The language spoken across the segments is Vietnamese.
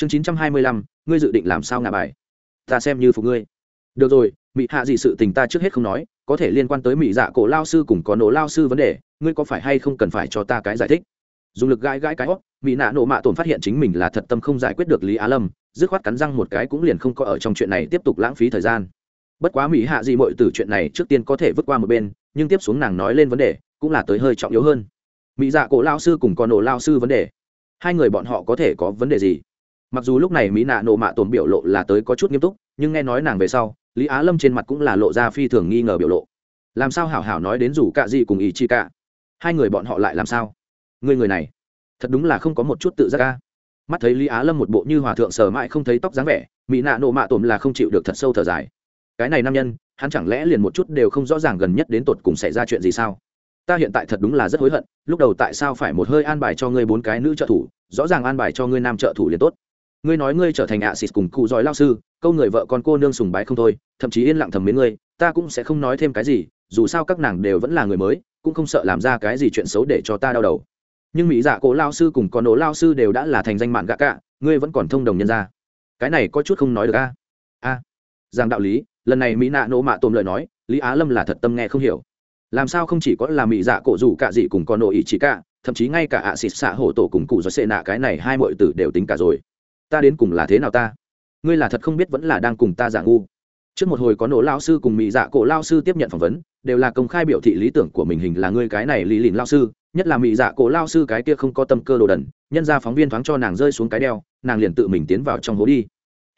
chương chín trăm hai mươi lăm, ngươi dự định làm sao ngả bài? Ta xem như phục ngươi. Được rồi mỹ hạ gì sự tình ta trước hết không nói, có thể liên quan tới mỹ dạ cổ lao sư cùng có nổ lao sư vấn đề, ngươi có phải hay không cần phải cho ta cái giải thích? Dùng lực gãi gãi cái hót mỹ nạ nổ mạ tổn phát hiện chính mình là thật tâm không giải quyết được lý á lâm, dứt khoát cắn răng một cái cũng liền không có ở trong chuyện này tiếp tục lãng phí thời gian. Bất quá mỹ hạ gì mọi từ chuyện này trước tiên có thể vứt qua một bên, nhưng tiếp xuống nàng nói lên vấn đề, cũng là tới hơi trọng yếu hơn. Mỹ dạ cổ lao sư cùng con nổ lao sư vấn đề. Hai người bọn họ có thể có vấn đề gì? Mặc dù lúc này mỹ nạ nổ mạ tồn biểu lộ là tới có chút nghiêm túc, nhưng nghe nói nàng về sau, lý á lâm trên mặt cũng là lộ ra phi thường nghi ngờ biểu lộ. Làm sao hảo hảo nói đến rủ cạ gì cùng ý chi cạ hai người bọn họ lại làm sao? Người người này, thật đúng là không có một chút tự giác ca mắt thấy lý á lâm một bộ như hòa thượng sờ mãi không thấy tóc dáng vẻ, mỹ nạ nộ mạ tổm là không chịu được thật sâu thở dài. Cái này nam nhân, hắn chẳng lẽ liền một chút đều không rõ ràng gần nhất đến tột cùng xảy ra chuyện gì sao? Ta hiện tại thật đúng là rất hối hận, lúc đầu tại sao phải một hơi an bài cho ngươi bốn cái nữ trợ thủ, rõ ràng an bài cho ngươi nam trợ thủ liền tốt ngươi nói ngươi trở thành ạ xịt cùng cụ giỏi lao sư, câu người vợ con cô nương sùng bái không thôi, thậm chí yên lặng thầm mến ngươi, ta cũng sẽ không nói thêm cái gì, dù sao các nàng đều vẫn là người mới, cũng không sợ làm ra cái gì chuyện xấu để cho ta đau đầu. Nhưng mỹ dạ cổ lao sư cùng con nổ lao sư đều đã là thành danh mạng gạ cả, ngươi vẫn còn thông đồng nhân ra cái này có chút không nói được a. A. Giang đạo lý, lần này mỹ nạ nổ mạ tôm lời nói, lý á lâm là thật tâm nghe không hiểu. Làm sao không chỉ có là mỹ dạ cổ dù cả gì cùng con nổ ý chỉ cả, thậm chí ngay cả ạ xịt xạ hổ tổ cùng cụ do xệ nạ cái này hai mọi tử đều tính cả rồi ta đến cùng là thế nào ta? Ngươi là thật không biết vẫn là đang cùng ta giả ngu. Trước một hồi có nổ lao sư cùng mỹ dạ cổ lao sư tiếp nhận phỏng vấn, đều là công khai biểu thị lý tưởng của mình hình là ngươi cái này lý lìn lao sư, nhất là mỹ dạ cổ lao sư cái kia không có tâm cơ đồ đần, nhân ra phóng viên thoáng cho nàng rơi xuống cái đeo, nàng liền tự mình tiến vào trong hố đi.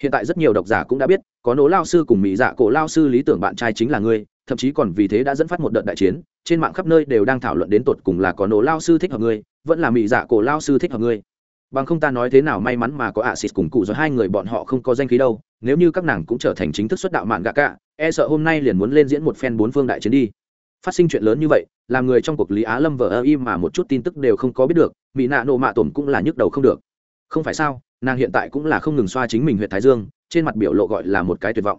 Hiện tại rất nhiều độc giả cũng đã biết, có nổ lao sư cùng mỹ dạ cổ lao sư lý tưởng bạn trai chính là ngươi, thậm chí còn vì thế đã dẫn phát một đợt đại chiến, trên mạng khắp nơi đều đang thảo luận đến tột cùng là có nổ lao sư thích hợp ngươi, vẫn là mỹ dạ cổ lao sư thích hợp ngươi bằng không ta nói thế nào may mắn mà có ạ xịt cùng cụ rồi, hai người bọn họ không có danh khí đâu. Nếu như các nàng cũng trở thành chính thức xuất đạo mạn gạ cả e sợ hôm nay liền muốn lên diễn một phen bốn phương đại chiến đi. Phát sinh chuyện lớn như vậy, làm người trong cuộc lý á lâm vờ ơ im mà một chút tin tức đều không có biết được, mỹ nạ nộ mạ tổn cũng là nhức đầu không được. Không phải sao, nàng hiện tại cũng là không ngừng xoa chính mình huyện thái dương, trên mặt biểu lộ gọi là một cái tuyệt vọng.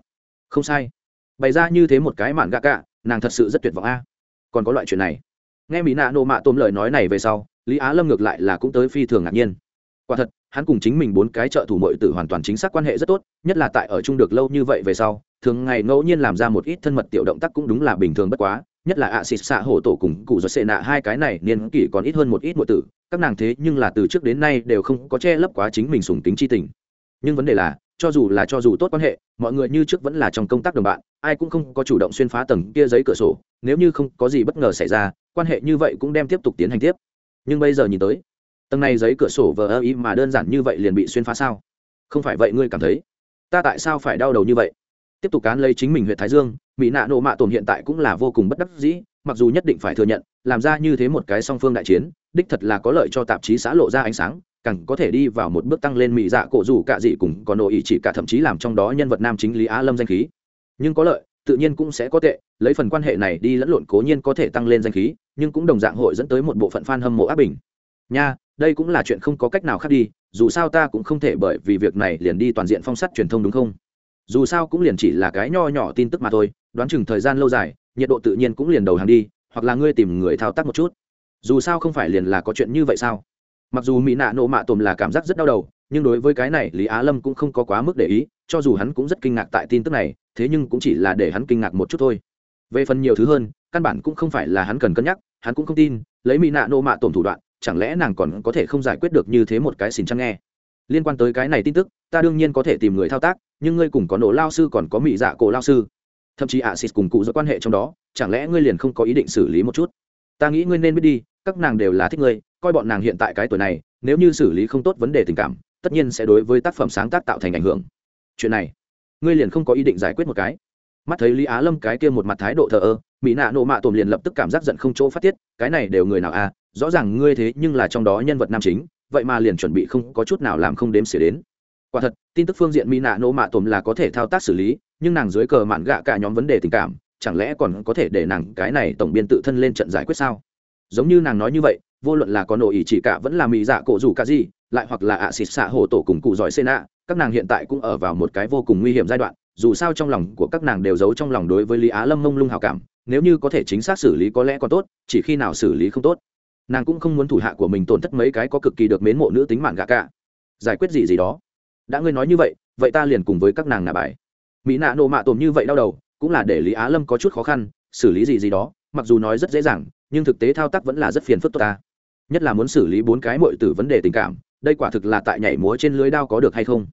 Không sai. Bày ra như thế một cái mạn gạ cả, nàng thật sự rất tuyệt vọng a. Còn có loại chuyện này. Nghe mỹ nạ nộ mạ tổn lời nói này về sau, lý á lâm ngược lại là cũng tới phi thường ngạc nhiên quả thật, hắn cùng chính mình bốn cái trợ thủ mội tử hoàn toàn chính xác quan hệ rất tốt, nhất là tại ở chung được lâu như vậy về sau, thường ngày ngẫu nhiên làm ra một ít thân mật tiểu động tác cũng đúng là bình thường bất quá, nhất là ạ xịt xạ hổ tổ cùng cụ do xệ nạ hai cái này niên kỷ còn ít hơn một ít mọi tử, các nàng thế nhưng là từ trước đến nay đều không có che lấp quá chính mình sùng tính chi tình. Nhưng vấn đề là, cho dù là cho dù tốt quan hệ, mọi người như trước vẫn là trong công tác đồng bạn, ai cũng không có chủ động xuyên phá tầng kia giấy cửa sổ, nếu như không có gì bất ngờ xảy ra, quan hệ như vậy cũng đem tiếp tục tiến hành tiếp. Nhưng bây giờ nhìn tới tầng này giấy cửa sổ vờ ơ ý mà đơn giản như vậy liền bị xuyên phá sao? Không phải vậy ngươi cảm thấy, ta tại sao phải đau đầu như vậy? Tiếp tục cán lấy chính mình huyện thái dương, mỹ nạ nộ mạ tổn hiện tại cũng là vô cùng bất đắc dĩ, mặc dù nhất định phải thừa nhận, làm ra như thế một cái song phương đại chiến, đích thật là có lợi cho tạp chí xã lộ ra ánh sáng, càng có thể đi vào một bước tăng lên mỹ dạ cổ dù cả gì cùng còn nội ý chỉ cả thậm chí làm trong đó nhân vật nam chính lý á lâm danh khí. Nhưng có lợi, tự nhiên cũng sẽ có tệ, lấy phần quan hệ này đi lẫn lộn cố nhiên có thể tăng lên danh khí, nhưng cũng đồng dạng hội dẫn tới một bộ phận fan hâm mộ áp bình. Nha đây cũng là chuyện không có cách nào khác đi, dù sao ta cũng không thể bởi vì việc này liền đi toàn diện phong sát truyền thông đúng không? Dù sao cũng liền chỉ là cái nho nhỏ tin tức mà thôi, đoán chừng thời gian lâu dài, nhiệt độ tự nhiên cũng liền đầu hàng đi, hoặc là ngươi tìm người thao tác một chút. Dù sao không phải liền là có chuyện như vậy sao? Mặc dù mỹ nạ nộ mạ tồm là cảm giác rất đau đầu, nhưng đối với cái này, lý á lâm cũng không có quá mức để ý, cho dù hắn cũng rất kinh ngạc tại tin tức này, thế nhưng cũng chỉ là để hắn kinh ngạc một chút thôi. Về phần nhiều thứ hơn, căn bản cũng không phải là hắn cần cân nhắc, hắn cũng không tin, lấy mỹ nạ nộ mạ tồm thủ đoạn chẳng lẽ nàng còn có thể không giải quyết được như thế một cái xin chăng nghe? Liên quan tới cái này tin tức, ta đương nhiên có thể tìm người thao tác, nhưng ngươi cùng có nổ lao sư còn có mỹ dạ cổ lao sư. Thậm chí ạ xịt cùng cụ do quan hệ trong đó, chẳng lẽ ngươi liền không có ý định xử lý một chút? Ta nghĩ ngươi nên biết đi, các nàng đều là thích ngươi, coi bọn nàng hiện tại cái tuổi này, nếu như xử lý không tốt vấn đề tình cảm, tất nhiên sẽ đối với tác phẩm sáng tác tạo thành ảnh hưởng. Chuyện này, ngươi liền không có ý định giải quyết một cái. Mắt thấy lý á lâm cái kia một mặt thái độ thờ ơ, mỹ nạ nộ mạ tổm liền lập tức cảm giác giận không chỗ phát tiết, cái này đều người nào à rõ ràng ngươi thế nhưng là trong đó nhân vật nam chính, vậy mà liền chuẩn bị không có chút nào làm không đếm xỉa đến. Quả thật, tin tức phương diện mỹ nạ nỗ mạ tổm là có thể thao tác xử lý, nhưng nàng dưới cờ mạn gạ cả nhóm vấn đề tình cảm, chẳng lẽ còn có thể để nàng cái này tổng biên tự thân lên trận giải quyết sao? Giống như nàng nói như vậy, vô luận là có nội ý chỉ cả vẫn là mỹ dạ cổ rủ cả gì lại hoặc là ạ xịt xạ hồ tổ cùng cụ giỏi xê nạ, các nàng hiện tại cũng ở vào một cái vô cùng nguy hiểm giai đoạn, dù sao trong lòng của các nàng đều giấu trong lòng đối với lý á lâm mông lung hào cảm, nếu như có thể chính xác xử lý có lẽ còn tốt, chỉ khi nào xử lý không tốt nàng cũng không muốn thủ hạ của mình tổn thất mấy cái có cực kỳ được mến mộ nữ tính mạng gạ cả. Giải quyết gì gì đó. Đã ngươi nói như vậy vậy ta liền cùng với các nàng nà bài. Mỹ nạ nộ mạ tổm như vậy đau đầu, cũng là để lý á lâm có chút khó khăn, xử lý gì gì đó, mặc dù nói rất dễ dàng, nhưng thực tế thao tác vẫn là rất phiền phức tốt ta. Nhất là muốn xử lý bốn cái mọi tử vấn đề tình cảm, đây quả thực là tại nhảy múa trên lưới đao có được hay không?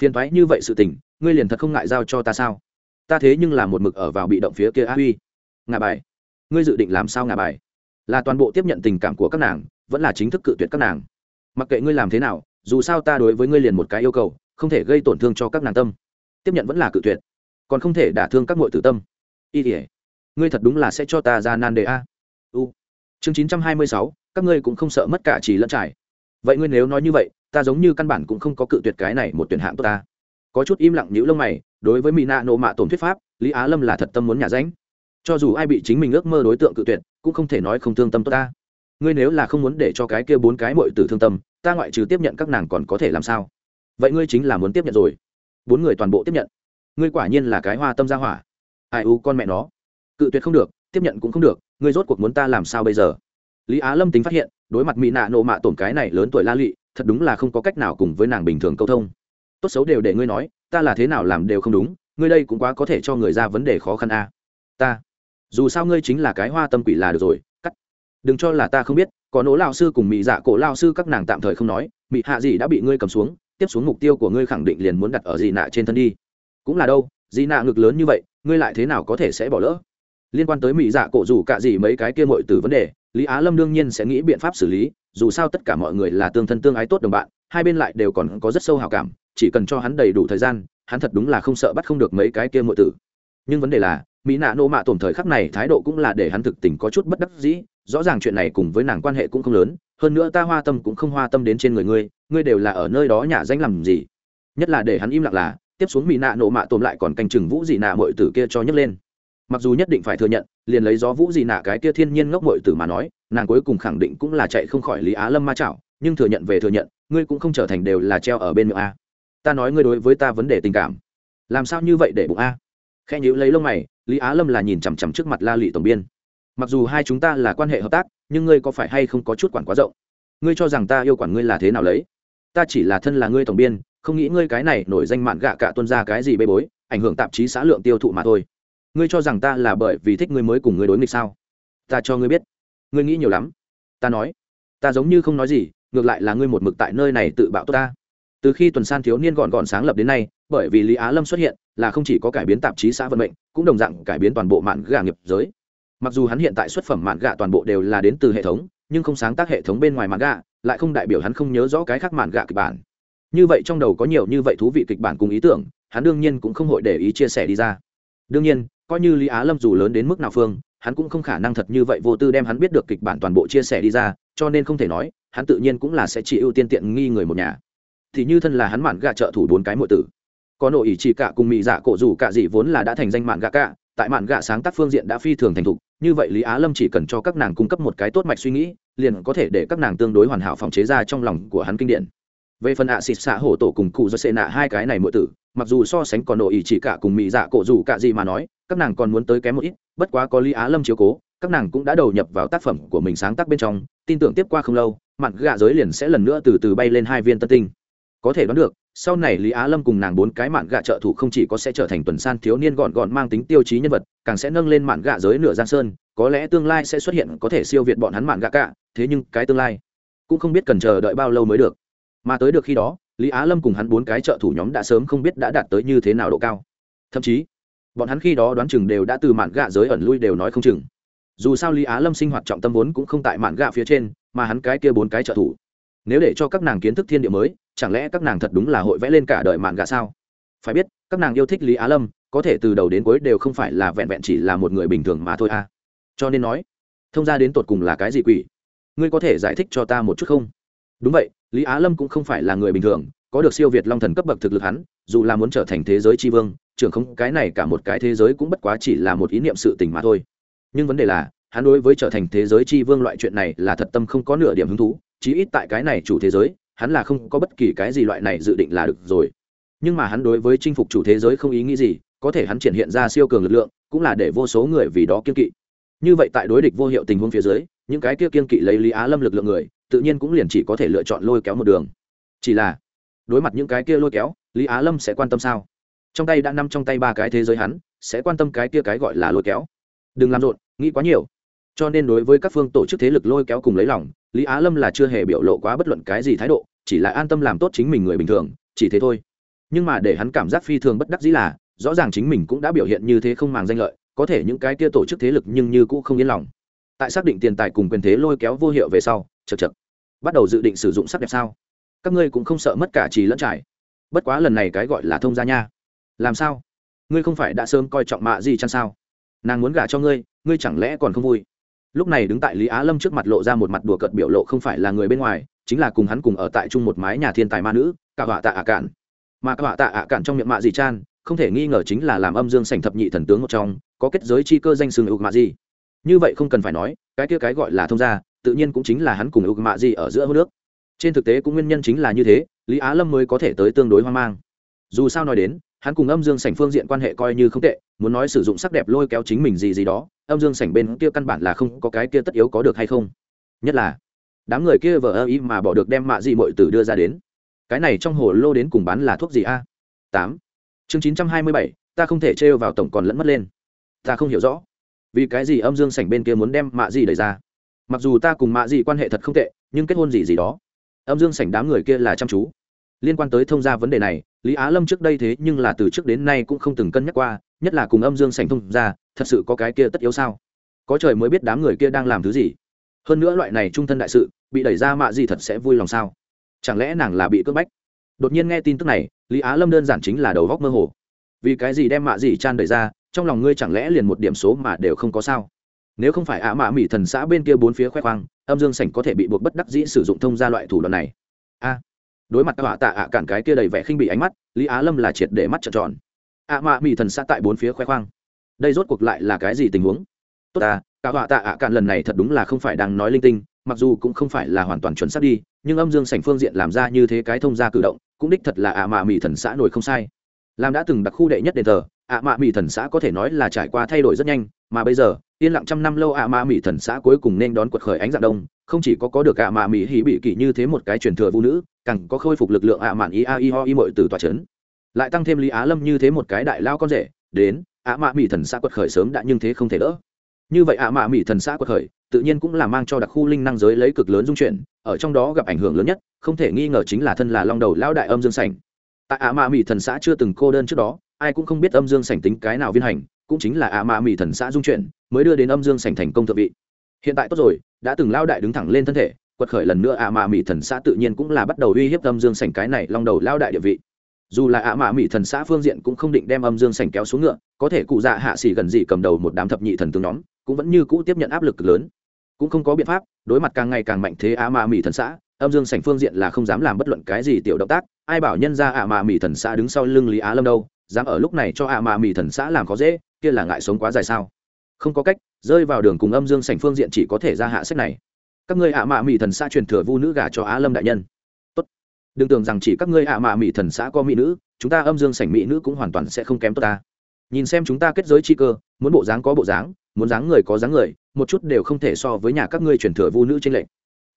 Phiền thoái như vậy sự tình, ngươi liền thật không ngại giao cho ta sao? Ta thế nhưng là một mực ở vào bị động phía kia a huy. Ngà bài. Ngươi dự định làm sao ngà bài? Là toàn bộ tiếp nhận tình cảm của các nàng, vẫn là chính thức cự tuyệt các nàng. Mặc kệ ngươi làm thế nào, dù sao ta đối với ngươi liền một cái yêu cầu, không thể gây tổn thương cho các nàng tâm. Tiếp nhận vẫn là cự tuyệt, còn không thể đả thương các ngội tử tâm. Y tỉa ngươi thật đúng là sẽ cho ta ra nan đề a. U. Chương chín trăm hai mươi sáu, các ngươi cũng không sợ mất cả chỉ lẫn trải. Vậy ngươi nếu nói như vậy, ta giống như căn bản cũng không có cự tuyệt cái này một tuyển hạng tốt ta. Có chút im lặng nhữ lông mày, đối với mỹ nạ nộ mạ tổn thuyết pháp, lý á lâm là thật tâm muốn nhà ránh. Cho dù ai bị chính mình ước mơ đối tượng cự tuyệt cũng không thể nói không thương tâm tốt ta. Ngươi nếu là không muốn để cho cái kia bốn cái mội tử thương tâm, ta ngoại trừ tiếp nhận các nàng còn có thể làm sao? Vậy ngươi chính là muốn tiếp nhận rồi. Bốn người toàn bộ tiếp nhận. Ngươi quả nhiên là cái hoa tâm gia hỏa. Ai u con mẹ nó. Cự tuyệt không được, tiếp nhận cũng không được, ngươi rốt cuộc muốn ta làm sao bây giờ? Lý á lâm tính phát hiện, đối mặt mỹ nạ nộ mạ tổn cái này lớn tuổi la lụy thật đúng là không có cách nào cùng với nàng bình thường câu thông. Tốt xấu đều để ngươi nói, ta là thế nào làm đều không đúng, ngươi đây cũng quá có thể cho người ra vấn đề khó khăn a. Ta dù sao ngươi chính là cái hoa tâm quỷ là được rồi, cắt. Đừng cho là ta không biết, có nỗ lao sư cùng mỹ dạ cổ lao sư các nàng tạm thời không nói mỹ hạ gì đã bị ngươi cầm xuống, tiếp xuống mục tiêu của ngươi khẳng định liền muốn đặt ở gì nạ trên thân đi. Cũng là đâu, dị nạ ngực lớn như vậy, ngươi lại thế nào có thể sẽ bỏ lỡ? Liên quan tới mỹ dạ cổ dù cả gì mấy cái kia mọi từ vấn đề, lý á lâm đương nhiên sẽ nghĩ biện pháp xử lý, dù sao tất cả mọi người là tương thân tương ái tốt đồng bạn, hai bên lại đều còn có rất sâu hào cảm, chỉ cần cho hắn đầy đủ thời gian, hắn thật đúng là không sợ bắt không được mấy cái kia mọi tử. Nhưng vấn đề là mỹ nạ nô mạ tổn thời khắc này thái độ cũng là để hắn thực tình có chút bất đắc dĩ, rõ ràng chuyện này cùng với nàng quan hệ cũng không lớn, hơn nữa ta hoa tâm cũng không hoa tâm đến trên người ngươi ngươi đều là ở nơi đó nhà danh làm gì. Nhất là để hắn im lặng là, tiếp xuống mỹ nạ nộ mạ tồn lại còn canh chừng vũ dị nạ mội tử kia cho nhấc lên. Mặc dù nhất định phải thừa nhận, liền lấy gió vũ dị nạ cái kia thiên nhiên ngốc mội tử mà nói, nàng cuối cùng khẳng định cũng là chạy không khỏi lý á lâm ma chảo, nhưng thừa nhận về thừa nhận, ngươi cũng không trở thành đều là treo ở bên miệng a. Ta nói ngươi đối với ta vấn đề tình cảm. Làm sao như vậy để bụng a? Khe nhữ lấy lông mày, lý á lâm là nhìn chằm chằm trước mặt la lụy tổng biên. Mặc dù hai chúng ta là quan hệ hợp tác, nhưng ngươi có phải hay không có chút quản quá rộng? Ngươi cho rằng ta yêu quản ngươi là thế nào lấy? Ta chỉ là thân là ngươi tổng biên, không nghĩ ngươi cái này nổi danh mạn gạ cả tuân ra cái gì bê bối, ảnh hưởng tạp chí xã lượng tiêu thụ mà thôi. Ngươi cho rằng ta là bởi vì thích ngươi mới cùng ngươi đối nghịch sao? Ta cho ngươi biết. Ngươi nghĩ nhiều lắm. Ta nói. Ta giống như không nói gì, ngược lại là ngươi một mực tại nơi này tự bạo tốt ta. Từ khi tuần san thiếu niên gọn gọn sáng lập đến nay, bởi vì lý á lâm xuất hiện là không chỉ có cải biến tạp chí xã vận mệnh, cũng đồng dạng cải biến toàn bộ mạn gà nghiệp giới. Mặc dù hắn hiện tại xuất phẩm mạn gà toàn bộ đều là đến từ hệ thống, nhưng không sáng tác hệ thống bên ngoài mạn gà, lại không đại biểu hắn không nhớ rõ cái khác mạn gà kịch bản. Như vậy trong đầu có nhiều như vậy thú vị kịch bản cùng ý tưởng, hắn đương nhiên cũng không hội để ý chia sẻ đi ra. Đương nhiên, coi như lý á lâm dù lớn đến mức nào phương, hắn cũng không khả năng thật như vậy vô tư đem hắn biết được kịch bản toàn bộ chia sẻ đi ra, cho nên không thể nói, hắn tự nhiên cũng là sẽ chỉ ưu tiên tiện nghi người một nhà. Thì như thân là hắn mạn gạ trợ thủ bốn cái mọi tử có nội ý chỉ cả cùng mỹ dạ cổ dù cả gì vốn là đã thành danh mạn gạ cả, tại mạn gạ sáng tác phương diện đã phi thường thành thục, như vậy lý á lâm chỉ cần cho các nàng cung cấp một cái tốt mạch suy nghĩ, liền có thể để các nàng tương đối hoàn hảo phòng chế ra trong lòng của hắn kinh điển. Về phần ạ xịt xạ hổ tổ cùng cụ do xệ nạ hai cái này mỗi tử, mặc dù so sánh còn nội ý chỉ cả cùng mỹ dạ cổ dù cả gì mà nói, các nàng còn muốn tới kém một ít, bất quá có lý á lâm chiếu cố, các nàng cũng đã đầu nhập vào tác phẩm của mình sáng tác bên trong, tin tưởng tiếp qua không lâu, mạn gạ giới liền sẽ lần nữa từ từ bay lên hai viên tân tinh. Có thể đoán được sau này lý á lâm cùng nàng bốn cái mạn gạ trợ thủ không chỉ có sẽ trở thành tuần san thiếu niên gọn gọn mang tính tiêu chí nhân vật, càng sẽ nâng lên mạn gạ giới nửa giang sơn, có lẽ tương lai sẽ xuất hiện có thể siêu việt bọn hắn mạn gạ cả, thế nhưng cái tương lai cũng không biết cần chờ đợi bao lâu mới được. Mà tới được khi đó, lý á lâm cùng hắn bốn cái trợ thủ nhóm đã sớm không biết đã đạt tới như thế nào độ cao. Thậm chí, bọn hắn khi đó đoán chừng đều đã từ mạn gạ giới ẩn lui đều nói không chừng. Dù sao lý á lâm sinh hoạt trọng tâm vốn cũng không tại mạn gạ phía trên, mà hắn cái kia bốn cái trợ thủ nếu để cho các nàng kiến thức thiên địa mới, chẳng lẽ các nàng thật đúng là hội vẽ lên cả đời mạn gà sao? Phải biết, các nàng yêu thích lý á lâm, có thể từ đầu đến cuối đều không phải là vẹn vẹn chỉ là một người bình thường mà thôi à. Cho nên nói, thông ra đến tột cùng là cái gì quỷ? Ngươi có thể giải thích cho ta một chút không? Đúng vậy, lý á lâm cũng không phải là người bình thường, có được siêu việt long thần cấp bậc thực lực hắn, dù là muốn trở thành thế giới tri vương, trưởng không, cái này cả một cái thế giới cũng bất quá chỉ là một ý niệm sự tình mà thôi. Nhưng vấn đề là, hắn đối với trở thành thế giới tri vương loại chuyện này là thật tâm không có nửa điểm hứng thú chí ít tại cái này chủ thế giới, hắn là không có bất kỳ cái gì loại này dự định là được rồi. Nhưng mà hắn đối với chinh phục chủ thế giới không ý nghĩ gì, có thể hắn triển hiện ra siêu cường lực lượng, cũng là để vô số người vì đó kiên kỵ. Như vậy tại đối địch vô hiệu tình huống phía dưới, những cái kia kiên kỵ lấy lý á lâm lực lượng người, tự nhiên cũng liền chỉ có thể lựa chọn lôi kéo một đường. Chỉ là, đối mặt những cái kia lôi kéo, lý á lâm sẽ quan tâm sao? Trong tay đã nằm trong tay ba cái thế giới hắn, sẽ quan tâm cái kia cái gọi là lôi kéo. Đừng làm rộn, nghĩ quá nhiều cho nên đối với các phương tổ chức thế lực lôi kéo cùng lấy lòng, lý á lâm là chưa hề biểu lộ quá bất luận cái gì thái độ, chỉ là an tâm làm tốt chính mình người bình thường, chỉ thế thôi. Nhưng mà để hắn cảm giác phi thường bất đắc dĩ là, rõ ràng chính mình cũng đã biểu hiện như thế không màng danh lợi, có thể những cái kia tổ chức thế lực nhưng như cũng không yên lòng. Tại xác định tiền tài cùng quyền thế lôi kéo vô hiệu về sau chật chật bắt đầu dự định sử dụng sắc đẹp sao? Các ngươi cũng không sợ mất cả trì lẫn trải. Bất quá lần này cái gọi là thông gia nha. Làm sao? Ngươi không phải đã sớm coi trọng mạ gì chăng sao? Nàng muốn gả cho ngươi ngươi chẳng lẽ còn không vui? Lúc này đứng tại lý á lâm trước mặt lộ ra một mặt đùa cợt biểu lộ không phải là người bên ngoài, chính là cùng hắn cùng ở tại chung một mái nhà thiên tài ma nữ cả họa tạ ả cạn. Mà cả họa tạ ả cạn trong miệng mạ gì chan, không thể nghi ngờ chính là làm âm dương sành thập nhị thần tướng một trong, có kết giới chi cơ danh sừng ục mạ gì như vậy không cần phải nói, cái kia cái gọi là thông gia, tự nhiên cũng chính là hắn cùng ục mạ gì ở giữa hô nước. Trên thực tế cũng nguyên nhân chính là như thế, lý á lâm mới có thể tới tương đối hoang mang. Dù sao nói đến, hắn cùng âm dương sảnh phương diện quan hệ coi như không tệ muốn nói sử dụng sắc đẹp lôi kéo chính mình gì gì đó, âm dương sảnh bên kia căn bản là không có cái kia tất yếu có được hay không? Nhất là, đám người kia vờ ơ ý mà bỏ được đem mạ dị mọi tử đưa ra đến. Cái này trong hồ lô đến cùng bán là thuốc gì a? Tám. Chương chín trăm hai mươi bảy, ta không thể trêu vào tổng còn lẫn mất lên. Ta không hiểu rõ, vì cái gì âm dương sảnh bên kia muốn đem mạ dị đẩy ra? Mặc dù ta cùng mạ dị quan hệ thật không tệ, nhưng kết hôn gì gì đó, âm dương sảnh đám người kia là chăm chú liên quan tới thông gia vấn đề này, lý á lâm trước đây thế nhưng là từ trước đến nay cũng không từng cân nhắc qua, nhất là cùng âm dương sảnh thông gia, thật sự có cái kia tất yếu sao? Có trời mới biết đám người kia đang làm thứ gì. Hơn nữa loại này trung thân đại sự, bị đẩy ra mạ gì thật sẽ vui lòng sao? Chẳng lẽ nàng là bị cưỡng bách? Đột nhiên nghe tin tức này, lý á lâm đơn giản chính là đầu góc mơ hồ. Vì cái gì đem mạ gì chan đẩy ra, trong lòng ngươi chẳng lẽ liền một điểm số mà đều không có sao? Nếu không phải ạ mạ mỹ thần xã bên kia bốn phía khoe khoang, âm dương sảnh có thể bị buộc bất đắc dĩ sử dụng thông gia loại thủ đoạn này. A đối mặt các họa tạ ạ cản cái kia đầy vẻ khinh bị ánh mắt, lý á lâm là triệt để mắt trợn tròn. Ạ mạ mỹ thần xã tại bốn phía khoe khoang. Đây rốt cuộc lại là cái gì tình huống? Tốt à cả họa tạ ạ cản lần này thật đúng là không phải đang nói linh tinh, mặc dù cũng không phải là hoàn toàn chuẩn xác đi, nhưng âm dương sảnh phương diện làm ra như thế cái thông gia cử động, cũng đích thật là ạ mạ mỹ thần xã nổi không sai. Làm đã từng đặc khu đệ nhất đền thờ, ạ mạ mỹ thần xã có thể nói là trải qua thay đổi rất nhanh, mà bây giờ, yên lặng trăm năm lâu ạ mạ mỹ thần xã cuối cùng nên đón quật khởi ánh dạng đông, không chỉ có có được ạ mạ mỹ hỉ bị kỷ như thế một cái truyền thừa vũ nữ càng có khôi phục lực lượng ạ mạn ý a y ho y mội từ tòa trấn. Lại tăng thêm lý á lâm như thế một cái đại lao con rể, đến, ạ mạ mỹ thần xã quật khởi sớm đã nhưng thế không thể đỡ. Như vậy ạ mạ mỹ thần xã quật khởi, tự nhiên cũng là mang cho đặc khu linh năng giới lấy cực lớn dung chuyển, ở trong đó gặp ảnh hưởng lớn nhất, không thể nghi ngờ chính là thân là long đầu lao đại âm dương sảnh. Tại ạ mạ mỹ thần xã chưa từng cô đơn trước đó, ai cũng không biết âm dương sảnh tính cái nào viên hành, cũng chính là ạ mạ mỹ thần xã dung chuyển, mới đưa đến âm dương sảnh thành công thượng vị. Hiện tại tốt rồi, đã từng lao đại đứng thẳng lên thân thể quật khởi lần nữa ạ mạ mỹ thần xã tự nhiên cũng là bắt đầu uy hiếp âm dương sảnh cái này long đầu lao đại địa vị. Dù là ạ mạ mỹ thần xã phương diện cũng không định đem âm dương sảnh kéo xuống ngựa, có thể cụ dạ hạ xỉ gần dị cầm đầu một đám thập nhị thần tướng nhóm, cũng vẫn như cũ tiếp nhận áp lực lớn. Cũng không có biện pháp, đối mặt càng ngày càng mạnh thế ạ mạ mỹ thần xã, âm dương sảnh phương diện là không dám làm bất luận cái gì tiểu động tác, ai bảo nhân ra ạ mạ mỹ thần xã đứng sau lưng lý á lâm đâu, dám ở lúc này cho ạ mạ mỹ thần xã làm khó dễ, kia là ngại sống quá dài sao? Không có cách, rơi vào đường cùng âm dương sảnh phương diện chỉ có thể ra hạ sách này các ngươi ạ mạ mỹ thần xã truyền thừa vu nữ gả cho á lâm đại nhân. Tốt. Đừng tưởng rằng chỉ các ngươi ạ mạ mỹ thần xã có mỹ nữ, chúng ta âm dương sảnh mỹ nữ cũng hoàn toàn sẽ không kém tốt ta. Nhìn xem chúng ta kết giới chi cơ, muốn bộ dáng có bộ dáng, muốn dáng người có dáng người, một chút đều không thể so với nhà các ngươi truyền thừa vu nữ trên lệnh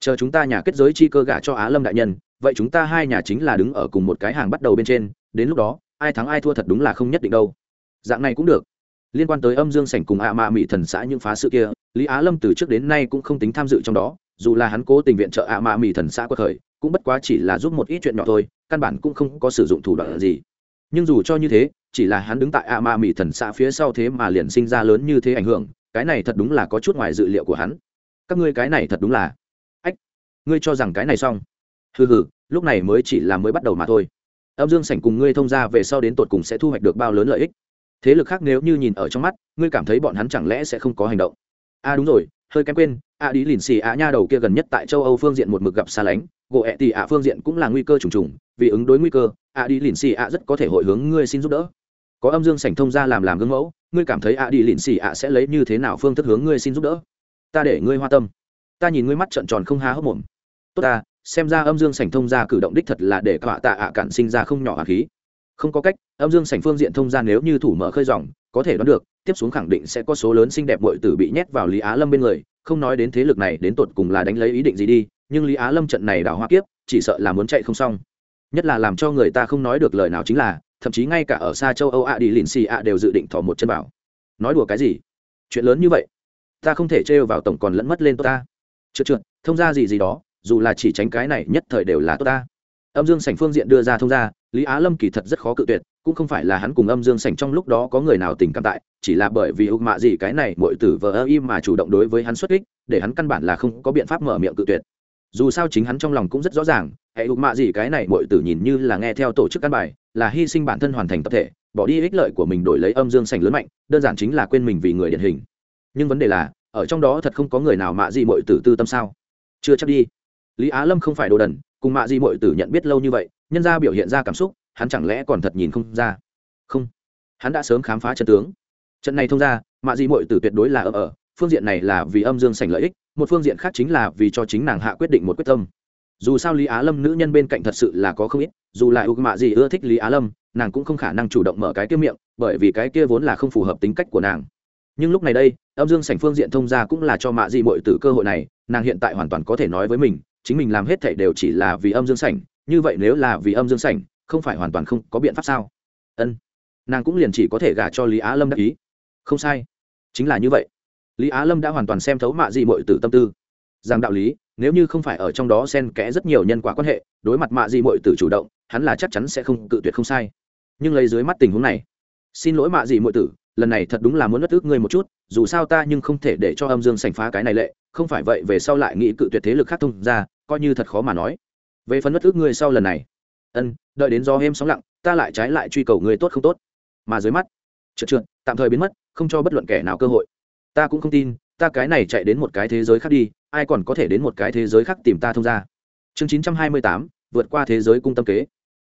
chờ chúng ta nhà kết giới chi cơ gả cho á lâm đại nhân, vậy chúng ta hai nhà chính là đứng ở cùng một cái hàng bắt đầu bên trên, đến lúc đó, ai thắng ai thua thật đúng là không nhất định đâu. Dạng này cũng được. Liên quan tới âm dương sảnh cùng ạ mạ mỹ thần xã những phá sự kia lý á lâm từ trước đến nay cũng không tính tham dự trong đó, dù là hắn cố tình viện trợ ạ mạ mì thần xã qua thời cũng bất quá chỉ là giúp một ít chuyện nhỏ thôi, căn bản cũng không có sử dụng thủ đoạn gì. Nhưng dù cho như thế, chỉ là hắn đứng tại ạ mạ mì thần xã phía sau thế mà liền sinh ra lớn như thế ảnh hưởng, cái này thật đúng là có chút ngoài dự liệu của hắn. Các ngươi cái này thật đúng là ách, ngươi cho rằng cái này xong. Hừ hừ, lúc này mới chỉ là mới bắt đầu mà thôi. Âm dương sảnh cùng ngươi thông ra về sau đến tột cùng sẽ thu hoạch được bao lớn lợi ích. Thế lực khác nếu như nhìn ở trong mắt, ngươi cảm thấy bọn hắn chẳng lẽ sẽ không có hành động? A à đúng rồi, hơi kém quên, a à đi lìn xì a nha đầu kia gần nhất tại châu âu phương diện một mực gặp xa lánh, gỗ ẹ tì ạ phương diện cũng là nguy cơ trùng trùng, vì ứng đối nguy cơ, a đi lìn xì a rất có thể hội hướng ngươi xin giúp đỡ. Có âm dương sảnh thông ra làm làm gương mẫu, ngươi cảm thấy a đi lìn xì a sẽ lấy như thế nào phương thức hướng ngươi xin giúp đỡ? Ta để ngươi hoa tâm. Ta nhìn ngươi mắt trợn tròn không há hốc mồm. Tốt ta, xem ra âm dương sảnh thông ra cử động đích thật là để cọa tạ ạ cản sinh ra không nhỏ hà khí. Không có cách, âm dương sảnh phương diện thông ra nếu như thủ mở khơi dòng, có thể đoán được tiếp xuống khẳng định sẽ có số lớn xinh đẹp bội tử bị nhét vào lý á lâm bên người, không nói đến thế lực này đến tột cùng là đánh lấy ý định gì đi, nhưng lý á lâm trận này đảo hoa kiếp, chỉ sợ là muốn chạy không xong. Nhất là làm cho người ta không nói được lời nào chính là, thậm chí ngay cả ở xa châu âu ạ đi lìn xì ạ đều dự định thò một chân vào. Nói đùa cái gì? Chuyện lớn như vậy, ta không thể trêu vào tổng còn lẫn mất lên tôi ta. Trượt trượt, thông ra gì gì đó, dù là chỉ tránh cái này nhất thời đều là tôi ta âm dương sảnh phương diện đưa ra thông ra lý á lâm kỳ thật rất khó cự tuyệt, cũng không phải là hắn cùng âm dương sảnh trong lúc đó có người nào tình cảm tại, chỉ là bởi vì ục mạ gì cái này mọi tử vờ ơ im mà chủ động đối với hắn xuất kích, để hắn căn bản là không có biện pháp mở miệng cự tuyệt. Dù sao chính hắn trong lòng cũng rất rõ ràng, hệ ục mạ gì cái này mọi tử nhìn như là nghe theo tổ chức căn bài, là hy sinh bản thân hoàn thành tập thể, bỏ đi ích lợi của mình đổi lấy âm dương sảnh lớn mạnh, đơn giản chính là quên mình vì người điển hình. Nhưng vấn đề là, ở trong đó thật không có người nào mạ gì mọi tử tư tâm sao? Chưa chắc đi. Lý á lâm không phải đồ đần cùng mạ Di Mội tử nhận biết lâu như vậy, nhân ra biểu hiện ra cảm xúc, hắn chẳng lẽ còn thật nhìn không ra? Không. Hắn đã sớm khám phá trận tướng. Trận này thông ra mạ Di Mội tử tuyệt đối là ở ở, phương diện này là vì âm dương sảnh lợi ích, một phương diện khác chính là vì cho chính nàng hạ quyết định một quyết tâm. Dù sao lý á lâm nữ nhân bên cạnh thật sự là có không ít, dù lại ưu mạ gì ưa thích lý á lâm, nàng cũng không khả năng chủ động mở cái kia miệng, bởi vì cái kia vốn là không phù hợp tính cách của nàng. Nhưng lúc này đây, âm dương sảnh phương diện thông ra cũng là cho mạ dị mội từ cơ hội này, nàng hiện tại hoàn toàn có thể nói với mình chính mình làm hết thảy đều chỉ là vì âm dương sảnh, như vậy nếu là vì âm dương sảnh, không phải hoàn toàn không có biện pháp sao? Ân. Nàng cũng liền chỉ có thể gả cho lý á lâm đắc ý. Không sai. Chính là như vậy. Lý á lâm đã hoàn toàn xem thấu mạ dị mội Tử tâm tư. Rằng đạo lý, nếu như không phải ở trong đó xen kẽ rất nhiều nhân quả quan hệ, đối mặt mạ dị mội Tử chủ động, hắn là chắc chắn sẽ không cự tuyệt không sai. Nhưng lấy dưới mắt tình huống này, xin lỗi mạ dị mội tử, lần này thật đúng là muốn mất ước ngươi một chút, dù sao ta nhưng không thể để cho âm dương sành phá cái này lệ không phải vậy về sau lại nghĩ cự tuyệt thế lực khác thông ra, coi như thật khó mà nói. Về phần mất ước ngươi sau lần này. Ân, đợi đến do êm sóng lặng, ta lại trái lại truy cầu người tốt không tốt. Mà dưới mắt, trượt trượt, tạm thời biến mất, không cho bất luận kẻ nào cơ hội. Ta cũng không tin, ta cái này chạy đến một cái thế giới khác đi, ai còn có thể đến một cái thế giới khác tìm ta thông ra. Chương chín trăm hai mươi tám, vượt qua thế giới cung tâm kế.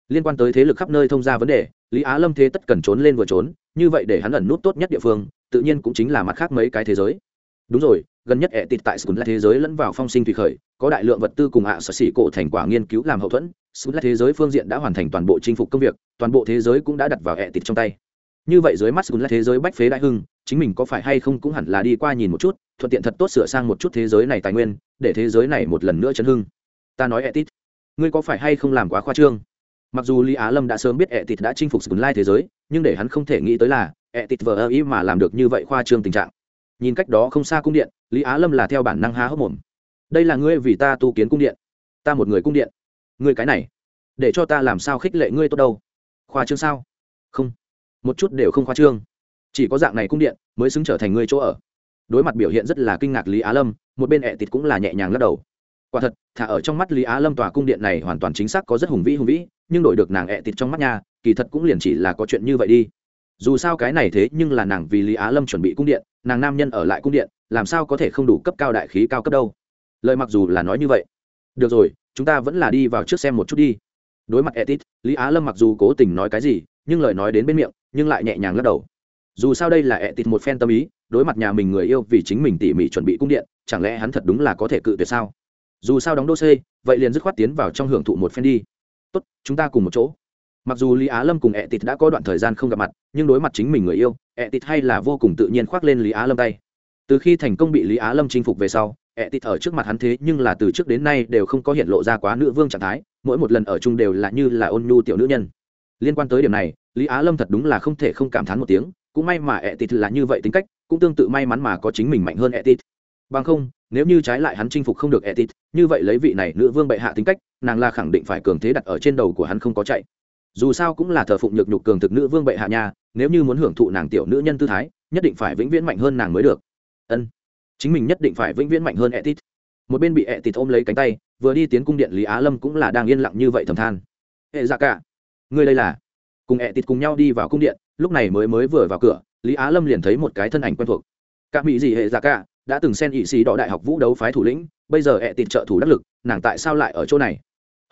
Liên quan tới thế lực khắp nơi thông ra vấn đề, lý á lâm thế tất cần trốn lên vừa trốn, như vậy để hắn ẩn nút tốt nhất địa phương, tự nhiên cũng chính là mặt khác mấy cái thế giới. Đúng rồi gần nhất ẹ tịt tại sùn là thế giới lẫn vào phong sinh thủy khởi, có đại lượng vật tư cùng ạ sở xỉ cổ thành quả nghiên cứu làm hậu thuẫn sùn là thế giới phương diện đã hoàn thành toàn bộ chinh phục công việc, toàn bộ thế giới cũng đã đặt vào ẹ tịt trong tay. Như vậy dưới mắt sùn là thế giới bách phế đại hưng, chính mình có phải hay không cũng hẳn là đi qua nhìn một chút, thuận tiện thật tốt sửa sang một chút thế giới này tài nguyên, để thế giới này một lần nữa chấn hưng. Ta nói ẹ tịt, ngươi có phải hay không làm quá khoa trương? Mặc dù lý á lâm đã sớm biết ẹ tịt đã chinh phục sùn lai thế giới, nhưng để hắn không thể nghĩ tới là ẹ tịt vờ ơ ý mà làm được như vậy khoa trương tình trạng nhìn cách đó không xa cung điện, lý á lâm là theo bản năng há hốc mồm. Đây là ngươi vì ta tu kiến cung điện. Ta một người cung điện. Ngươi cái này, để cho ta làm sao khích lệ ngươi tốt đâu? Khoa trương sao? Không. Một chút đều không khoa trương. Chỉ có dạng này cung điện mới xứng trở thành ngươi chỗ ở. Đối mặt biểu hiện rất là kinh ngạc lý á lâm, một bên ẹ tịt cũng là nhẹ nhàng lắc đầu. Quả thật, thả ở trong mắt lý á lâm tòa cung điện này hoàn toàn chính xác có rất hùng vĩ hùng vĩ, nhưng đổi được nàng ẹ tịt trong mắt nhà kỳ thật cũng liền chỉ là có chuyện như vậy đi dù sao cái này thế nhưng là nàng vì lý á lâm chuẩn bị cung điện, nàng nam nhân ở lại cung điện, làm sao có thể không đủ cấp cao đại khí cao cấp đâu. Lời mặc dù là nói như vậy. Được rồi, chúng ta vẫn là đi vào trước xem một chút đi. Đối mặt etit lý á lâm mặc dù cố tình nói cái gì, nhưng lời nói đến bên miệng, nhưng lại nhẹ nhàng lắc đầu. Dù sao đây là etit một phen tâm ý, đối mặt nhà mình người yêu vì chính mình tỉ mỉ chuẩn bị cung điện, chẳng lẽ hắn thật đúng là có thể cự tuyệt sao? Dù sao đóng đô c vậy liền dứt khoát tiến vào trong hưởng thụ một phen đi. Tốt, chúng ta cùng một chỗ mặc dù lý á lâm cùng ẹ tịt đã có đoạn thời gian không gặp mặt, nhưng đối mặt chính mình người yêu, ẹ tịt hay là vô cùng tự nhiên khoác lên lý á lâm tay. Từ khi thành công bị lý á lâm chinh phục về sau, ẹ tịt ở trước mặt hắn thế nhưng là từ trước đến nay đều không có hiện lộ ra quá nữ vương trạng thái, mỗi một lần ở chung đều là như là ôn nhu tiểu nữ nhân. Liên quan tới điểm này, lý á lâm thật đúng là không thể không cảm thán một tiếng, cũng may mà ẹ tịt là như vậy tính cách, cũng tương tự may mắn mà có chính mình mạnh hơn ẹ tịt. Bằng không, nếu như trái lại hắn chinh phục không được ẹ tịt, như vậy lấy vị này nữ vương bệ hạ tính cách, nàng là khẳng định phải cường thế đặt ở trên đầu của hắn không có chạy dù sao cũng là thờ phụng nhược nhục cường thực nữ vương bệ hạ nha, nếu như muốn hưởng thụ nàng tiểu nữ nhân tư thái, nhất định phải vĩnh viễn mạnh hơn nàng mới được. Ân, chính mình nhất định phải vĩnh viễn mạnh hơn etit. Một bên bị etit ôm lấy cánh tay, vừa đi tiến cung điện lý á lâm cũng là đang yên lặng như vậy thầm than. Hệ ra dạ cả, ngươi đây là? Cùng etit cùng nhau đi vào cung điện, lúc này mới mới vừa vào cửa, lý á lâm liền thấy một cái thân ảnh quen thuộc. Cả mỹ gì hệ ra cả, đã từng xen ỵ sĩ đỏ đại học vũ đấu phái thủ lĩnh, bây giờ etit trợ thủ đắc lực, nàng tại sao lại ở chỗ này?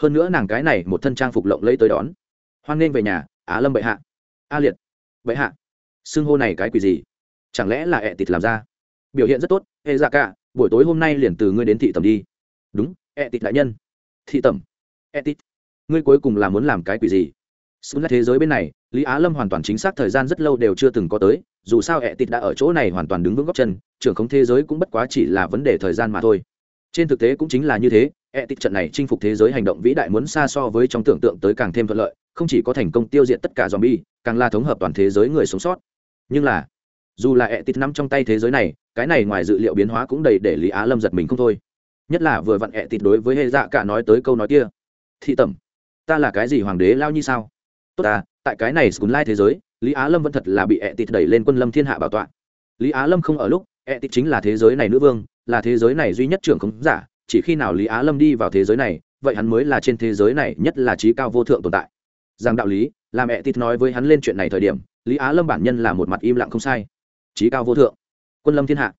Hơn nữa nàng cái này một thân trang phục lộng lấy tới đón hoan nghênh về nhà, á lâm bệ hạ. A liệt. Bệ hạ. Xưng hô này cái quỷ gì? Chẳng lẽ là ẹ tịt làm ra? Biểu hiện rất tốt hệ dạ cả, buổi tối hôm nay liền từ ngươi đến thị Tầm đi. Đúng, ẹ tịt đại nhân. Thị Tầm. ẹ tịt. Ngươi cuối cùng là muốn làm cái quỷ gì? Xuống là thế giới bên này, lý á lâm hoàn toàn chính xác thời gian rất lâu đều chưa từng có tới, dù sao ẹ tịt đã ở chỗ này hoàn toàn đứng vững góc chân, trưởng không thế giới cũng bất quá chỉ là vấn đề thời gian mà thôi. Trên thực tế cũng chính là như thế, ẹ tịt trận này chinh phục thế giới hành động vĩ đại muốn xa so với trong tưởng tượng tới càng thêm thuận lợi không chỉ có thành công tiêu diệt tất cả zombie, càng là thống hợp toàn thế giới người sống sót. Nhưng là, dù là e nắm trong tay thế giới này, cái này ngoài dự liệu biến hóa cũng đầy để lý á lâm giật mình không thôi. Nhất là vừa vặn e đối với hệ dạ cả nói tới câu nói kia. Thị tẩm, ta là cái gì hoàng đế lao như sao? Tốt à tại cái này sùn lai thế giới, lý á lâm vẫn thật là bị e đẩy lên quân lâm thiên hạ bảo tọa. Lý á lâm không ở lúc e chính là thế giới này nữ vương, là thế giới này duy nhất trưởng khống giả, chỉ khi nào lý á lâm đi vào thế giới này, vậy hắn mới là trên thế giới này nhất là trí cao vô thượng tồn tại rằng đạo lý, là mẹ tít nói với hắn lên chuyện này thời điểm, lý á lâm bản nhân là một mặt im lặng không sai. Trí cao vô thượng. Quân lâm thiên hạ.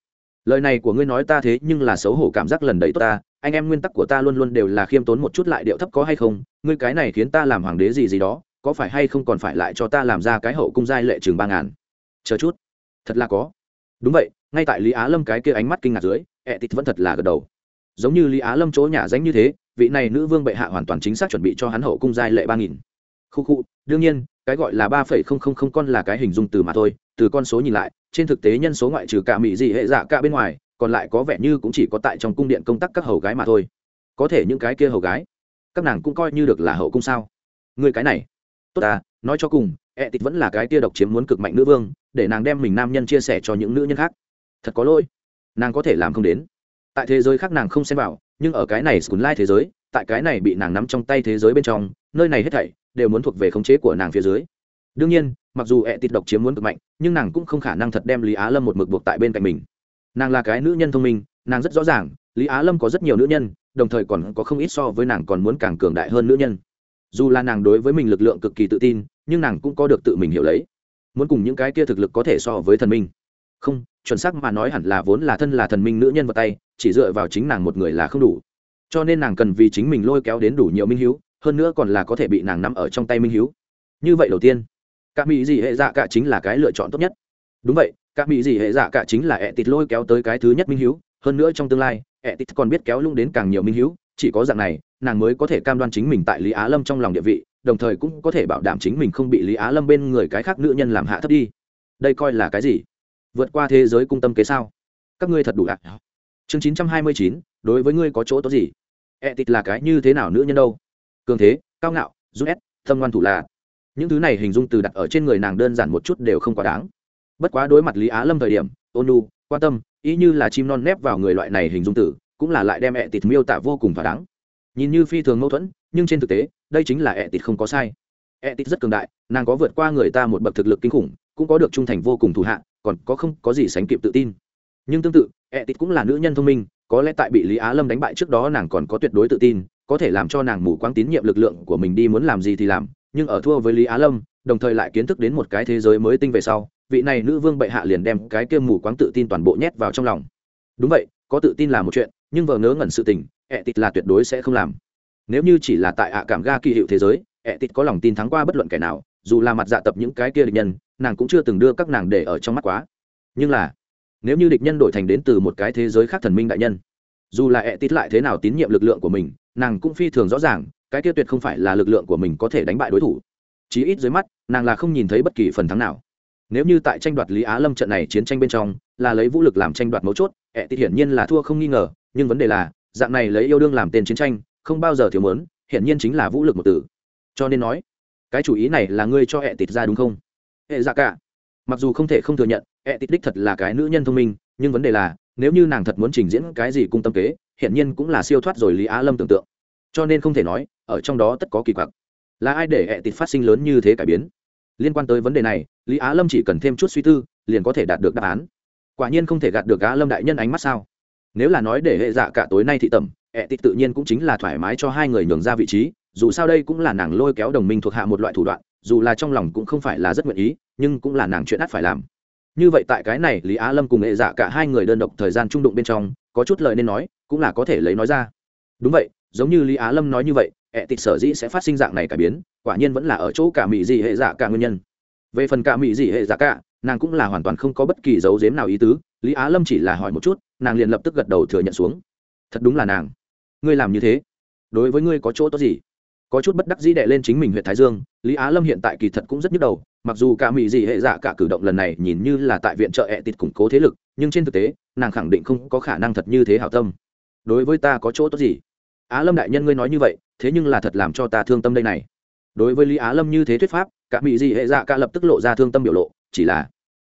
Lời này của ngươi nói ta thế nhưng là xấu hổ cảm giác lần đấy tốt ta, anh em nguyên tắc của ta luôn luôn đều là khiêm tốn một chút lại điệu thấp có hay không, ngươi cái này khiến ta làm hoàng đế gì gì đó, có phải hay không còn phải lại cho ta làm ra cái hậu cung giai lệ trường ba ngàn? Chờ chút. Thật là có. Đúng vậy, ngay tại lý á lâm cái kia ánh mắt kinh ngạc dưới, ẹ tít vẫn thật là gật đầu. Giống như lý á lâm chỗ nhà danh như thế, vị này nữ vương bệ hạ hoàn toàn chính xác chuẩn bị cho hắn hậu cung giai lệ ba nghìn khu khu, đương nhiên, cái gọi là ba phẩy không không không con là cái hình dung từ mà thôi, từ con số nhìn lại, trên thực tế nhân số ngoại trừ cả mỹ dị hệ dạ cả bên ngoài, còn lại có vẻ như cũng chỉ có tại trong cung điện công tác các hầu gái mà thôi. Có thể những cái kia hầu gái, các nàng cũng coi như được là hậu cung sao? Người cái này, tốt à nói cho cùng, ẹ tịt vẫn là cái kia độc chiếm muốn cực mạnh nữ vương, để nàng đem mình nam nhân chia sẻ cho những nữ nhân khác. Thật có lỗi, nàng có thể làm không đến. Tại thế giới khác nàng không xem vào, nhưng ở cái này sùn lai thế giới, tại cái này bị nàng nắm trong tay thế giới bên trong, nơi này hết thảy đều muốn thuộc về khống chế của nàng phía dưới. Đương nhiên, mặc dù ẹ tịt độc chiếm muốn cực mạnh, nhưng nàng cũng không khả năng thật đem lý á lâm một mực buộc tại bên cạnh mình. Nàng là cái nữ nhân thông minh, nàng rất rõ ràng, lý á lâm có rất nhiều nữ nhân, đồng thời còn có không ít so với nàng còn muốn càng cường đại hơn nữ nhân. Dù là nàng đối với mình lực lượng cực kỳ tự tin, nhưng nàng cũng có được tự mình hiểu lấy. Muốn cùng những cái kia thực lực có thể so với thần minh. Không, chuẩn xác mà nói hẳn là vốn là thân là thần minh nữ nhân vào tay, chỉ dựa vào chính nàng một người là không đủ. Cho nên nàng cần vì chính mình lôi kéo đến đủ nhiều minh hiếu hơn nữa còn là có thể bị nàng nắm ở trong tay minh hiếu. Như vậy đầu tiên các mỹ dị hệ dạ cả chính là cái lựa chọn tốt nhất. Đúng vậy các mỹ dị hệ dạ cả chính là ẹ tịt lôi kéo tới cái thứ nhất minh hiếu, hơn nữa trong tương lai ẹ tịt còn biết kéo lung đến càng nhiều minh hiếu, chỉ có dạng này, nàng mới có thể cam đoan chính mình tại lý á lâm trong lòng địa vị, đồng thời cũng có thể bảo đảm chính mình không bị lý á lâm bên người cái khác nữ nhân làm hạ thấp đi. Đây coi là cái gì? Vượt qua thế giới cung tâm kế sao? Các ngươi thật đủ lạc chương chín trăm hai mươi chín, đối với ngươi có chỗ tốt gì? Ẹ tịt là cái như thế nào nữ nhân đâu? Cường thế, cao ngạo rút ép tâm ngoan thủ là. Những thứ này hình dung từ đặt ở trên người nàng đơn giản một chút đều không quá đáng. Bất quá đối mặt lý á lâm thời điểm, ôn nu quan tâm, ý như là chim non nép vào người loại này hình dung tử cũng là lại đem ẹ tịt miêu tả vô cùng thỏa đáng. Nhìn như phi thường mâu thuẫn, nhưng trên thực tế, đây chính là ẹ tịt không có sai. Ẹ tịt rất cường đại, nàng có vượt qua người ta một bậc thực lực kinh khủng, cũng có được trung thành vô cùng thủ hạ, còn có không có gì sánh kịp tự tin. Nhưng tương tự, ẹ tịt cũng là nữ nhân thông minh, có lẽ tại bị lý á lâm đánh bại trước đó nàng còn có tuyệt đối tự tin có thể làm cho nàng mù quáng tín nhiệm lực lượng của mình đi muốn làm gì thì làm, nhưng ở thua với lý á lâm, đồng thời lại kiến thức đến một cái thế giới mới tinh về sau, vị này nữ vương bệ hạ liền đem cái kia mù quáng tự tin toàn bộ nhét vào trong lòng. Đúng vậy, có tự tin là một chuyện, nhưng vờ ngớ ngẩn sự tình, ẹ tịt là tuyệt đối sẽ không làm. Nếu như chỉ là tại ạ cảm ga kỳ hiệu thế giới, ẹ tịt có lòng tin thắng qua bất luận kẻ nào, dù là mặt dạ tập những cái kia địch nhân, nàng cũng chưa từng đưa các nàng để ở trong mắt quá. Nhưng là, nếu như địch nhân đổi thành đến từ một cái thế giới khác thần minh đại nhân, dù là ẹ tít lại thế nào tín nhiệm lực lượng của mình nàng cũng phi thường rõ ràng, cái kia tuyệt không phải là lực lượng của mình có thể đánh bại đối thủ. Chí ít dưới mắt, nàng là không nhìn thấy bất kỳ phần thắng nào. Nếu như tại tranh đoạt lý á lâm trận này chiến tranh bên trong, là lấy vũ lực làm tranh đoạt mấu chốt ẹ thì hiển nhiên là thua không nghi ngờ, nhưng vấn đề là, dạng này lấy yêu đương làm tên chiến tranh, không bao giờ thiếu mớn, hiển nhiên chính là vũ lực một từ. Cho nên nói, cái chủ ý này là ngươi cho ẹ tịt ra đúng không? Hệ dạ cả. Mặc dù không thể không thừa nhận ẹ tịt đích thật là cái nữ nhân thông minh, nhưng vấn đề là nếu như nàng thật muốn trình diễn cái gì cung tâm kế hiện nhiên cũng là siêu thoát rồi lý á lâm tưởng tượng. Cho nên không thể nói, ở trong đó tất có kỳ quặc. Là ai để hệ tịt phát sinh lớn như thế cải biến? Liên quan tới vấn đề này, lý á lâm chỉ cần thêm chút suy tư, liền có thể đạt được đáp án. Quả nhiên không thể gạt được á lâm đại nhân ánh mắt sao? Nếu là nói để hệ dạ cả tối nay thị tẩm, ẹ tịt tự nhiên cũng chính là thoải mái cho hai người nhường ra vị trí, dù sao đây cũng là nàng lôi kéo đồng minh thuộc hạ một loại thủ đoạn, dù là trong lòng cũng không phải là rất nguyện ý, nhưng cũng là nàng chuyện ắt phải làm như vậy tại cái này, lý á lâm cùng hệ dạ cả hai người đơn độc thời gian trung đụng bên trong, có chút lời nên nói, cũng là có thể lấy nói ra. Đúng vậy, giống như lý á lâm nói như vậy ẹ tịt sở dĩ sẽ phát sinh dạng này cải biến, quả nhiên vẫn là ở chỗ cả mỹ dị hệ dạ cả nguyên nhân. Về phần cả mỹ dị hệ dạ cả, nàng cũng là hoàn toàn không có bất kỳ dấu dếm nào ý tứ, lý á lâm chỉ là hỏi một chút, nàng liền lập tức gật đầu thừa nhận xuống. Thật đúng là nàng. Ngươi làm như thế, đối với ngươi có chỗ tốt gì? Có chút bất đắc dĩ đệ lên chính mình huyện thái dương, lý á lâm hiện tại kỳ thật cũng rất nhức đầu mặc dù cả mỹ dị hệ dạ cả cử động lần này nhìn như là tại viện trợ ẹ tịt củng cố thế lực, nhưng trên thực tế, nàng khẳng định không có khả năng thật như thế hảo tâm. Đối với ta có chỗ tốt gì? Á lâm đại nhân ngươi nói như vậy, thế nhưng là thật làm cho ta thương tâm đây này. Đối với lý á lâm như thế thuyết pháp, cả mỹ dị hệ dạ cả lập tức lộ ra thương tâm biểu lộ, chỉ là,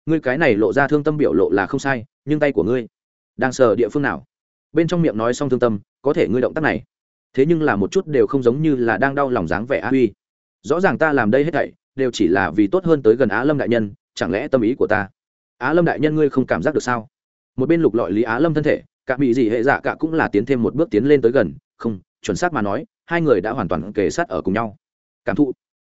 ngươi cái này lộ ra thương tâm biểu lộ là không sai, nhưng tay của ngươi, đang sờ địa phương nào? Bên trong miệng nói xong thương tâm, có thể ngươi động tác này. Thế nhưng là một chút đều không giống như là đang đau lòng dáng vẻ á huy. Rõ ràng ta làm đây hết thảy đều chỉ là vì tốt hơn tới gần á lâm đại nhân, chẳng lẽ tâm ý của ta? Á lâm đại nhân ngươi không cảm giác được sao? Một bên lục lọi lý á lâm thân thể, cả mỹ dị hệ dạ cả cũng là tiến thêm một bước tiến lên tới gần, không, chuẩn xác mà nói, hai người đã hoàn toàn kề sát ở cùng nhau. Cảm thụ,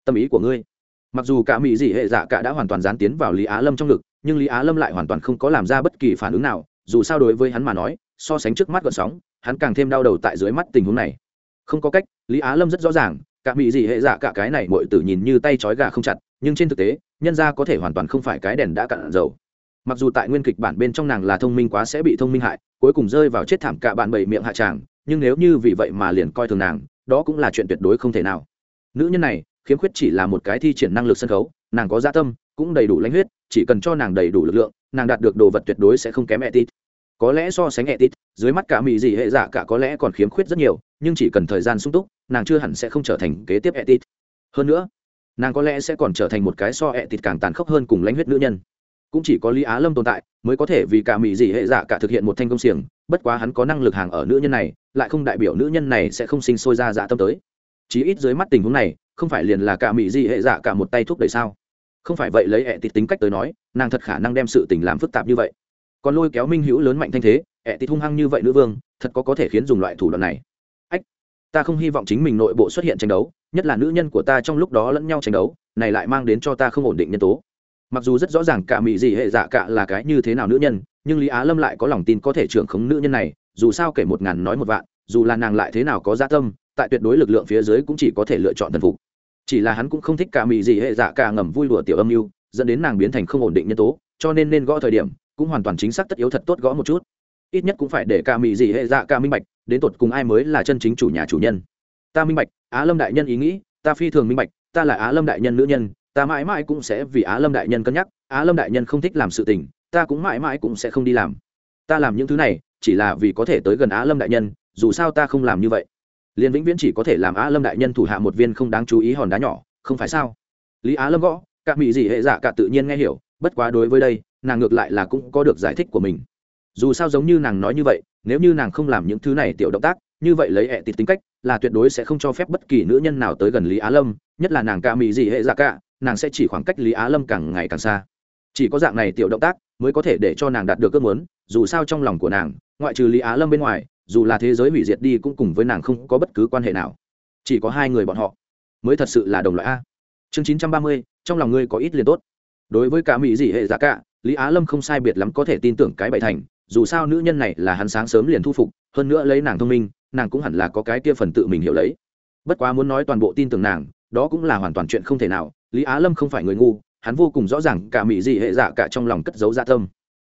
tâm ý của ngươi. Mặc dù cả mỹ dị hệ dạ cả đã hoàn toàn dán tiến vào lý á lâm trong ngực, nhưng lý á lâm lại hoàn toàn không có làm ra bất kỳ phản ứng nào, dù sao đối với hắn mà nói, so sánh trước mắt gọn sóng, hắn càng thêm đau đầu tại dưới mắt tình huống này. Không có cách, lý á lâm rất rõ ràng cả mỹ dị hệ dạ cả cái này mọi tử nhìn như tay trói gà không chặt, nhưng trên thực tế, nhân ra có thể hoàn toàn không phải cái đèn đã cạn dầu. Mặc dù tại nguyên kịch bản bên trong nàng là thông minh quá sẽ bị thông minh hại, cuối cùng rơi vào chết thảm cả bạn bảy miệng hạ tràng, nhưng nếu như vì vậy mà liền coi thường nàng, đó cũng là chuyện tuyệt đối không thể nào. Nữ nhân này, khiếm khuyết chỉ là một cái thi triển năng lực sân khấu, nàng có gia tâm, cũng đầy đủ lãnh huyết, chỉ cần cho nàng đầy đủ lực lượng, nàng đạt được đồ vật tuyệt đối sẽ không kém etit có lẽ so sánh etit dưới mắt cả mỹ dị hệ dạ cả có lẽ còn khiếm khuyết rất nhiều, nhưng chỉ cần thời gian sung túc, nàng chưa hẳn sẽ không trở thành kế tiếp etit hơn nữa, nàng có lẽ sẽ còn trở thành một cái so etit càng tàn khốc hơn cùng lãnh huyết nữ nhân. Cũng chỉ có lý á lâm tồn tại, mới có thể vì cả mỹ dị hệ dạ cả thực hiện một thanh công xiềng, bất quá hắn có năng lực hàng ở nữ nhân này, lại không đại biểu nữ nhân này sẽ không sinh sôi ra dạ tâm tới. Chí ít dưới mắt tình huống này, không phải liền là cả mỹ dị hệ dạ cả một tay thúc đẩy sao? Không phải vậy lấy ẹ tịt tính cách tới nói, nàng thật khả năng đem sự tình làm phức tạp như vậy còn lôi kéo minh hữu lớn mạnh thanh thế ẹ thì hung hăng như vậy nữ vương, thật có có thể khiến dùng loại thủ đoạn này. Ách, ta không hy vọng chính mình nội bộ xuất hiện tranh đấu, nhất là nữ nhân của ta trong lúc đó lẫn nhau tranh đấu, này lại mang đến cho ta không ổn định nhân tố. Mặc dù rất rõ ràng cả mỹ dị hệ dạ cả là cái như thế nào nữ nhân, nhưng lý á lâm lại có lòng tin có thể trưởng khống nữ nhân này, dù sao kể một ngàn nói một vạn, dù là nàng lại thế nào có gia tâm, tại tuyệt đối lực lượng phía dưới cũng chỉ có thể lựa chọn thần phục. Chỉ là hắn cũng không thích cả mỹ dị hệ dạ cả ngầm vui đùa tiểu âm mưu, dẫn đến nàng biến thành không ổn định nhân tố, cho nên nên gõ thời điểm cũng hoàn toàn chính xác tất yếu thật tốt gõ một chút. Ít nhất cũng phải để cả mỹ dị hệ dạ ca minh bạch, đến tột cùng ai mới là chân chính chủ nhà chủ nhân. Ta minh bạch, á lâm đại nhân ý nghĩ, ta phi thường minh bạch, ta là á lâm đại nhân nữ nhân, ta mãi mãi cũng sẽ vì á lâm đại nhân cân nhắc, á lâm đại nhân không thích làm sự tình, ta cũng mãi mãi cũng sẽ không đi làm. Ta làm những thứ này, chỉ là vì có thể tới gần á lâm đại nhân, dù sao ta không làm như vậy. Liền vĩnh viễn chỉ có thể làm á lâm đại nhân thủ hạ một viên không đáng chú ý hòn đá nhỏ, không phải sao? Lý á lâm gõ các mỹ gì hệ dạ cả tự nhiên nghe hiểu bất quá đối với đây, nàng ngược lại là cũng có được giải thích của mình. Dù sao giống như nàng nói như vậy, nếu như nàng không làm những thứ này tiểu động tác, như vậy lấy ẹ tịt tính cách, là tuyệt đối sẽ không cho phép bất kỳ nữ nhân nào tới gần lý á lâm, nhất là nàng ca mỹ gì hệ dạ cả, nàng sẽ chỉ khoảng cách lý á lâm càng ngày càng xa. Chỉ có dạng này tiểu động tác mới có thể để cho nàng đạt được ước muốn, dù sao trong lòng của nàng, ngoại trừ lý á lâm bên ngoài, dù là thế giới hủy diệt đi cũng cùng với nàng không có bất cứ quan hệ nào. Chỉ có hai người bọn họ. Mới thật sự là đồng loại a. Chương chín trăm ba mươi, trong lòng ngươi có ít liền tốt đối với cả mỹ dị hệ giả cả, lý á lâm không sai biệt lắm có thể tin tưởng cái bậy thành, dù sao nữ nhân này là hắn sáng sớm liền thu phục, hơn nữa lấy nàng thông minh, nàng cũng hẳn là có cái kia phần tự mình hiểu lấy. Bất quá muốn nói toàn bộ tin tưởng nàng, đó cũng là hoàn toàn chuyện không thể nào, lý á lâm không phải người ngu, hắn vô cùng rõ ràng cả mỹ dị hệ giả cả trong lòng cất giấu dạ tâm.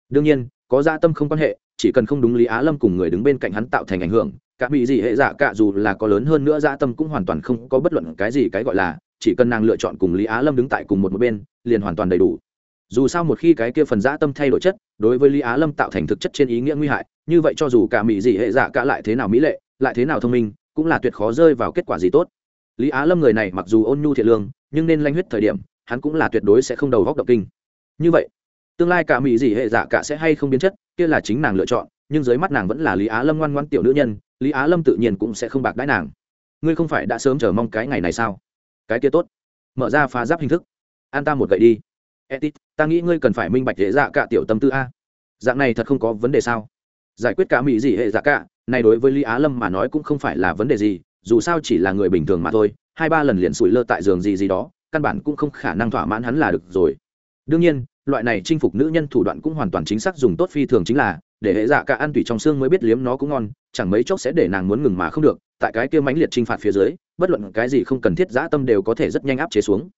Đương nhiên, có dạ tâm không quan hệ, chỉ cần không đúng lý á lâm cùng người đứng bên cạnh hắn tạo thành ảnh hưởng, cả mỹ dị hệ giả cả dù là có lớn hơn nữa dạ tâm cũng hoàn toàn không có bất luận cái gì cái gọi là chỉ cần nàng lựa chọn cùng lý á lâm đứng tại cùng một, một bên liền hoàn toàn đầy đủ. Dù sao một khi cái kia phần dã tâm thay đổi chất đối với lý á lâm tạo thành thực chất trên ý nghĩa nguy hại như vậy cho dù cả mỹ dị hệ giả cả lại thế nào mỹ lệ lại thế nào thông minh cũng là tuyệt khó rơi vào kết quả gì tốt. Lý á lâm người này mặc dù ôn nhu thiện lương nhưng nên lanh huyết thời điểm hắn cũng là tuyệt đối sẽ không đầu góc động kinh. Như vậy tương lai cả mỹ dị hệ giả cả sẽ hay không biến chất kia là chính nàng lựa chọn nhưng dưới mắt nàng vẫn là lý á lâm ngoan ngoan tiểu nữ nhân lý á lâm tự nhiên cũng sẽ không bạc đãi nàng. Ngươi không phải đã sớm chờ mong cái ngày này sao? Cái kia tốt. Mở ra phá giáp hình thức. An ta một gậy đi. Etit ta nghĩ ngươi cần phải minh bạch hệ dạ cả tiểu tâm tư a. Dạng này thật không có vấn đề sao? Giải quyết cả mỹ dị hệ dạ cả, này đối với lý á lâm mà nói cũng không phải là vấn đề gì, dù sao chỉ là người bình thường mà thôi, hai ba lần liền sủi lơ tại giường gì gì đó, căn bản cũng không khả năng thỏa mãn hắn là được rồi. Đương nhiên, loại này chinh phục nữ nhân thủ đoạn cũng hoàn toàn chính xác dùng tốt phi thường chính là, để hệ dạ cả ăn tủy trong xương mới biết liếm nó cũng ngon, chẳng mấy chốc sẽ để nàng muốn ngừng mà không được, tại cái kia mãnh liệt chinh phạt phía dưới bất luận cái gì không cần thiết dã tâm đều có thể rất nhanh áp chế xuống.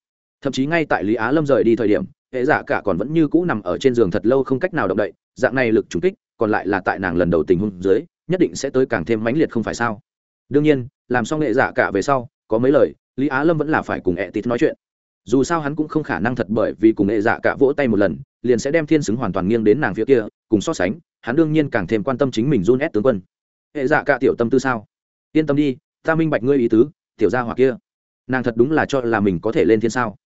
Thậm chí ngay tại lý á lâm rời đi thời điểm, hệ dạ cả còn vẫn như cũ nằm ở trên giường thật lâu không cách nào động đậy, dạng này lực trùng kích, còn lại là tại nàng lần đầu tình huống dưới, nhất định sẽ tới càng thêm mãnh liệt không phải sao? Đương nhiên, làm xong hệ dạ cả về sau, có mấy lời, lý á lâm vẫn là phải cùng ẹ tít nói chuyện. Dù sao hắn cũng không khả năng thật bởi vì cùng hệ dạ cả vỗ tay một lần, liền sẽ đem thiên xứng hoàn toàn nghiêng đến nàng phía kia, cùng so sánh, hắn đương nhiên càng thêm quan tâm chính mình run ép tướng quân. Hệ dạ cả tiểu tâm tư sao? Yên tâm đi, ta minh bạch ngươi ý tứ tiểu gia hỏa kia. Nàng thật đúng là cho là mình có thể lên thiên sao.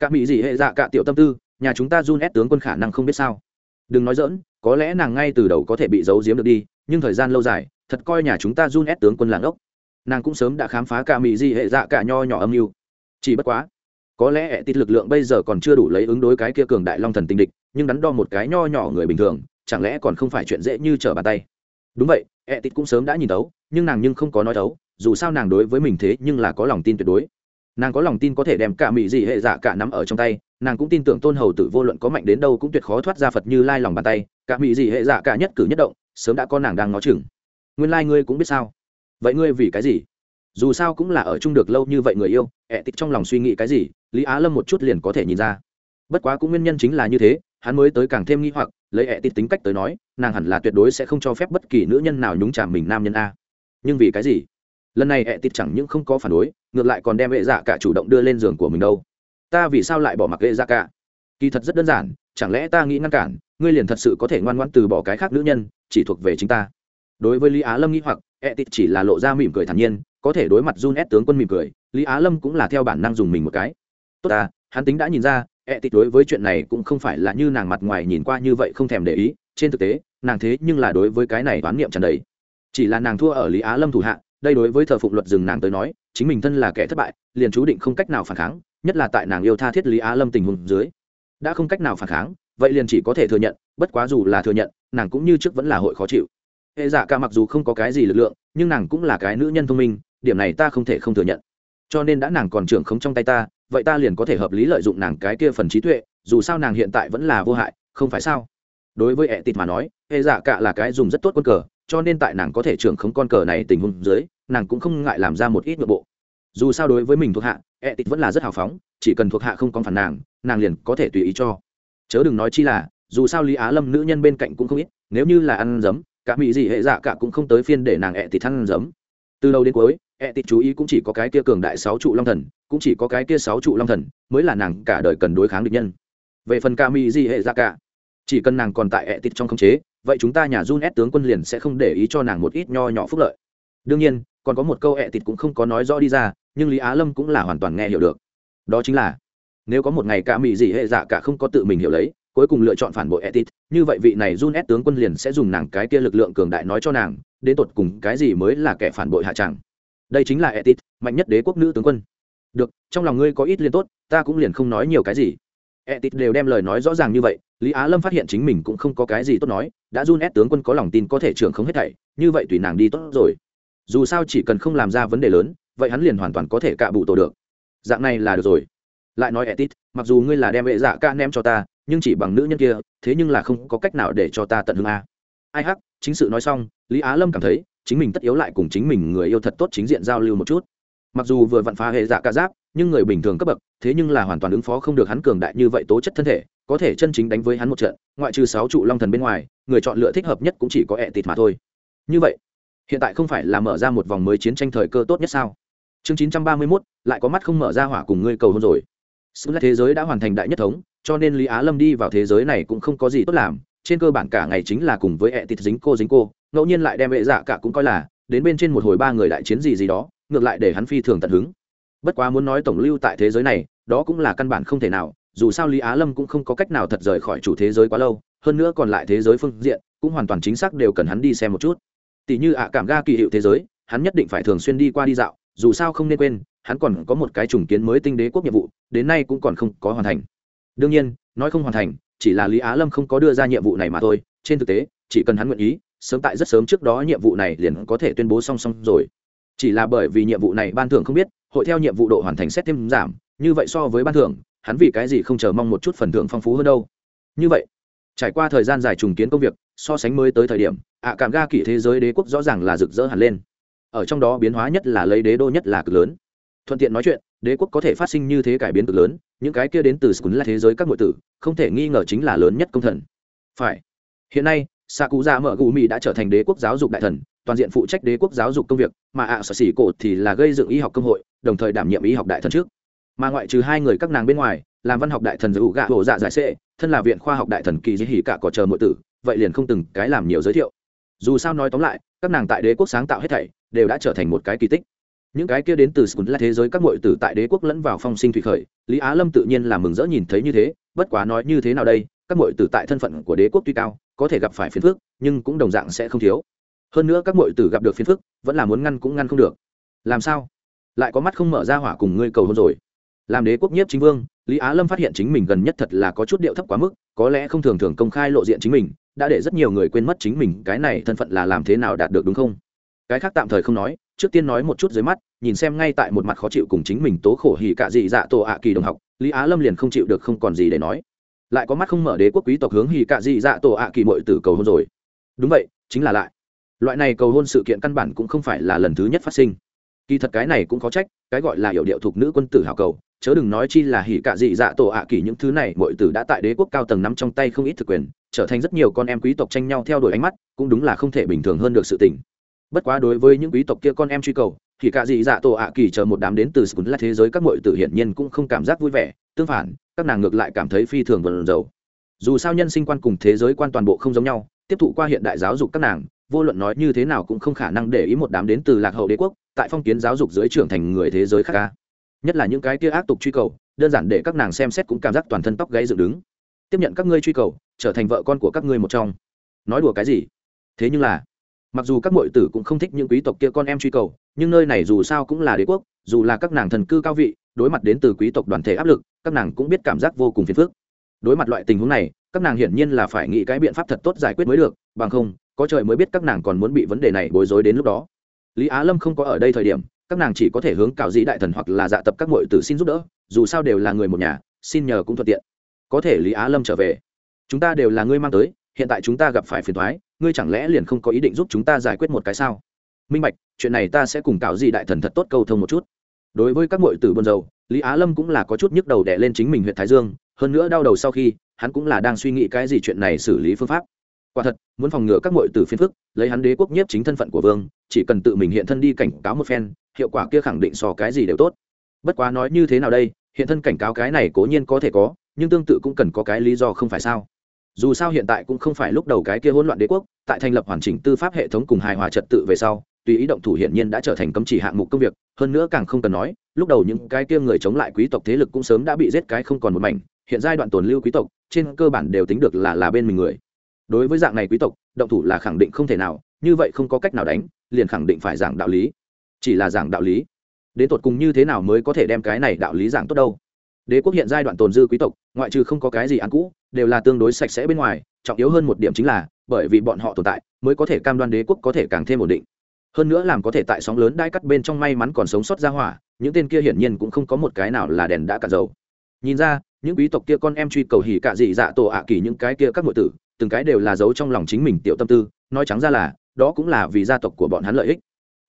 Các mỹ gì hệ dạ cả tiểu tâm tư, nhà chúng ta run ép tướng quân khả năng không biết sao. Đừng nói dỡn có lẽ nàng ngay từ đầu có thể bị giấu giếm được đi, nhưng thời gian lâu dài, thật coi nhà chúng ta run ép tướng quân làng ốc nàng cũng sớm đã khám phá cả mỹ di hệ dạ cả nho nhỏ âm mưu. Chỉ bất quá, có lẽ ẹ tít lực lượng bây giờ còn chưa đủ lấy ứng đối cái kia cường đại long thần tinh địch, nhưng đắn đo một cái nho nhỏ người bình thường, chẳng lẽ còn không phải chuyện dễ như trở bàn tay. Đúng vậy ẹ tít cũng sớm đã nhìn tấu, nhưng nàng nhưng không có nói tấu dù sao nàng đối với mình thế nhưng là có lòng tin tuyệt đối. Nàng có lòng tin có thể đem cả mỹ dị hệ giả cả nắm ở trong tay, nàng cũng tin tưởng tôn hầu tử vô luận có mạnh đến đâu cũng tuyệt khó thoát ra phật như lai lòng bàn tay, cả mỹ dị hệ giả cả nhất cử nhất động, sớm đã có nàng đang ngó chừng. Nguyên lai、like、ngươi cũng biết sao? Vậy ngươi vì cái gì? Dù sao cũng là ở chung được lâu như vậy người yêu ẹ tịch trong lòng suy nghĩ cái gì, lý á lâm một chút liền có thể nhìn ra. Bất quá cũng nguyên nhân chính là như thế, hắn mới tới càng thêm nghi hoặc, lấy ẹ tịch tính cách tới nói, nàng hẳn là tuyệt đối sẽ không cho phép bất kỳ nữ nhân nào nhúng chạm mình nam nhân a. Nhưng vì cái gì? Lần này ẹ tịt chẳng những không có phản đối, ngược lại còn đem ệ dạ cả chủ động đưa lên giường của mình đâu. Ta vì sao lại bỏ mặc ệ dạ cả? Kỳ thật rất đơn giản, chẳng lẽ ta nghĩ ngăn cản, ngươi liền thật sự có thể ngoan ngoãn từ bỏ cái khác nữ nhân, chỉ thuộc về chính ta? Đối với lý á lâm nghĩ hoặc, ẹ tịt chỉ là lộ ra mỉm cười thản nhiên, có thể đối mặt run ép tướng quân mỉm cười, lý á lâm cũng là theo bản năng dùng mình một cái. Tốt ta, hắn tính đã nhìn ra, ẹ tịt đối với chuyện này cũng không phải là như nàng mặt ngoài nhìn qua như vậy không thèm để ý, trên thực tế, nàng thế nhưng là đối với cái này đoán niệm tràn đầy. Chỉ là nàng thua ở lý á lâm thủ hạ đây đối với thờ phụng luật rừng nàng tới nói, chính mình thân là kẻ thất bại, liền chú định không cách nào phản kháng, nhất là tại nàng yêu tha thiết lý á lâm tình huống dưới. Đã không cách nào phản kháng, vậy liền chỉ có thể thừa nhận, bất quá dù là thừa nhận, nàng cũng như trước vẫn là hội khó chịu. Hệ dạ cả mặc dù không có cái gì lực lượng, nhưng nàng cũng là cái nữ nhân thông minh, điểm này ta không thể không thừa nhận. Cho nên đã nàng còn trưởng không trong tay ta, vậy ta liền có thể hợp lý lợi dụng nàng cái kia phần trí tuệ, dù sao nàng hiện tại vẫn là vô hại, không phải sao? Đối với ẹ tịt mà nói, hệ dạ cả là cái dùng rất tốt quân cờ cho nên tại nàng có thể trưởng không con cờ này tình huống dưới, nàng cũng không ngại làm ra một ít nội bộ. Dù sao đối với mình thuộc hạ e tịt vẫn là rất hào phóng, chỉ cần thuộc hạ không còn phản nàng nàng liền có thể tùy ý cho. Chớ đừng nói chi là, dù sao lý á lâm nữ nhân bên cạnh cũng không ít, nếu như là ăn giấm cả mỹ gì hệ dạ cả cũng không tới phiên để nàng ẹ tịt ăn giấm từ đầu đến cuối ẹ tịt chú ý cũng chỉ có cái kia cường đại sáu trụ long thần, cũng chỉ có cái kia sáu trụ long thần mới là nàng cả đời cần đối kháng địch nhân. Về phần ca mỹ gì hệ dạ cả chỉ cần nàng còn tại ẹ tịt trong khống chế, vậy chúng ta nhà run ép tướng quân liền sẽ không để ý cho nàng một ít nho nhỏ phúc lợi. Đương nhiên, còn có một câu ẹ tịt cũng không có nói rõ đi ra, nhưng lý á lâm cũng là hoàn toàn nghe hiểu được. Đó chính là, nếu có một ngày cả mỹ dị hệ dạ cả không có tự mình hiểu lấy, cuối cùng lựa chọn phản bội etit như vậy vị này run ép tướng quân liền sẽ dùng nàng cái kia lực lượng cường đại nói cho nàng, đến tột cùng cái gì mới là kẻ phản bội hạ tràng đây chính là etit mạnh nhất đế quốc nữ tướng quân. Được, trong lòng ngươi có ít liền tốt, ta cũng liền không nói nhiều cái gì. Etit đều đem lời nói rõ ràng như vậy lý á lâm phát hiện chính mình cũng không có cái gì tốt nói, đã run ép tướng quân có lòng tin có thể trưởng không hết thảy, như vậy tùy nàng đi tốt rồi. Dù sao chỉ cần không làm ra vấn đề lớn, vậy hắn liền hoàn toàn có thể cạ bụ tổ được. Dạng này là được rồi. Lại nói etit mặc dù ngươi là đem vệ dạ ca ném cho ta, nhưng chỉ bằng nữ nhân kia, thế nhưng là không có cách nào để cho ta tận hương a. Ai hắc, chính sự nói xong, lý á lâm cảm thấy, chính mình tất yếu lại cùng chính mình người yêu thật tốt chính diện giao lưu một chút. Mặc dù vừa vặn phá hệ dạ ca giáp, nhưng người bình thường cấp bậc, thế nhưng là hoàn toàn ứng phó không được hắn cường đại như vậy tố chất thân thể có thể chân chính đánh với hắn một trận, ngoại trừ sáu trụ long thần bên ngoài, người chọn lựa thích hợp nhất cũng chỉ có ẹ tịt mà thôi. Như vậy, hiện tại không phải là mở ra một vòng mới chiến tranh thời cơ tốt nhất sao? Chương chín trăm ba mươi mốt, lại có mắt không mở ra hỏa cùng ngươi cầu hôn rồi. Sự là thế giới đã hoàn thành đại nhất thống, cho nên lý á lâm đi vào thế giới này cũng không có gì tốt làm, trên cơ bản cả ngày chính là cùng với ẹ tịt dính cô dính cô, ngẫu nhiên lại đem ệ dạ cả cũng coi là, đến bên trên một hồi ba người đại chiến gì gì đó, ngược lại để hắn phi thường tận hứng. Bất quá muốn nói tổng lưu tại thế giới này, đó cũng là căn bản không thể nào dù sao lý á lâm cũng không có cách nào thật rời khỏi chủ thế giới quá lâu, hơn nữa còn lại thế giới phương diện, cũng hoàn toàn chính xác đều cần hắn đi xem một chút. Tỷ như ạ cảm ga kỳ hiệu thế giới, hắn nhất định phải thường xuyên đi qua đi dạo, dù sao không nên quên, hắn còn có một cái trùng kiến mới tinh đế quốc nhiệm vụ, đến nay cũng còn không có hoàn thành. Đương nhiên, nói không hoàn thành, chỉ là lý á lâm không có đưa ra nhiệm vụ này mà thôi, trên thực tế, chỉ cần hắn nguyện ý, sớm tại rất sớm trước đó nhiệm vụ này liền có thể tuyên bố song song rồi. Chỉ là bởi vì nhiệm vụ này ban thưởng không biết, hội theo nhiệm vụ độ hoàn thành xét thêm giảm, như vậy so với ban thưởng hắn vì cái gì không chờ mong một chút phần thưởng phong phú hơn đâu? Như vậy, trải qua thời gian dài trùng kiến công việc, so sánh mới tới thời điểm, ạ cảm ga kỷ thế giới đế quốc rõ ràng là rực rỡ hẳn lên. Ở trong đó biến hóa nhất là lấy đế đô nhất là cực lớn. Thuận tiện nói chuyện, đế quốc có thể phát sinh như thế cải biến cực lớn, những cái kia đến từ súng là thế giới các nội tử, không thể nghi ngờ chính là lớn nhất công thần. Phải, hiện nay xạ cụ già mở gù mỹ đã trở thành đế quốc giáo dục đại thần, toàn diện phụ trách đế quốc giáo dục công việc, mà ạ sở xỉ cổ thì là gây dựng y học công hội, đồng thời đảm nhiệm y học đại thần trước mà ngoại trừ hai người các nàng bên ngoài, làm văn học đại thần giữ gạ hồ dạ giải sệ, thân là viện khoa học đại thần kỳ dĩ hỉ cả có chờ mọi tử, vậy liền không từng cái làm nhiều giới thiệu. Dù sao nói tóm lại, các nàng tại đế quốc sáng tạo hết thảy, đều đã trở thành một cái kỳ tích. Những cái kia đến từ sùn là thế giới các muội tử tại đế quốc lẫn vào phong sinh thủy khởi, lý á lâm tự nhiên là mừng rỡ nhìn thấy như thế, bất quá nói như thế nào đây, các muội tử tại thân phận của đế quốc tuy cao, có thể gặp phải phiền phức, nhưng cũng đồng dạng sẽ không thiếu. Hơn nữa các muội tử gặp được phiền phức, vẫn là muốn ngăn cũng ngăn không được. Làm sao? Lại có mắt không mở ra hỏa cùng ngươi cầu hôn rồi làm đế quốc nhiếp chính vương, lý á lâm phát hiện chính mình gần nhất thật là có chút điệu thấp quá mức, có lẽ không thường thường công khai lộ diện chính mình, đã để rất nhiều người quên mất chính mình, cái này thân phận là làm thế nào đạt được đúng không? Cái khác tạm thời không nói, trước tiên nói một chút dưới mắt, nhìn xem ngay tại một mặt khó chịu cùng chính mình tố khổ hỉ cả dị dạ tổ ạ kỳ đồng học, lý á lâm liền không chịu được không còn gì để nói. Lại có mắt không mở đế quốc quý tộc hướng hỉ cả dị dạ tổ ạ kỳ mội tử cầu hôn rồi. Đúng vậy, chính là lại. Loại này cầu hôn sự kiện căn bản cũng không phải là lần thứ nhất phát sinh kỳ thật cái này cũng có trách, cái gọi là hiệu điệu thuộc nữ quân tử hảo cầu, chớ đừng nói chi là hỉ cả dị dạ tổ ạ kỳ những thứ này, mọi tử đã tại đế quốc cao tầng nắm trong tay không ít thực quyền, trở thành rất nhiều con em quý tộc tranh nhau theo đuổi ánh mắt, cũng đúng là không thể bình thường hơn được sự tình. Bất quá đối với những quý tộc kia con em truy cầu thì cả dị dạ tổ ạ kỳ chờ một đám đến từ sùn là thế giới các mọi tử hiển nhiên cũng không cảm giác vui vẻ, tương phản, các nàng ngược lại cảm thấy phi thường vần dầu dù sao nhân sinh quan cùng thế giới quan toàn bộ không giống nhau, tiếp thụ qua hiện đại giáo dục các nàng vô luận nói như thế nào cũng không khả năng để ý một đám đến từ lạc hậu đế quốc, tại phong kiến giáo dục dưới trưởng thành người thế giới khác ca. Nhất là những cái kia ác tục truy cầu, đơn giản để các nàng xem xét cũng cảm giác toàn thân tóc gáy dựng đứng. Tiếp nhận các ngươi truy cầu, trở thành vợ con của các ngươi một trong. Nói đùa cái gì? Thế nhưng là, mặc dù các m tử cũng không thích những quý tộc kia con em truy cầu, nhưng nơi này dù sao cũng là đế quốc, dù là các nàng thần cư cao vị, đối mặt đến từ quý tộc đoàn thể áp lực, các nàng cũng biết cảm giác vô cùng phiền phức. Đối mặt loại tình huống này, các nàng hiển nhiên là phải nghĩ cái biện pháp thật tốt giải quyết mới được, bằng không có trời mới biết các nàng còn muốn bị vấn đề này bối rối đến lúc đó. Lý á lâm không có ở đây thời điểm, các nàng chỉ có thể hướng cạo dĩ đại thần hoặc là dạ tập các mội tử xin giúp đỡ, dù sao đều là người một nhà, xin nhờ cũng thuận tiện. Có thể lý á lâm trở về. Chúng ta đều là ngươi mang tới, hiện tại chúng ta gặp phải phiền thoái ngươi chẳng lẽ liền không có ý định giúp chúng ta giải quyết một cái sao? Minh bạch, chuyện này ta sẽ cùng cạo dĩ đại thần thật tốt câu thông một chút. Đối với các mội tử buôn dầu lý á lâm cũng là có chút nhức đầu đẻ lên chính mình huyện thái dương, hơn nữa đau đầu sau khi, hắn cũng là đang suy nghĩ cái gì chuyện này xử lý phương pháp quả thật, muốn phòng ngừa các mội từ phiên phức, lấy hắn đế quốc nhiếp chính thân phận của vương, chỉ cần tự mình hiện thân đi cảnh cáo một phen, hiệu quả kia khẳng định so cái gì đều tốt. Bất quá nói như thế nào đây, hiện thân cảnh cáo cái này cố nhiên có thể có, nhưng tương tự cũng cần có cái lý do không phải sao? Dù sao hiện tại cũng không phải lúc đầu cái kia hỗn loạn đế quốc, tại thành lập hoàn chỉnh tư pháp hệ thống cùng hài hòa trật tự về sau, tùy ý động thủ hiển nhiên đã trở thành cấm chỉ hạng mục công việc, hơn nữa càng không cần nói, lúc đầu những cái kia người chống lại quý tộc thế lực cũng sớm đã bị giết cái không còn một mảnh, hiện giai đoạn tồn lưu quý tộc, trên cơ bản đều tính được là là bên mình người đối với dạng này quý tộc, động thủ là khẳng định không thể nào, như vậy không có cách nào đánh, liền khẳng định phải giảng đạo lý. Chỉ là giảng đạo lý. Đến tột cùng như thế nào mới có thể đem cái này đạo lý giảng tốt đâu? Đế quốc hiện giai đoạn tồn dư quý tộc, ngoại trừ không có cái gì ăn cũ, đều là tương đối sạch sẽ bên ngoài, trọng yếu hơn một điểm chính là, bởi vì bọn họ tồn tại, mới có thể cam đoan đế quốc có thể càng thêm ổn định. Hơn nữa làm có thể tại sóng lớn đai cắt bên trong may mắn còn sống sót ra hỏa, những tên kia hiển nhiên cũng không có một cái nào là đèn đã cạn dầu. Nhìn ra, những quý tộc kia con em truy cầu hỉ cả dị dạ tổ ạ kỳ những cái kia các ngụy tử từng cái đều là giấu trong lòng chính mình tiểu tâm tư, nói trắng ra là, đó cũng là vì gia tộc của bọn hắn lợi ích.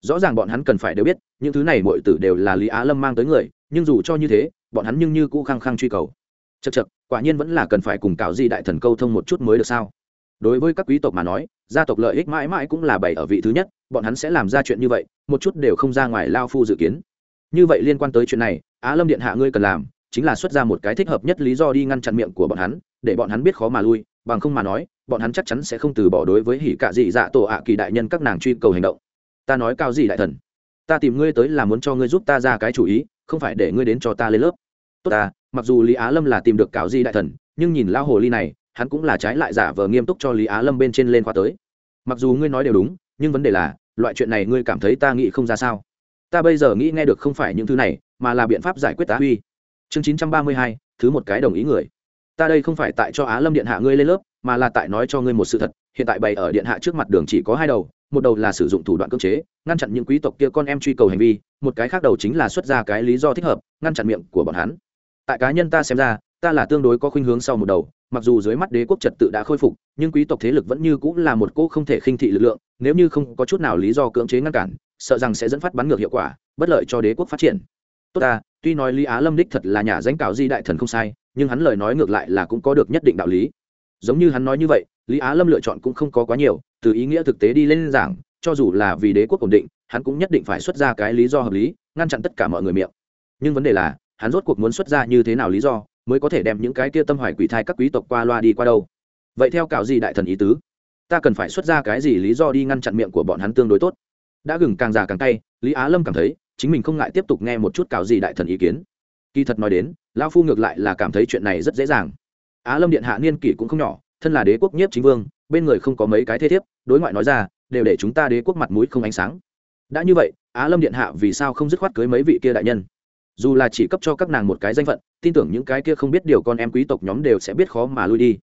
Rõ ràng bọn hắn cần phải đều biết, những thứ này mọi tử đều là lý á lâm mang tới người, nhưng dù cho như thế, bọn hắn nhưng như cũ khăng khăng truy cầu. Chật chật quả nhiên vẫn là cần phải cùng cạo di đại thần câu thông một chút mới được sao? Đối với các quý tộc mà nói, gia tộc lợi ích mãi mãi cũng là bảy ở vị thứ nhất, bọn hắn sẽ làm ra chuyện như vậy, một chút đều không ra ngoài lao phu dự kiến. Như vậy liên quan tới chuyện này, á lâm điện hạ ngươi cần làm, chính là xuất ra một cái thích hợp nhất lý do đi ngăn chặn miệng của bọn hắn để bọn hắn biết khó mà lui, bằng không mà nói, bọn hắn chắc chắn sẽ không từ bỏ đối với hỉ cạ dị dạ tổ ạ kỳ đại nhân các nàng truy cầu hành động. Ta nói cao gì đại thần, ta tìm ngươi tới là muốn cho ngươi giúp ta ra cái chủ ý, không phải để ngươi đến cho ta lên lớp. Tốt ta, mặc dù lý á lâm là tìm được cáo di đại thần, nhưng nhìn lao hồ ly này, hắn cũng là trái lại giả vờ nghiêm túc cho lý á lâm bên trên lên khoa tới. Mặc dù ngươi nói đều đúng, nhưng vấn đề là, loại chuyện này ngươi cảm thấy ta nghĩ không ra sao? Ta bây giờ nghĩ nghe được không phải những thứ này, mà là biện pháp giải quyết tá huy. Chương chín trăm ba mươi hai, thứ một cái đồng ý người ta đây không phải tại cho á lâm điện hạ ngươi lên lớp, mà là tại nói cho ngươi một sự thật. Hiện tại bày ở điện hạ trước mặt đường chỉ có hai đầu, một đầu là sử dụng thủ đoạn cưỡng chế, ngăn chặn những quý tộc kia con em truy cầu hành vi, một cái khác đầu chính là xuất ra cái lý do thích hợp, ngăn chặn miệng của bọn hắn. Tại cá nhân ta xem ra, ta là tương đối có khuynh hướng sau một đầu, mặc dù dưới mắt đế quốc trật tự đã khôi phục, nhưng quý tộc thế lực vẫn như cũng là một cỗ không thể khinh thị lực lượng, nếu như không có chút nào lý do cưỡng chế ngăn cản, sợ rằng sẽ dẫn phát bắn ngược hiệu quả, bất lợi cho đế quốc phát triển. Tốt ta, tuy nói lý á lâm đích thật là nhà danh cạo di đại thần không sai nhưng hắn lời nói ngược lại là cũng có được nhất định đạo lý. Giống như hắn nói như vậy, lý á lâm lựa chọn cũng không có quá nhiều, từ ý nghĩa thực tế đi lên giảng, cho dù là vì đế quốc ổn định, hắn cũng nhất định phải xuất ra cái lý do hợp lý, ngăn chặn tất cả mọi người miệng. Nhưng vấn đề là, hắn rốt cuộc muốn xuất ra như thế nào lý do, mới có thể đem những cái kia tâm hoài quỷ thai các quý tộc qua loa đi qua đâu? Vậy theo cạo gì đại thần ý tứ? Ta cần phải xuất ra cái gì lý do đi ngăn chặn miệng của bọn hắn tương đối tốt? Đã gừng càng già càng tay lý á lâm cảm thấy, chính mình không ngại tiếp tục nghe một chút cạo gì đại thần ý kiến. Kỳ thật nói đến lão phu ngược lại là cảm thấy chuyện này rất dễ dàng. Á lâm điện hạ niên kỷ cũng không nhỏ, thân là đế quốc nhiếp chính vương, bên người không có mấy cái thế thiếp, đối ngoại nói ra, đều để chúng ta đế quốc mặt mũi không ánh sáng. Đã như vậy, á lâm điện hạ vì sao không dứt khoát cưới mấy vị kia đại nhân? Dù là chỉ cấp cho các nàng một cái danh phận, tin tưởng những cái kia không biết điều con em quý tộc nhóm đều sẽ biết khó mà lui đi.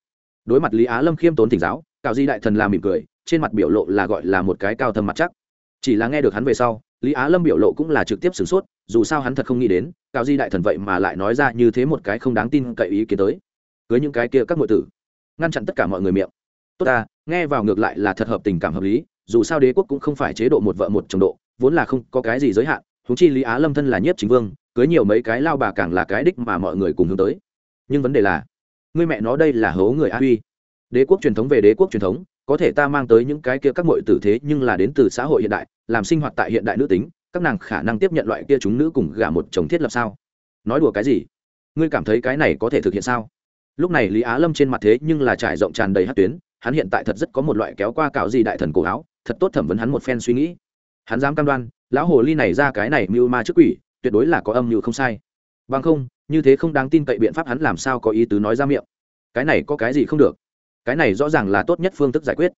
Đối mặt lý á lâm khiêm tốn thỉnh giáo Cạo di đại thần làm mỉm cười, trên mặt biểu lộ là gọi là một cái cao thâm mặt chắc. Chỉ là nghe được hắn về sau lý á lâm biểu lộ cũng là trực tiếp sửng sốt, dù sao hắn thật không nghĩ đến, cao di đại thần vậy mà lại nói ra như thế một cái không đáng tin cậy ý kiến tới. Cưới những cái kia các ngụy tử. Ngăn chặn tất cả mọi người miệng. Tốt ta, nghe vào ngược lại là thật hợp tình cảm hợp lý, dù sao đế quốc cũng không phải chế độ một vợ một chồng độ, vốn là không có cái gì giới hạn húng chi lý á lâm thân là nhiếp chính vương, cưới nhiều mấy cái lao bà càng là cái đích mà mọi người cùng hướng tới. Nhưng vấn đề là, người mẹ nó đây là hố người a huy. Đế quốc truyền thống về đế quốc truyền thống có thể ta mang tới những cái kia các mọi tử thế nhưng là đến từ xã hội hiện đại, làm sinh hoạt tại hiện đại nữ tính, các nàng khả năng tiếp nhận loại kia chúng nữ cùng gả một chồng thiết lập sao? Nói đùa cái gì? Ngươi cảm thấy cái này có thể thực hiện sao? Lúc này lý á lâm trên mặt thế nhưng là trải rộng tràn đầy hát tuyến, hắn hiện tại thật rất có một loại kéo qua cạo gì đại thần cổ áo, thật tốt thẩm vấn hắn một phen suy nghĩ. Hắn dám cam đoan, lão hồ ly này ra cái này mưu ma trước quỷ, tuyệt đối là có âm mưu không sai. Bằng không, như thế không đáng tin cậy biện pháp hắn làm sao có ý tứ nói ra miệng? Cái này có cái gì không được? Cái này rõ ràng là tốt nhất phương thức giải quyết.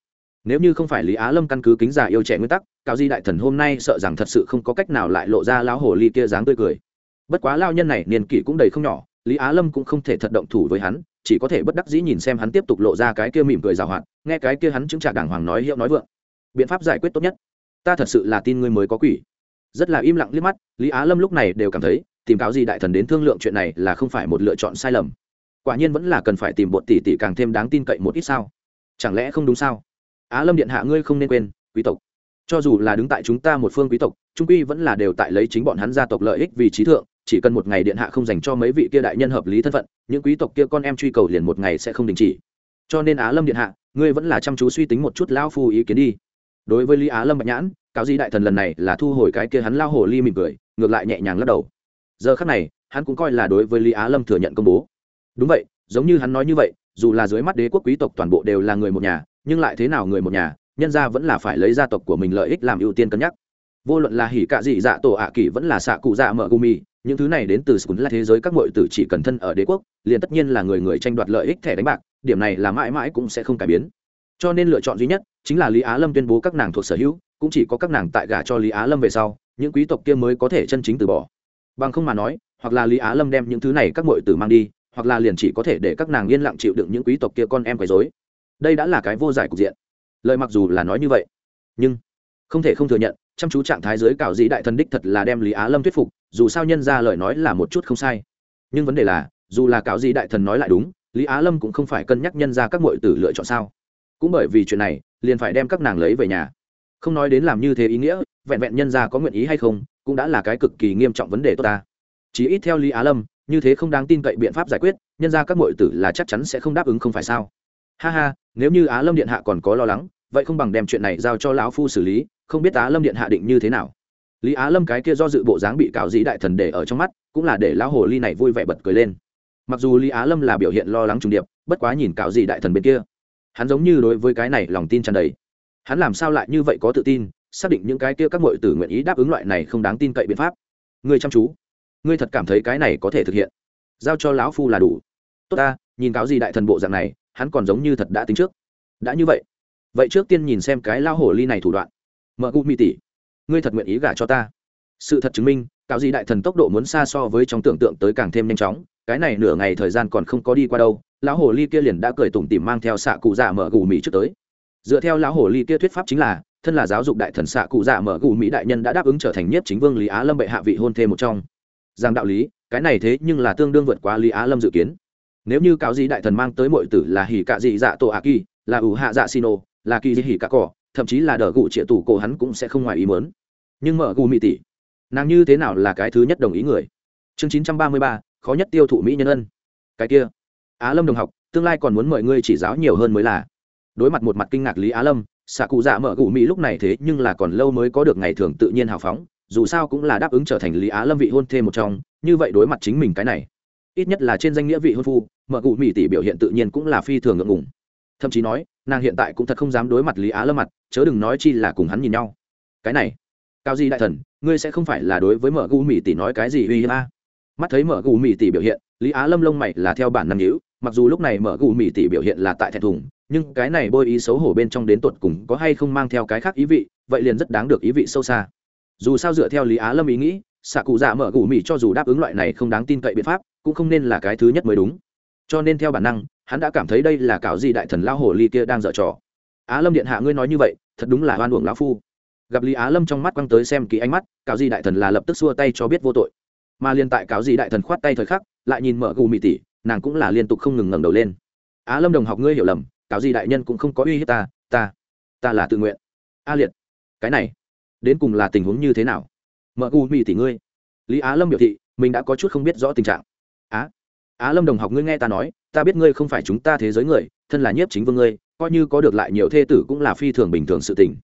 Nếu như không phải lý á lâm căn cứ kính giả yêu trẻ nguyên tắc, cao di đại thần hôm nay sợ rằng thật sự không có cách nào lại lộ ra lão hồ ly kia dáng tươi cười. Bất quá lao nhân này niên kỷ cũng đầy không nhỏ, lý á lâm cũng không thể thật động thủ với hắn, chỉ có thể bất đắc dĩ nhìn xem hắn tiếp tục lộ ra cái kia mỉm cười rào hoạt, nghe cái kia hắn chứng trả đàng hoàng nói hiệu nói vượng. Biện pháp giải quyết tốt nhất. Ta thật sự là tin ngươi mới có quỷ. Rất là im lặng liếc mắt, lý á lâm lúc này đều cảm thấy, tìm cáo gì đại thần đến thương lượng chuyện này là không phải một lựa chọn sai lầm quả nhiên vẫn là cần phải tìm bột tỷ tỷ càng thêm đáng tin cậy một ít sao? Chẳng lẽ không đúng sao? Á lâm điện hạ ngươi không nên quên, quý tộc. Cho dù là đứng tại chúng ta một phương quý tộc, trung quy vẫn là đều tại lấy chính bọn hắn gia tộc lợi ích vì trí thượng, chỉ cần một ngày điện hạ không dành cho mấy vị kia đại nhân hợp lý thân phận, những quý tộc kia con em truy cầu liền một ngày sẽ không đình chỉ. Cho nên á lâm điện hạ, ngươi vẫn là chăm chú suy tính một chút lão phu ý kiến đi. Đối với lý á lâm bạch nhãn, cáo di đại thần lần này là thu hồi cái kia hắn lao hồ ly mỉm cười, ngược lại nhẹ nhàng lắc đầu. Giờ khắc này, hắn cũng coi là đối với lý á lâm thừa nhận công bố đúng vậy, giống như hắn nói như vậy, dù là dưới mắt đế quốc quý tộc toàn bộ đều là người một nhà, nhưng lại thế nào người một nhà, nhân ra vẫn là phải lấy gia tộc của mình lợi ích làm ưu tiên cân nhắc. Vô luận là hỉ cạ dị dạ tổ ạ kỳ vẫn là xạ cụ dạ mở gumi những thứ này đến từ súng là thế giới các mọi tử chỉ cần thân ở đế quốc, liền tất nhiên là người người tranh đoạt lợi ích thẻ đánh bạc, điểm này là mãi mãi cũng sẽ không cải biến. Cho nên lựa chọn duy nhất chính là lý á lâm tuyên bố các nàng thuộc sở hữu, cũng chỉ có các nàng tại gả cho lý á lâm về sau, những quý tộc kia mới có thể chân chính từ bỏ. Bằng không mà nói, hoặc là lý á lâm đem những thứ này các mọi tử mang đi hoặc là liền chỉ có thể để các nàng yên lặng chịu đựng những quý tộc kia con em quấy dối đây đã là cái vô giải cục diện. Lời mặc dù là nói như vậy, nhưng không thể không thừa nhận, chăm chú trạng thái giới cạo dĩ đại thần đích thật là đem lý á lâm thuyết phục, dù sao nhân ra lời nói là một chút không sai. Nhưng vấn đề là, dù là cạo dĩ đại thần nói lại đúng, lý á lâm cũng không phải cân nhắc nhân ra các mọi tử lựa chọn sao. Cũng bởi vì chuyện này, liền phải đem các nàng lấy về nhà. Không nói đến làm như thế ý nghĩa, vẹn vẹn nhân ra có nguyện ý hay không, cũng đã là cái cực kỳ nghiêm trọng vấn đề tốt ta. Chỉ ít theo lý á lâm như thế không đáng tin cậy biện pháp giải quyết, nhân ra các mọi tử là chắc chắn sẽ không đáp ứng không phải sao? Ha ha, nếu như á lâm điện hạ còn có lo lắng, vậy không bằng đem chuyện này giao cho lão phu xử lý, không biết á lâm điện hạ định như thế nào? Lý á lâm cái kia do dự bộ dáng bị cáo dĩ đại thần để ở trong mắt, cũng là để lão hồ ly này vui vẻ bật cười lên. Mặc dù lý á lâm là biểu hiện lo lắng trùng điệp, bất quá nhìn cáo dĩ đại thần bên kia, hắn giống như đối với cái này lòng tin tràn đầy. Hắn làm sao lại như vậy có tự tin, xác định những cái kia các mọi tử nguyện ý đáp ứng loại này không đáng tin cậy biện pháp. Ngươi chăm chú ngươi thật cảm thấy cái này có thể thực hiện. Giao cho lão phu là đủ. Tốt ta, nhìn cáo gì đại thần bộ dạng này, hắn còn giống như thật đã tính trước. Đã như vậy. Vậy trước tiên nhìn xem cái lao hổ ly này thủ đoạn. Mợ gu mi tỷ. Ngươi thật nguyện ý gả cho ta. Sự thật chứng minh, cáo gì đại thần tốc độ muốn xa so với trong tưởng tượng tới càng thêm nhanh chóng, cái này nửa ngày thời gian còn không có đi qua đâu, lão hồ ly kia liền đã cười tủm tỉm mang theo xạ cụ dạ mở gù mỹ trước tới. Dựa theo lão hồ ly kia thuyết pháp chính là, thân là giáo dục đại thần xạ cụ dạ mở gù mỹ đại nhân đã đáp ứng trở thành nhất chính vương lý á lâm bệ hạ vị hôn thêm một trong rằng đạo lý, cái này thế nhưng là tương đương vượt qua lý á lâm dự kiến. Nếu như cáo gì đại thần mang tới mọi tử là hỉ cạ dị dạ tổ a kỳ là ủ hạ dạ xino là kỳ dị hỉ cạ cỏ, thậm chí là đờ gụ trịa tủ cổ hắn cũng sẽ không ngoài ý mớn nhưng mở gù mỹ tỷ, nàng như thế nào là cái thứ nhất đồng ý người? Chương chín trăm ba mươi ba, khó nhất tiêu thụ mỹ nhân ân. Cái kia, á lâm đồng học, tương lai còn muốn mời ngươi chỉ giáo nhiều hơn mới là. Đối mặt một mặt kinh ngạc lý á lâm xạ cụ dạ mở gù mỹ lúc này thế nhưng là còn lâu mới có được ngày thường tự nhiên hào phóng dù sao cũng là đáp ứng trở thành lý á lâm vị hôn thêm một trong, như vậy đối mặt chính mình cái này, ít nhất là trên danh nghĩa vị hôn phu mở cụ mỹ tỷ biểu hiện tự nhiên cũng là phi thường ngượng ngùng. Thậm chí nói, nàng hiện tại cũng thật không dám đối mặt lý á lâm mặt, chớ đừng nói chi là cùng hắn nhìn nhau. Cái này, cao di đại thần, ngươi sẽ không phải là đối với mở cụ mỹ tỷ nói cái gì uy hiếp a? Mắt thấy mở cụ mỹ tỷ biểu hiện, lý á lâm lông mày là theo bản năng nhữ mặc dù lúc này mở cụ mỹ tỷ biểu hiện là tại thẹn thùng, nhưng cái này bôi ý xấu hổ bên trong đến tột cùng có hay không mang theo cái khác ý vị, vậy liền rất đáng được ý vị sâu xa dù sao dựa theo lý á lâm ý nghĩ, xạ cụ dạ mở gù mì cho dù đáp ứng loại này không đáng tin cậy biện pháp, cũng không nên là cái thứ nhất mới đúng. Cho nên theo bản năng, hắn đã cảm thấy đây là Cảo gì đại thần lao hồ ly kia đang dở trò. Á lâm điện hạ ngươi nói như vậy, thật đúng là oan uổng lão phu. Gặp lý á lâm trong mắt quăng tới xem kỹ ánh mắt, Cảo gì đại thần là lập tức xua tay cho biết vô tội. Mà liên tại cáo gì đại thần khoát tay thời khắc, lại nhìn mở gù mì tỉ, nàng cũng là liên tục không ngừng ngẩng đầu lên. Á lâm đồng học ngươi hiểu lầm cáo gì đại nhân cũng không có uy hiếp ta ta ta là tự nguyện. A liệt, cái này đến cùng là tình huống như thế nào? Mở u mì tỉ ngươi. Lý á lâm biểu thị, mình đã có chút không biết rõ tình trạng. Á á lâm đồng học ngươi nghe ta nói, ta biết ngươi không phải chúng ta thế giới người, thân là nhiếp chính vương ngươi, coi như có được lại nhiều thê tử cũng là phi thường bình thường sự tình.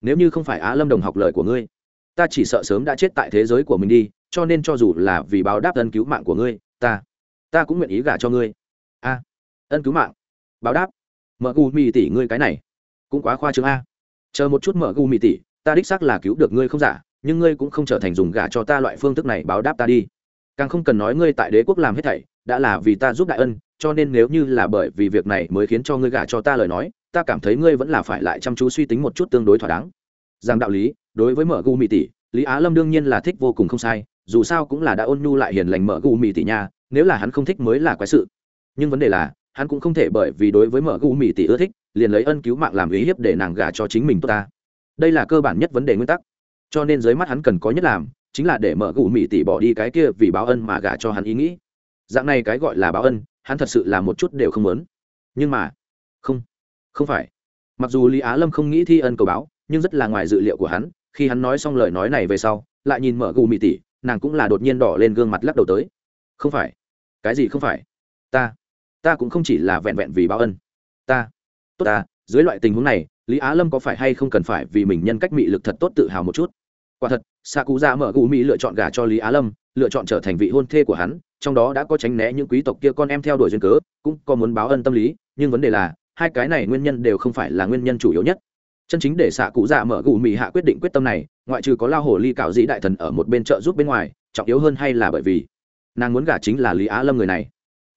Nếu như không phải á lâm đồng học lời của ngươi, ta chỉ sợ sớm đã chết tại thế giới của mình đi, cho nên cho dù là vì báo đáp ân cứu mạng của ngươi, ta ta cũng nguyện ý gả cho ngươi. A, ân cứu mạng, báo đáp. Mở gu mì tỷ ngươi cái này, cũng quá khoa trương a. Chờ một chút mở gu mì tỷ ta đích xác là cứu được ngươi không giả, nhưng ngươi cũng không trở thành dùng gả cho ta loại phương thức này báo đáp ta đi. Càng không cần nói ngươi tại đế quốc làm hết thảy, đã là vì ta giúp đại ân, cho nên nếu như là bởi vì việc này mới khiến cho ngươi gả cho ta lời nói, ta cảm thấy ngươi vẫn là phải lại chăm chú suy tính một chút tương đối thỏa đáng. Rằng đạo lý, đối với mở gu mỹ tỷ lý á lâm đương nhiên là thích vô cùng không sai, dù sao cũng là đã ôn nhu lại hiền lành mở gu mỹ tỷ nha, nếu là hắn không thích mới là quái sự. Nhưng vấn đề là, hắn cũng không thể bởi vì đối với mở gu mỹ tỷ ưa thích, liền lấy ân cứu mạng làm ý hiếp để nàng gả cho chính mình tốt ta đây là cơ bản nhất vấn đề nguyên tắc. Cho nên dưới mắt hắn cần có nhất làm, chính là để mở gù mỹ tỷ bỏ đi cái kia vì báo ân mà gả cho hắn ý nghĩ. Dạng này cái gọi là báo ân, hắn thật sự là một chút đều không muốn. Nhưng mà, không không phải. Mặc dù lý á lâm không nghĩ thi ân cầu báo, nhưng rất là ngoài dự liệu của hắn, khi hắn nói xong lời nói này về sau, lại nhìn mở gù mỹ tỷ nàng cũng là đột nhiên đỏ lên gương mặt lắc đầu tới. Không phải. Cái gì không phải? Ta ta cũng không chỉ là vẹn vẹn vì báo ân. Ta, tốt ta dưới loại tình huống này, lý á lâm có phải hay không cần phải vì mình nhân cách mị lực thật tốt tự hào một chút? Quả thật xạ cụ ra mở gù mỹ lựa chọn gả cho lý á lâm, lựa chọn trở thành vị hôn thê của hắn, trong đó đã có tránh né những quý tộc kia con em theo đuổi duyên cớ, cũng có muốn báo ân tâm lý, nhưng vấn đề là, hai cái này nguyên nhân đều không phải là nguyên nhân chủ yếu nhất. Chân chính để xạ cụ dạ mở gù mỹ hạ quyết định quyết tâm này, ngoại trừ có lao hồ ly cạo dĩ đại thần ở một bên trợ giúp bên ngoài, trọng yếu hơn hay là bởi vì nàng muốn gả chính là lý á lâm người này.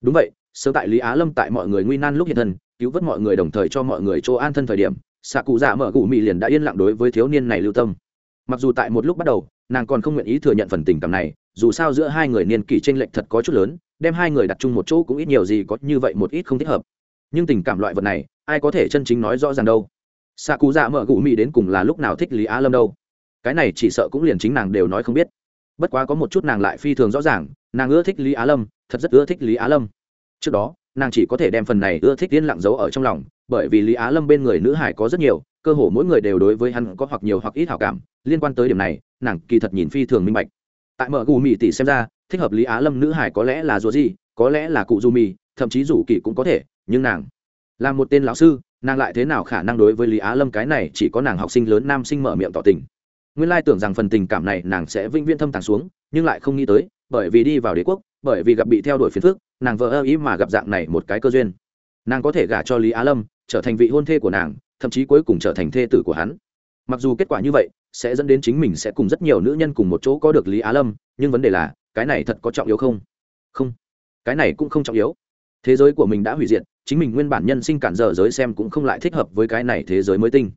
Đúng vậy sớm tại lý á lâm tại mọi người nguy nan lúc hiện thân, cứu vớt mọi người đồng thời cho mọi người chỗ an thân thời điểm xạ cụ dạ mở cụ mị liền đã yên lặng đối với thiếu niên này lưu tâm. Mặc dù tại một lúc bắt đầu, nàng còn không nguyện ý thừa nhận phần tình cảm này, dù sao giữa hai người niên kỷ tranh lệch thật có chút lớn, đem hai người đặt chung một chỗ cũng ít nhiều gì có như vậy một ít không thích hợp. Nhưng tình cảm loại vật này, ai có thể chân chính nói rõ ràng đâu. Xạ cụ dạ mở cụ mị đến cùng là lúc nào thích lý á lâm đâu? Cái này chỉ sợ cũng liền chính nàng đều nói không biết. Bất quá có một chút nàng lại phi thường rõ ràng, nàng ưa thích lý á lâm, thật rất ưa thích lý á lâm trước đó, nàng chỉ có thể đem phần này ưa thích yên lặng giấu ở trong lòng, bởi vì lý á lâm bên người nữ hải có rất nhiều, cơ hồ mỗi người đều đối với hắn có hoặc nhiều hoặc ít hảo cảm. Liên quan tới điểm này, nàng kỳ thật nhìn phi thường minh bạch. Tại mở gù mì tỷ xem ra, thích hợp lý á lâm nữ hải có lẽ là rùa gì, có lẽ là cụ du mì, thậm chí rủ kỳ cũng có thể, nhưng nàng là một tên lão sư, nàng lại thế nào khả năng đối với lý á lâm cái này chỉ có nàng học sinh lớn nam sinh mở miệng tỏ tình. Nguyên lai tưởng rằng phần tình cảm này nàng sẽ vĩnh viễn thâm tàng xuống, nhưng lại không nghĩ tới, bởi vì đi vào đế quốc, bởi vì gặp bị theo đuổi phiền phức nàng vợ ơ ý mà gặp dạng này một cái cơ duyên. Nàng có thể gả cho lý á lâm, trở thành vị hôn thê của nàng, thậm chí cuối cùng trở thành thê tử của hắn. Mặc dù kết quả như vậy, sẽ dẫn đến chính mình sẽ cùng rất nhiều nữ nhân cùng một chỗ có được lý á lâm, nhưng vấn đề là, cái này thật có trọng yếu không? Không. Cái này cũng không trọng yếu. Thế giới của mình đã hủy diệt, chính mình nguyên bản nhân sinh cản dở giới xem cũng không lại thích hợp với cái này thế giới mới tinh.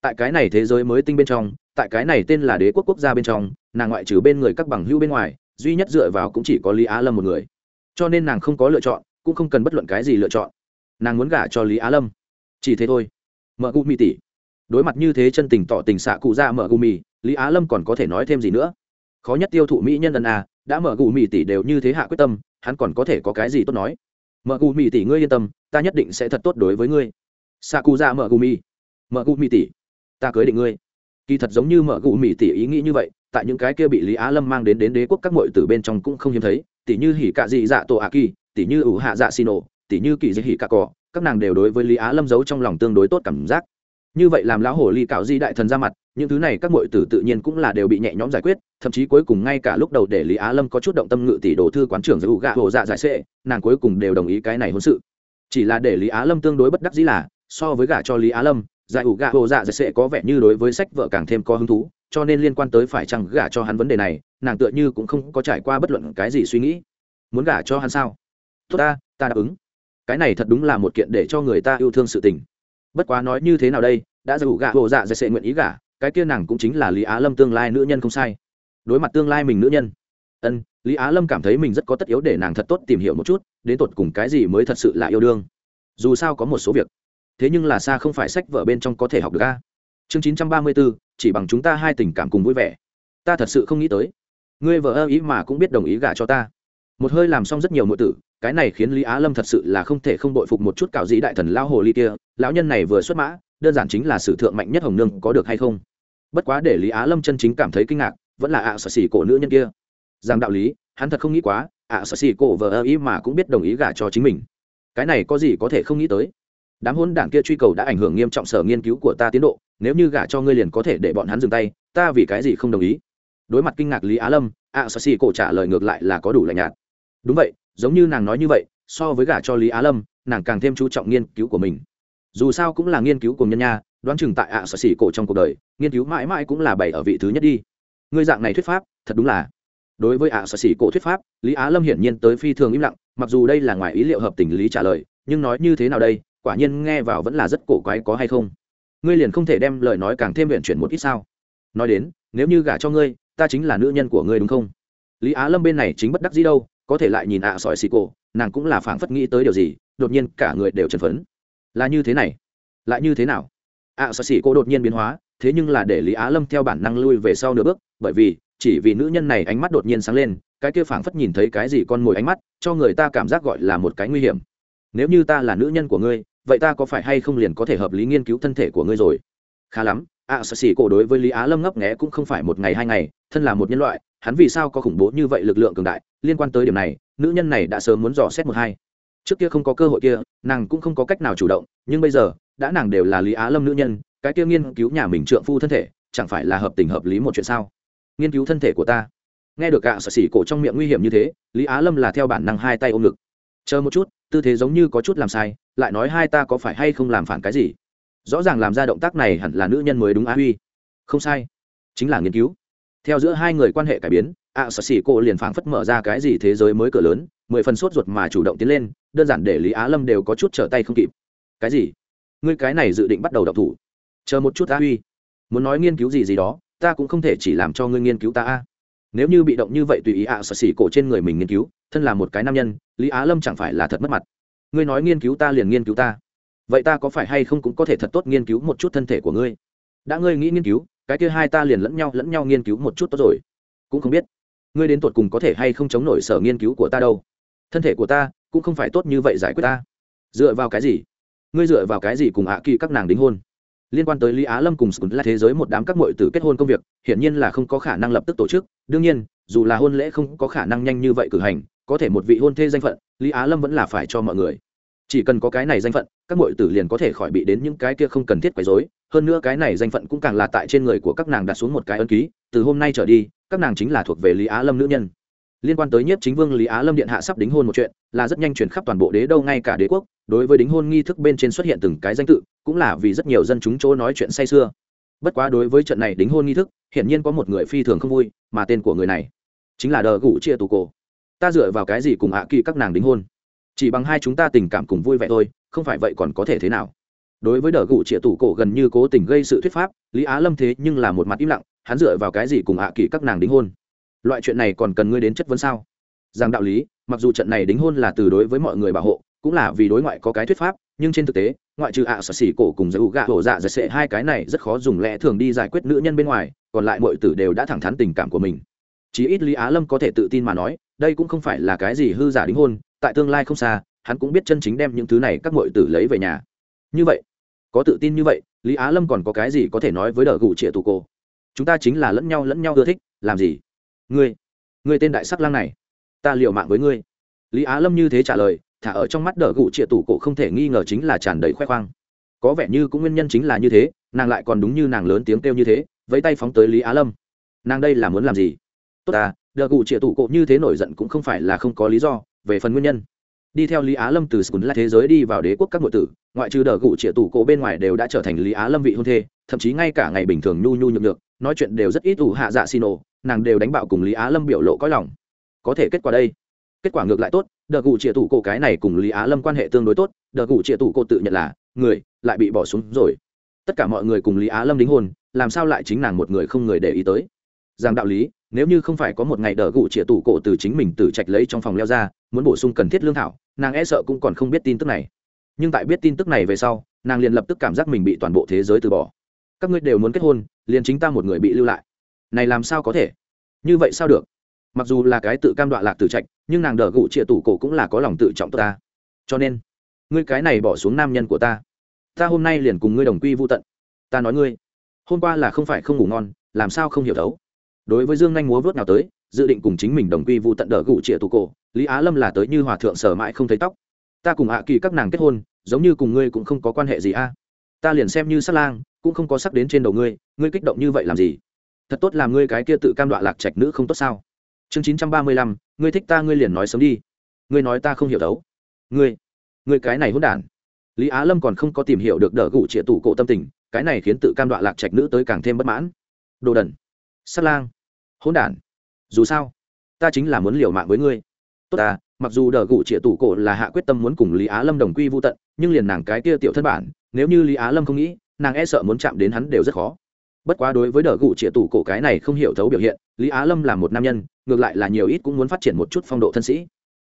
Tại cái này thế giới mới tinh bên trong, tại cái này tên là đế quốc quốc gia bên trong, nàng ngoại trừ bên người các bằng hữu bên ngoài, duy nhất dựa vào cũng chỉ có lý á lâm một người cho nên nàng không có lựa chọn cũng không cần bất luận cái gì lựa chọn. Nàng muốn gả cho lý á lâm. Chỉ thế thôi. Mợ gu mi tỷ. Đối mặt như thế chân tình tỏ tình xạ cụ ra mở gu mì lý á lâm còn có thể nói thêm gì nữa? Khó nhất tiêu thụ mỹ nhân ân à, đã mở gu mỹ tỷ đều như thế hạ quyết tâm hắn còn có thể có cái gì tốt nói? Mở gu mỹ tỷ ngươi yên tâm ta nhất định sẽ thật tốt đối với ngươi. Xạ cụ ra mở gu mì. Mở gu mỹ tỷ ta cưới định ngươi. Kỳ thật giống như mở gu mỹ tỷ ý nghĩ như vậy tại những cái kia bị lý á lâm mang đến đến đế quốc các mội từ bên trong cũng không hiếm thấy tỷ như hỉ cạ dị dạ tổ a kỳ tỷ như ủ hạ dạ xì nổ tỷ như kỳ dị hỉ cạ cỏ các nàng đều đối với lý á lâm giấu trong lòng tương đối tốt cảm giác. Như vậy làm lão hồ ly cạo di đại thần ra mặt, những thứ này các m tử tự nhiên cũng là đều bị nhẹ nhõm giải quyết, thậm chí cuối cùng ngay cả lúc đầu để lý á lâm có chút động tâm ngự tỷ đồ thư quán trưởng giữ gạ hồ dạ giải sệ, nàng cuối cùng đều đồng ý cái này hôn sự. Chỉ là để lý á lâm tương đối bất đắc dĩ là, so với gả cho lý á lâm, giải ủ gạ hồ dạ giải sệ có vẻ như đối với sách vợ càng thêm có hứng thú, cho nên liên quan tới phải chăng gả cho hắn vấn đề này nàng tựa như cũng không có trải qua bất luận cái gì suy nghĩ. Muốn gả cho hắn sao? Tốt ta ta đáp ứng. Cái này thật đúng là một kiện để cho người ta yêu thương sự tình. Bất quá nói như thế nào đây, đã dù gả, hồ dạ dạy sệ nguyện ý gả, cái kia nàng cũng chính là lý á lâm tương lai nữ nhân không sai. Đối mặt tương lai mình nữ nhân. Ân, lý á lâm cảm thấy mình rất có tất yếu để nàng thật tốt tìm hiểu một chút, đến tột cùng cái gì mới thật sự là yêu đương. Dù sao có một số việc. Thế nhưng là xa không phải sách vở bên trong có thể học được ca chương chín trăm ba mươi bốn, chỉ bằng chúng ta hai tình cảm cùng vui vẻ. Ta thật sự không nghĩ tới ngươi vợ ơ ý mà cũng biết đồng ý gả cho ta. Một hơi làm xong rất nhiều mọi tử, cái này khiến lý á lâm thật sự là không thể không đội phục một chút cạo dĩ đại thần lao hồ ly kia, lão nhân này vừa xuất mã, đơn giản chính là sử thượng mạnh nhất hồng nương có được hay không. Bất quá để lý á lâm chân chính cảm thấy kinh ngạc, vẫn là ạ à sở xỉ cổ nữ nhân kia. Rằng đạo lý, hắn thật không nghĩ quá, ạ à sở xỉ cổ vợ ơ ý mà cũng biết đồng ý gả cho chính mình. Cái này có gì có thể không nghĩ tới? Đám hôn đảng kia truy cầu đã ảnh hưởng nghiêm trọng sở nghiên cứu của ta tiến độ, nếu như gả cho ngươi liền có thể để bọn hắn dừng tay, ta vì cái gì không đồng ý? Đối mặt kinh ngạc lý á lâm, ạ sở xì cổ trả lời ngược lại là có đủ lạnh nhạt. Đúng vậy, giống như nàng nói như vậy, so với gả cho lý á lâm, nàng càng thêm chú trọng nghiên cứu của mình. Dù sao cũng là nghiên cứu cùng nhân nha, đoán chừng tại ạ sở xì cổ trong cuộc đời, nghiên cứu mãi mãi cũng là bảy ở vị thứ nhất đi. Ngươi dạng này thuyết pháp, thật đúng là. Đối với ạ sở xì cổ thuyết pháp, lý á lâm hiển nhiên tới phi thường im lặng, mặc dù đây là ngoài ý liệu hợp tình lý trả lời, nhưng nói như thế nào đây, quả nhiên nghe vào vẫn là rất cổ quái có hay không. Ngươi liền không thể đem lời nói càng thêm viện chuyển một ít sao? Nói đến, nếu như gả cho ngươi ta chính là nữ nhân của ngươi đúng không? Lý á lâm bên này chính bất đắc gì đâu, có thể lại nhìn ạ sỏi xì cổ, nàng cũng là phảng phất nghĩ tới điều gì, đột nhiên cả người đều chấn phấn. Là như thế này, lại như thế nào? ạ sỏi xì cổ đột nhiên biến hóa, thế nhưng là để lý á lâm theo bản năng lui về sau nửa bước, bởi vì, chỉ vì nữ nhân này ánh mắt đột nhiên sáng lên, cái kia phảng phất nhìn thấy cái gì con mồi ánh mắt, cho người ta cảm giác gọi là một cái nguy hiểm. Nếu như ta là nữ nhân của ngươi, vậy ta có phải hay không liền có thể hợp lý nghiên cứu thân thể của ngươi rồi? Khá lắm ạ sợ xỉ cổ đối với lý á lâm ngấp nghẽ cũng không phải một ngày hai ngày, thân là một nhân loại, hắn vì sao có khủng bố như vậy lực lượng cường đại? Liên quan tới điểm này, nữ nhân này đã sớm muốn dò xét một hai. Trước kia không có cơ hội kia, nàng cũng không có cách nào chủ động, nhưng bây giờ, đã nàng đều là lý á lâm nữ nhân, cái kia nghiên cứu nhà mình trượng phu thân thể, chẳng phải là hợp tình hợp lý một chuyện sao? Nghiên cứu thân thể của ta. Nghe được ạ, sợ xỉ cổ trong miệng nguy hiểm như thế, lý á lâm là theo bản năng hai tay ôm ngực. Chờ một chút, tư thế giống như có chút làm sai, lại nói hai ta có phải hay không làm phản cái gì? Rõ ràng làm ra động tác này hẳn là nữ nhân mới đúng á huy. Không sai. Chính là nghiên cứu. Theo giữa hai người quan hệ cải biến, ạ sợ xỉ cô liền phảng phất mở ra cái gì thế giới mới cửa lớn, mười phần sốt ruột mà chủ động tiến lên, đơn giản để lý á lâm đều có chút trở tay không kịp. Cái gì? Ngươi cái này dự định bắt đầu đọc thủ. Chờ một chút á huy. Muốn nói nghiên cứu gì gì đó, ta cũng không thể chỉ làm cho ngươi nghiên cứu ta a. Nếu như bị động như vậy tùy ý ạ sợ xỉ cổ trên người mình nghiên cứu, thân là một cái nam nhân, lý á lâm chẳng phải là thật mất mặt. Ngươi nói nghiên cứu ta liền nghiên cứu ta vậy ta có phải hay không cũng có thể thật tốt nghiên cứu một chút thân thể của ngươi? Đã ngươi nghĩ nghiên cứu, cái kia hai ta liền lẫn nhau lẫn nhau nghiên cứu một chút tốt rồi. Cũng không biết, ngươi đến tột cùng có thể hay không chống nổi sở nghiên cứu của ta đâu. Thân thể của ta cũng không phải tốt như vậy giải quyết ta. Dựa vào cái gì? Ngươi dựa vào cái gì cùng ạ kỳ các nàng đính hôn? Liên quan tới lý á lâm cùng sùn là thế giới một đám các mội tử kết hôn công việc, hiển nhiên là không có khả năng lập tức tổ chức. Đương nhiên, dù là hôn lễ không có khả năng nhanh như vậy cử hành, có thể một vị hôn thê danh phận, lý á lâm vẫn là phải cho mọi người chỉ cần có cái này danh phận, các mội tử liền có thể khỏi bị đến những cái kia không cần thiết quấy dối hơn nữa cái này danh phận cũng càng là tại trên người của các nàng đặt xuống một cái ân ký. Từ hôm nay trở đi, các nàng chính là thuộc về lý á lâm nữ nhân. Liên quan tới nhất chính vương lý á lâm điện hạ sắp đính hôn một chuyện, là rất nhanh chuyển khắp toàn bộ đế đâu ngay cả đế quốc. Đối với đính hôn nghi thức bên trên xuất hiện từng cái danh tự, cũng là vì rất nhiều dân chúng chỗ nói chuyện say sưa. Bất quá đối với trận này đính hôn nghi thức, hiển nhiên có một người phi thường không vui, mà tên của người này chính là đờ gủ chia tù cổ. Ta dựa vào cái gì cùng hạ kỳ các nàng đính hôn? Chỉ bằng hai chúng ta tình cảm cùng vui vẻ thôi, không phải vậy còn có thể thế nào? Đối với đờ gụ trịa tủ cổ gần như cố tình gây sự thuyết pháp, lý á lâm thế nhưng là một mặt im lặng, hắn dựa vào cái gì cùng hạ kỳ các nàng đính hôn? Loại chuyện này còn cần ngươi đến chất vấn sao? Rằng đạo lý, mặc dù trận này đính hôn là từ đối với mọi người bảo hộ, cũng là vì đối ngoại có cái thuyết pháp, nhưng trên thực tế, ngoại trừ ạ à sở xỉ cổ cùng giữ gạ hổ dạ dạy sệ hai cái này rất khó dùng lẽ thường đi giải quyết nữ nhân bên ngoài, còn lại mọi tử đều đã thẳng thắn tình cảm của mình. Chí ít lý á lâm có thể tự tin mà nói, đây cũng không phải là cái gì hư giả đính hôn tại tương lai không xa, hắn cũng biết chân chính đem những thứ này các mọi tử lấy về nhà. Như vậy, có tự tin như vậy, lý á lâm còn có cái gì có thể nói với đờ gù trịa tù cô? Chúng ta chính là lẫn nhau lẫn nhau ưa thích, làm gì? Ngươi ngươi tên đại sắc lang này, ta liều mạng với ngươi. Lý á lâm như thế trả lời, thả ở trong mắt đờ gù trịa tù cổ không thể nghi ngờ chính là tràn đầy khoe khoang. Có vẻ như cũng nguyên nhân chính là như thế, nàng lại còn đúng như nàng lớn tiếng kêu như thế, vẫy tay phóng tới lý á lâm. Nàng đây là muốn làm gì? Tốt à đờ gù trịa tù cổ như thế nổi giận cũng không phải là không có lý do về phần nguyên nhân. Đi theo lý á lâm từ sùn là thế giới đi vào đế quốc các nội tử, ngoại trừ đờ gụ trịa tủ cổ bên ngoài đều đã trở thành lý á lâm vị hôn thê, thậm chí ngay cả ngày bình thường nhu nhu nhược nhược, nói chuyện đều rất ít ủ hạ dạ xin ồ nàng đều đánh bạo cùng lý á lâm biểu lộ có lòng. Có thể kết quả đây. Kết quả ngược lại tốt, đờ gù trịa tủ cổ cái này cùng lý á lâm quan hệ tương đối tốt, đờ gù trịa tủ cổ tự nhận là, người, lại bị bỏ xuống rồi. Tất cả mọi người cùng lý á lâm đính hôn, làm sao lại chính nàng một người không người để ý tới? Rằng đạo lý, nếu như không phải có một ngày đỡ gụ chĩa tủ cổ từ chính mình từ trạch lấy trong phòng leo ra, muốn bổ sung cần thiết lương thảo, nàng e sợ cũng còn không biết tin tức này. Nhưng tại biết tin tức này về sau, nàng liền lập tức cảm giác mình bị toàn bộ thế giới từ bỏ. Các ngươi đều muốn kết hôn, liền chính ta một người bị lưu lại. Này làm sao có thể? Như vậy sao được? Mặc dù là cái tự cam đoạ lạc từ trạch, nhưng nàng đỡ gụ chĩa tủ cổ cũng là có lòng tự trọng ta. Cho nên, ngươi cái này bỏ xuống nam nhân của ta. Ta hôm nay liền cùng ngươi đồng quy vô tận. Ta nói ngươi, hôm qua là không phải không ngủ ngon, làm sao không hiểu thấu? Đối với dương nhanh múa vớt nào tới, dự định cùng chính mình đồng quy vụ tận đỡ gụ trịa tù cổ, lý á lâm là tới như hòa thượng sở mãi không thấy tóc. Ta cùng hạ kỳ các nàng kết hôn, giống như cùng ngươi cũng không có quan hệ gì a. Ta liền xem như sắc lang, cũng không có sắc đến trên đầu ngươi ngươi kích động như vậy làm gì? Thật tốt làm ngươi cái kia tự cam đoạ lạc trạch nữ không tốt sao? Chương chín trăm ba mươi lăm, ngươi thích ta ngươi liền nói sớm đi. Ngươi nói ta không hiểu đấu. Ngươi ngươi cái này hôn đản. Lý á lâm còn không có tìm hiểu được đỡ gụ trịa tủ cổ tâm tình, cái này khiến tự cam đoạ lạc trạch nữ tới càng thêm bất mãn. Đồ đần. Sát lang hỗn đản. Dù sao, ta chính là muốn liều mạng với ngươi. Tốt ta, mặc dù đờ gụ trịa tủ cổ là hạ quyết tâm muốn cùng lý á lâm đồng quy vô tận, nhưng liền nàng cái kia tiểu thân bản, nếu như lý á lâm không nghĩ, nàng e sợ muốn chạm đến hắn đều rất khó. Bất quá đối với đờ gụ trịa tủ cổ cái này không hiểu thấu biểu hiện, lý á lâm là một nam nhân, ngược lại là nhiều ít cũng muốn phát triển một chút phong độ thân sĩ.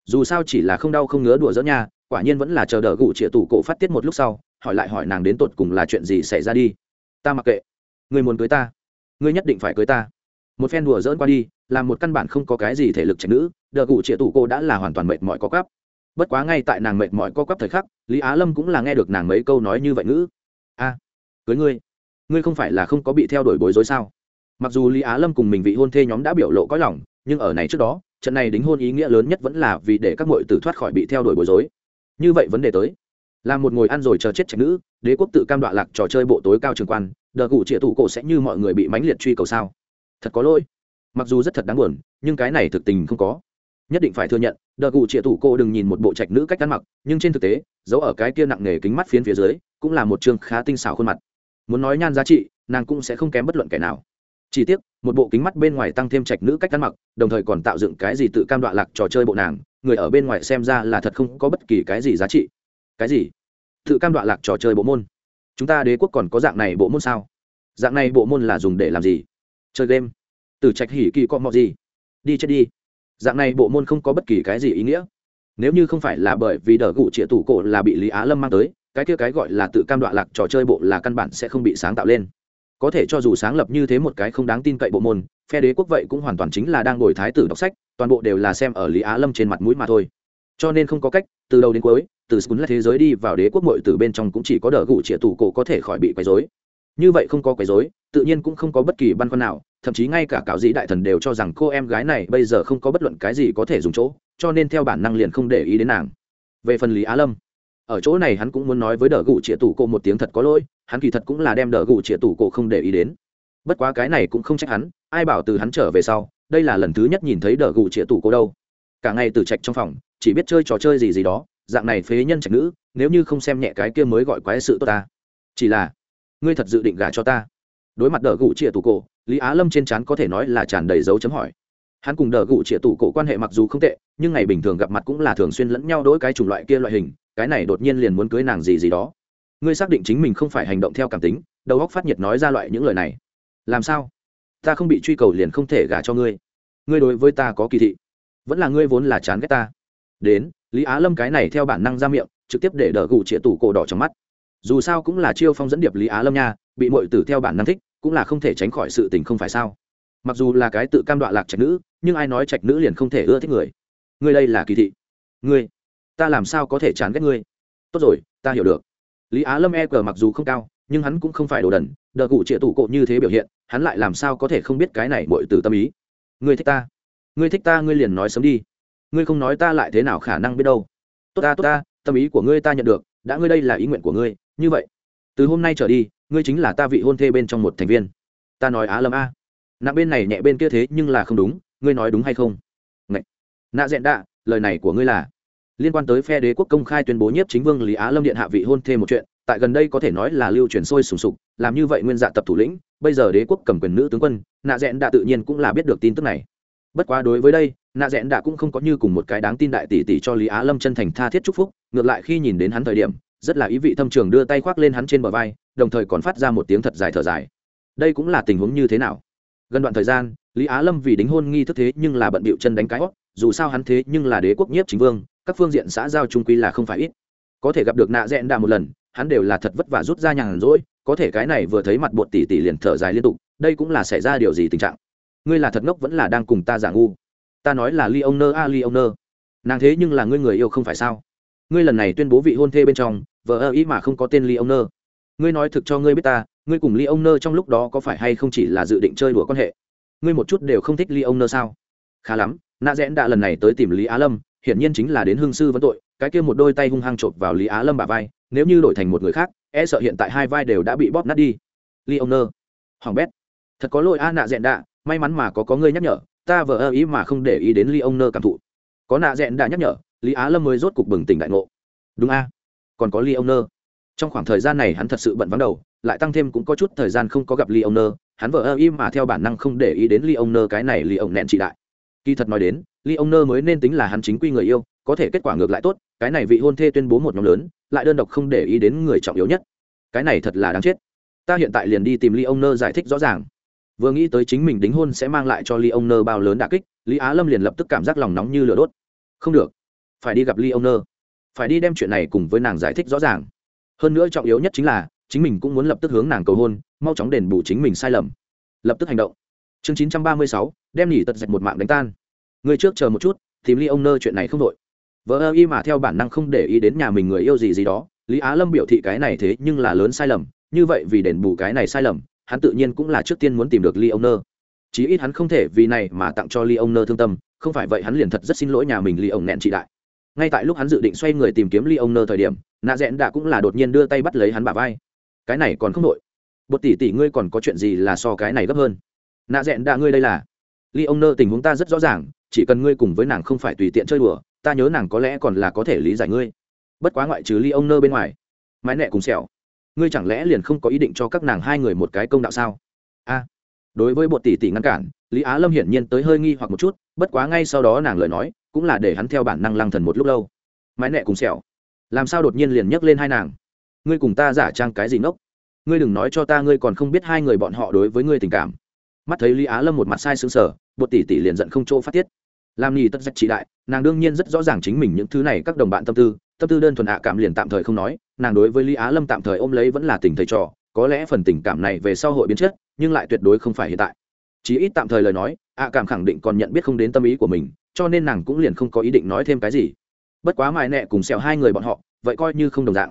Dù sao chỉ là không đau không ngứa đùa dỡ nha, quả nhiên vẫn là chờ đờ gụ trịa tủ cổ phát tiết một lúc sau, hỏi lại hỏi nàng đến tột cùng là chuyện gì xảy ra đi. Ta mặc kệ. Người muốn cưới ta. Ngươi nhất định phải cưới ta một phen đùa dỡn qua đi, làm một căn bản không có cái gì thể lực trạch nữ, đờ cụ trịa tủ cô đã là hoàn toàn mệt mỏi có cắp bất quá ngay tại nàng mệt mỏi co cắp thời khắc, lý á lâm cũng là nghe được nàng mấy câu nói như vậy ngữ. A, cưới ngươi? Ngươi không phải là không có bị theo đuổi bối rối sao? Mặc dù lý á lâm cùng mình vị hôn thê nhóm đã biểu lộ có lòng, nhưng ở này trước đó, trận này đính hôn ý nghĩa lớn nhất vẫn là vì để các m tử thoát khỏi bị theo đuổi bối rối. Như vậy vấn đề tới, là một ngồi ăn rồi chờ chết trạch nữ, đế quốc tự cam đoạ lạc trò chơi bộ tối cao trường quan, đờ cụ trịa tủ cổ sẽ như mọi người bị mãnh liệt truy cầu sao? Thật có lỗi. Mặc dù rất thật đáng buồn, nhưng cái này thực tình không có. Nhất định phải thừa nhận đợt cụ trịa tủ cô đừng nhìn một bộ trạch nữ cách ăn mặc, nhưng trên thực tế giấu ở cái kia nặng nề kính mắt phiến phía dưới, cũng là một chương khá tinh xảo khuôn mặt. Muốn nói nhan giá trị, nàng cũng sẽ không kém bất luận kẻ nào. Chỉ tiếc, một bộ kính mắt bên ngoài tăng thêm trạch nữ cách ăn mặc, đồng thời còn tạo dựng cái gì tự cam đoạn lạc trò chơi bộ nàng, người ở bên ngoài xem ra là thật không có bất kỳ cái gì giá trị. Cái gì? Tự cam đoạn lạc trò chơi bộ môn. Chúng ta đế quốc còn có dạng này bộ môn sao? Dạng này bộ môn là dùng để làm gì? Chơi game. Từ trạch hỉ kỳ có mọ gì? Đi chết đi. Dạng này bộ môn không có bất kỳ cái gì ý nghĩa. Nếu như không phải là bởi vì đờ gụ trịa tủ cổ là bị lý á lâm mang tới, cái kia cái gọi là tự cam đoạn lạc trò chơi bộ là căn bản sẽ không bị sáng tạo lên. Có thể cho dù sáng lập như thế một cái không đáng tin cậy bộ môn, phe đế quốc vậy cũng hoàn toàn chính là đang ngồi thái tử đọc sách, toàn bộ đều là xem ở lý á lâm trên mặt mũi mà thôi. Cho nên không có cách, từ đầu đến cuối, từ súng là thế giới đi vào đế quốc mội từ bên trong cũng chỉ có đỡ gụ trịa tủ cổ có thể khỏi bị quấy dối như vậy không có quấy dối tự nhiên cũng không có bất kỳ băn khoăn nào, thậm chí ngay cả cáo dĩ đại thần đều cho rằng cô em gái này bây giờ không có bất luận cái gì có thể dùng chỗ, cho nên theo bản năng liền không để ý đến nàng. Về phần lý á lâm, ở chỗ này hắn cũng muốn nói với đỡ gụ chĩa tủ cô một tiếng thật có lỗi, hắn kỳ thật cũng là đem đỡ gụ chĩa tủ cô không để ý đến. Bất quá cái này cũng không trách hắn, ai bảo từ hắn trở về sau, đây là lần thứ nhất nhìn thấy đỡ gụ chĩa tủ cô đâu. Cả ngày từ trạch trong phòng, chỉ biết chơi trò chơi gì gì đó, dạng này phế nhân trạch nữ, nếu như không xem nhẹ cái kia mới gọi quái sự tốt ta. Chỉ là, ngươi thật dự định gả cho ta đối mặt đỡ gụ trịa tủ cổ, lý á lâm trên trán có thể nói là tràn đầy dấu chấm hỏi. Hắn cùng đỡ gụ trịa tủ cổ quan hệ mặc dù không tệ, nhưng ngày bình thường gặp mặt cũng là thường xuyên lẫn nhau đối cái chủng loại kia loại hình, cái này đột nhiên liền muốn cưới nàng gì gì đó. Ngươi xác định chính mình không phải hành động theo cảm tính, đầu óc phát nhiệt nói ra loại những lời này. Làm sao? Ta không bị truy cầu liền không thể gả cho ngươi. Ngươi đối với ta có kỳ thị. Vẫn là ngươi vốn là chán ghét ta. Đến, lý á lâm cái này theo bản năng ra miệng, trực tiếp để đỡ gù chĩa tủ cổ đỏ trong mắt. Dù sao cũng là chiêu phong dẫn điệp lý á lâm nha, bị mọi tử theo bản năng thích cũng là không thể tránh khỏi sự tình không phải sao? Mặc dù là cái tự cam đoạ lạc trạch nữ, nhưng ai nói trạch nữ liền không thể ưa thích người? Ngươi đây là kỳ thị. Ngươi, ta làm sao có thể chán ghét ngươi? Tốt rồi, ta hiểu được. Lý á lâm e cờ mặc dù không cao, nhưng hắn cũng không phải đồ đần, đờ cụ trịa tủ cộ như thế biểu hiện, hắn lại làm sao có thể không biết cái này bội từ tâm ý? Ngươi thích ta. Ngươi thích ta, ngươi liền nói sớm đi. Ngươi không nói ta lại thế nào khả năng biết đâu. Tốt ta tốt ta, tâm ý của ngươi ta nhận được, đã ngươi đây là ý nguyện của ngươi, như vậy. Từ hôm nay trở đi ngươi chính là ta vị hôn thê bên trong một thành viên. Ta nói á lâm a. Nặng bên này nhẹ bên kia thế nhưng là không đúng, ngươi nói đúng hay không? Ngậy. nạ dẹn đạ, lời này của ngươi là? Liên quan tới phe đế quốc công khai tuyên bố nhiếp chính vương lý á lâm điện hạ vị hôn thê một chuyện, tại gần đây có thể nói là lưu truyền sôi sùng sục, làm như vậy nguyên dạ tập thủ lĩnh, bây giờ đế quốc cầm quyền nữ tướng quân, nạ Dẹn Đạ tự nhiên cũng là biết được tin tức này. Bất quá đối với đây, nạ Dẹn Đạ cũng không có như cùng một cái đáng tin đại tỷ tỷ cho lý á lâm chân thành tha thiết chúc phúc, ngược lại khi nhìn đến hắn thời điểm rất là ý vị thâm trường đưa tay khoác lên hắn trên bờ vai, đồng thời còn phát ra một tiếng thật dài thở dài. Đây cũng là tình huống như thế nào? Gần đoạn thời gian, lý á lâm vì đính hôn nghi thức thế nhưng là bận bịu chân đánh cái hót, dù sao hắn thế nhưng là đế quốc nhiếp chính vương, các phương diện xã giao trung quy là không phải ít. Có thể gặp được nạ rẽn đạ một lần, hắn đều là thật vất vả rút ra nhàn rỗi, có thể cái này vừa thấy mặt bột tỷ tỷ liền thở dài liên tục, đây cũng là xảy ra điều gì tình trạng? Ngươi là thật ngốc vẫn là đang cùng ta giả ngu? Ta nói là ly ông nơ a ly ông nơ nàng thế nhưng là ngươi người yêu không phải sao? Ngươi lần này tuyên bố vị hôn thê bên trong, vợ ơ ý mà không có tên ly ông nơ ngươi nói thực cho ngươi biết ta, ngươi cùng ly ông nơ trong lúc đó có phải hay không chỉ là dự định chơi đùa quan hệ? Ngươi một chút đều không thích ly ông nơ sao? Khá lắm nạ rẽn đã lần này tới tìm lý á lâm, hiển nhiên chính là đến hương sư vấn tội, cái kia một đôi tay hung hăng chộp vào lý á lâm bà vai, nếu như đổi thành một người khác e sợ hiện tại hai vai đều đã bị bóp nát đi. Ly ông nơ hoàng bét, thật có lỗi a nạ dẹn đạ may mắn mà có có ngươi nhắc nhở, ta vờ ơ ý mà không để ý đến ly ông nơ cảm thụ. Có nạ dẹn đạ nhắc nhở lý á lâm mới rốt cục bừng tỉnh đại ngộ. Đúng a, còn có ly ông nơ trong khoảng thời gian này hắn thật sự bận vắng đầu, lại tăng thêm cũng có chút thời gian không có gặp ly ông nơ hắn vợ ơ im mà theo bản năng không để ý đến ly ông nơ cái này ly ông nẹn trị đại. Kỳ thật nói đến ly ông nơ mới nên tính là hắn chính quy người yêu, có thể kết quả ngược lại tốt, cái này vị hôn thê tuyên bố một nhóm lớn, lại đơn độc không để ý đến người trọng yếu nhất. Cái này thật là đáng chết. Ta hiện tại liền đi tìm ly ông nơ giải thích rõ ràng. Vừa nghĩ tới chính mình đính hôn sẽ mang lại cho ly ông nơ bao lớn đà kích, lý á lâm liền lập tức cảm giác lòng nóng như lửa đốt. Không được phải đi gặp ly ông nơ phải đi đem chuyện này cùng với nàng giải thích rõ ràng. Hơn nữa trọng yếu nhất chính là, chính mình cũng muốn lập tức hướng nàng cầu hôn, mau chóng đền bù chính mình sai lầm. Lập tức hành động. Chương chín trăm ba mươi sáu, đem nhỉ tật dạch một mạng đánh tan. Người trước chờ một chút, tìm ly ông nơ chuyện này không đội vợ ơ y mà theo bản năng không để ý đến nhà mình người yêu gì gì đó, lý á lâm biểu thị cái này thế nhưng là lớn sai lầm, như vậy vì đền bù cái này sai lầm, hắn tự nhiên cũng là trước tiên muốn tìm được ly ông nơ chí ít hắn không thể vì này mà tặng cho ly ông nơ thương tâm, không phải vậy hắn liền thật rất xin lỗi nhà mình ly ông nẹn trị đại ngay tại lúc hắn dự định xoay người tìm kiếm ly ông nơ thời điểm, nạ rẽn đã cũng là đột nhiên đưa tay bắt lấy hắn bà vai. Cái này còn không đội bột tỷ tỷ ngươi còn có chuyện gì là so cái này gấp hơn? Nạ rẽn đã ngươi đây là. Ly ông nơ tình huống ta rất rõ ràng, chỉ cần ngươi cùng với nàng không phải tùy tiện chơi đùa, ta nhớ nàng có lẽ còn là có thể lý giải ngươi. Bất quá ngoại trừ ly ông nơ bên ngoài mái nẹ cùng sẹo ngươi chẳng lẽ liền không có ý định cho các nàng hai người một cái công đạo sao? A. Đối với bột tỷ tỷ ngăn cản, lý á lâm hiển nhiên tới hơi nghi hoặc một chút, bất quá ngay sau đó nàng lời nói cũng là để hắn theo bản năng lăng thần một lúc lâu. Mái nẹ cùng sẹo. Làm sao đột nhiên liền nhấc lên hai nàng? Ngươi cùng ta giả trang cái gì ngốc? Ngươi đừng nói cho ta ngươi còn không biết hai người bọn họ đối với ngươi tình cảm. Mắt thấy lý á lâm một mặt sai xứng sở bột tỷ tỷ liền giận không chỗ phát tiết. Làm nhì tất giặc trị đại, nàng đương nhiên rất rõ ràng chính mình những thứ này các đồng bạn tâm tư tâm tư đơn thuần ạ cảm liền tạm thời không nói, nàng đối với lý á lâm tạm thời ôm lấy vẫn là tình thầy trò, có lẽ phần tình cảm này về sau hội biến chất, nhưng lại tuyệt đối không phải hiện tại chí ít tạm thời lời nói ạ cảm khẳng định còn nhận biết không đến tâm ý của mình cho nên nàng cũng liền không có ý định nói thêm cái gì. Bất quá mãi nẹ cùng xẹo hai người bọn họ vậy coi như không đồng dạng.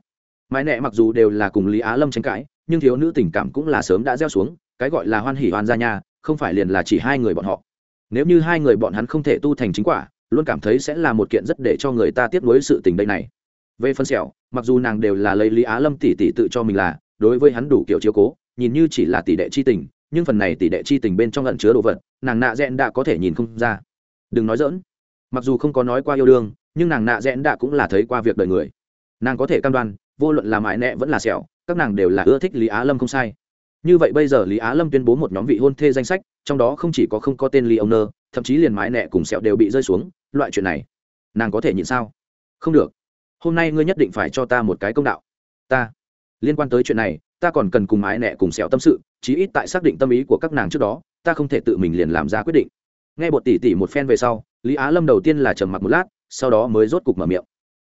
Mãi nẹ mặc dù đều là cùng lý á lâm tranh cãi nhưng thiếu nữ tình cảm cũng là sớm đã gieo xuống cái gọi là hoan hỉ hoan gia nhà, không phải liền là chỉ hai người bọn họ. Nếu như hai người bọn hắn không thể tu thành chính quả luôn cảm thấy sẽ là một kiện rất để cho người ta tiếp nối sự tình đây này. Về phân xẻo mặc dù nàng đều là lấy lý á lâm tỷ tỷ tự cho mình là đối với hắn đủ kiểu chiếu cố nhìn như chỉ là tỷ đệ chi tình nhưng phần này tỷ đệ chi tình bên trong lẫn chứa đồ vật, nàng nạ rẽn đã có thể nhìn không ra. Đừng nói dỡn mặc dù không có nói qua yêu đương, nhưng nàng nạ rẽn đã cũng là thấy qua việc đời người. Nàng có thể cam đoan, vô luận là mãi nẹ vẫn là sẹo, các nàng đều là ưa thích lý á lâm không sai. Như vậy bây giờ lý á lâm tuyên bố một nhóm vị hôn thê danh sách, trong đó không chỉ có không có tên lý ông nơ, thậm chí liền mãi nẹ cùng sẹo đều bị rơi xuống, loại chuyện này, nàng có thể nhịn sao? Không được. Hôm nay ngươi nhất định phải cho ta một cái công đạo. Ta. Liên quan tới chuyện này ta còn cần cùng mái nẹ cùng sẹo tâm sự, chí ít tại xác định tâm ý của các nàng trước đó, ta không thể tự mình liền làm ra quyết định. Nghe bột tỉ tỉ một phen về sau, lý á lâm đầu tiên là trầm mặc một lát, sau đó mới rốt cục mở miệng.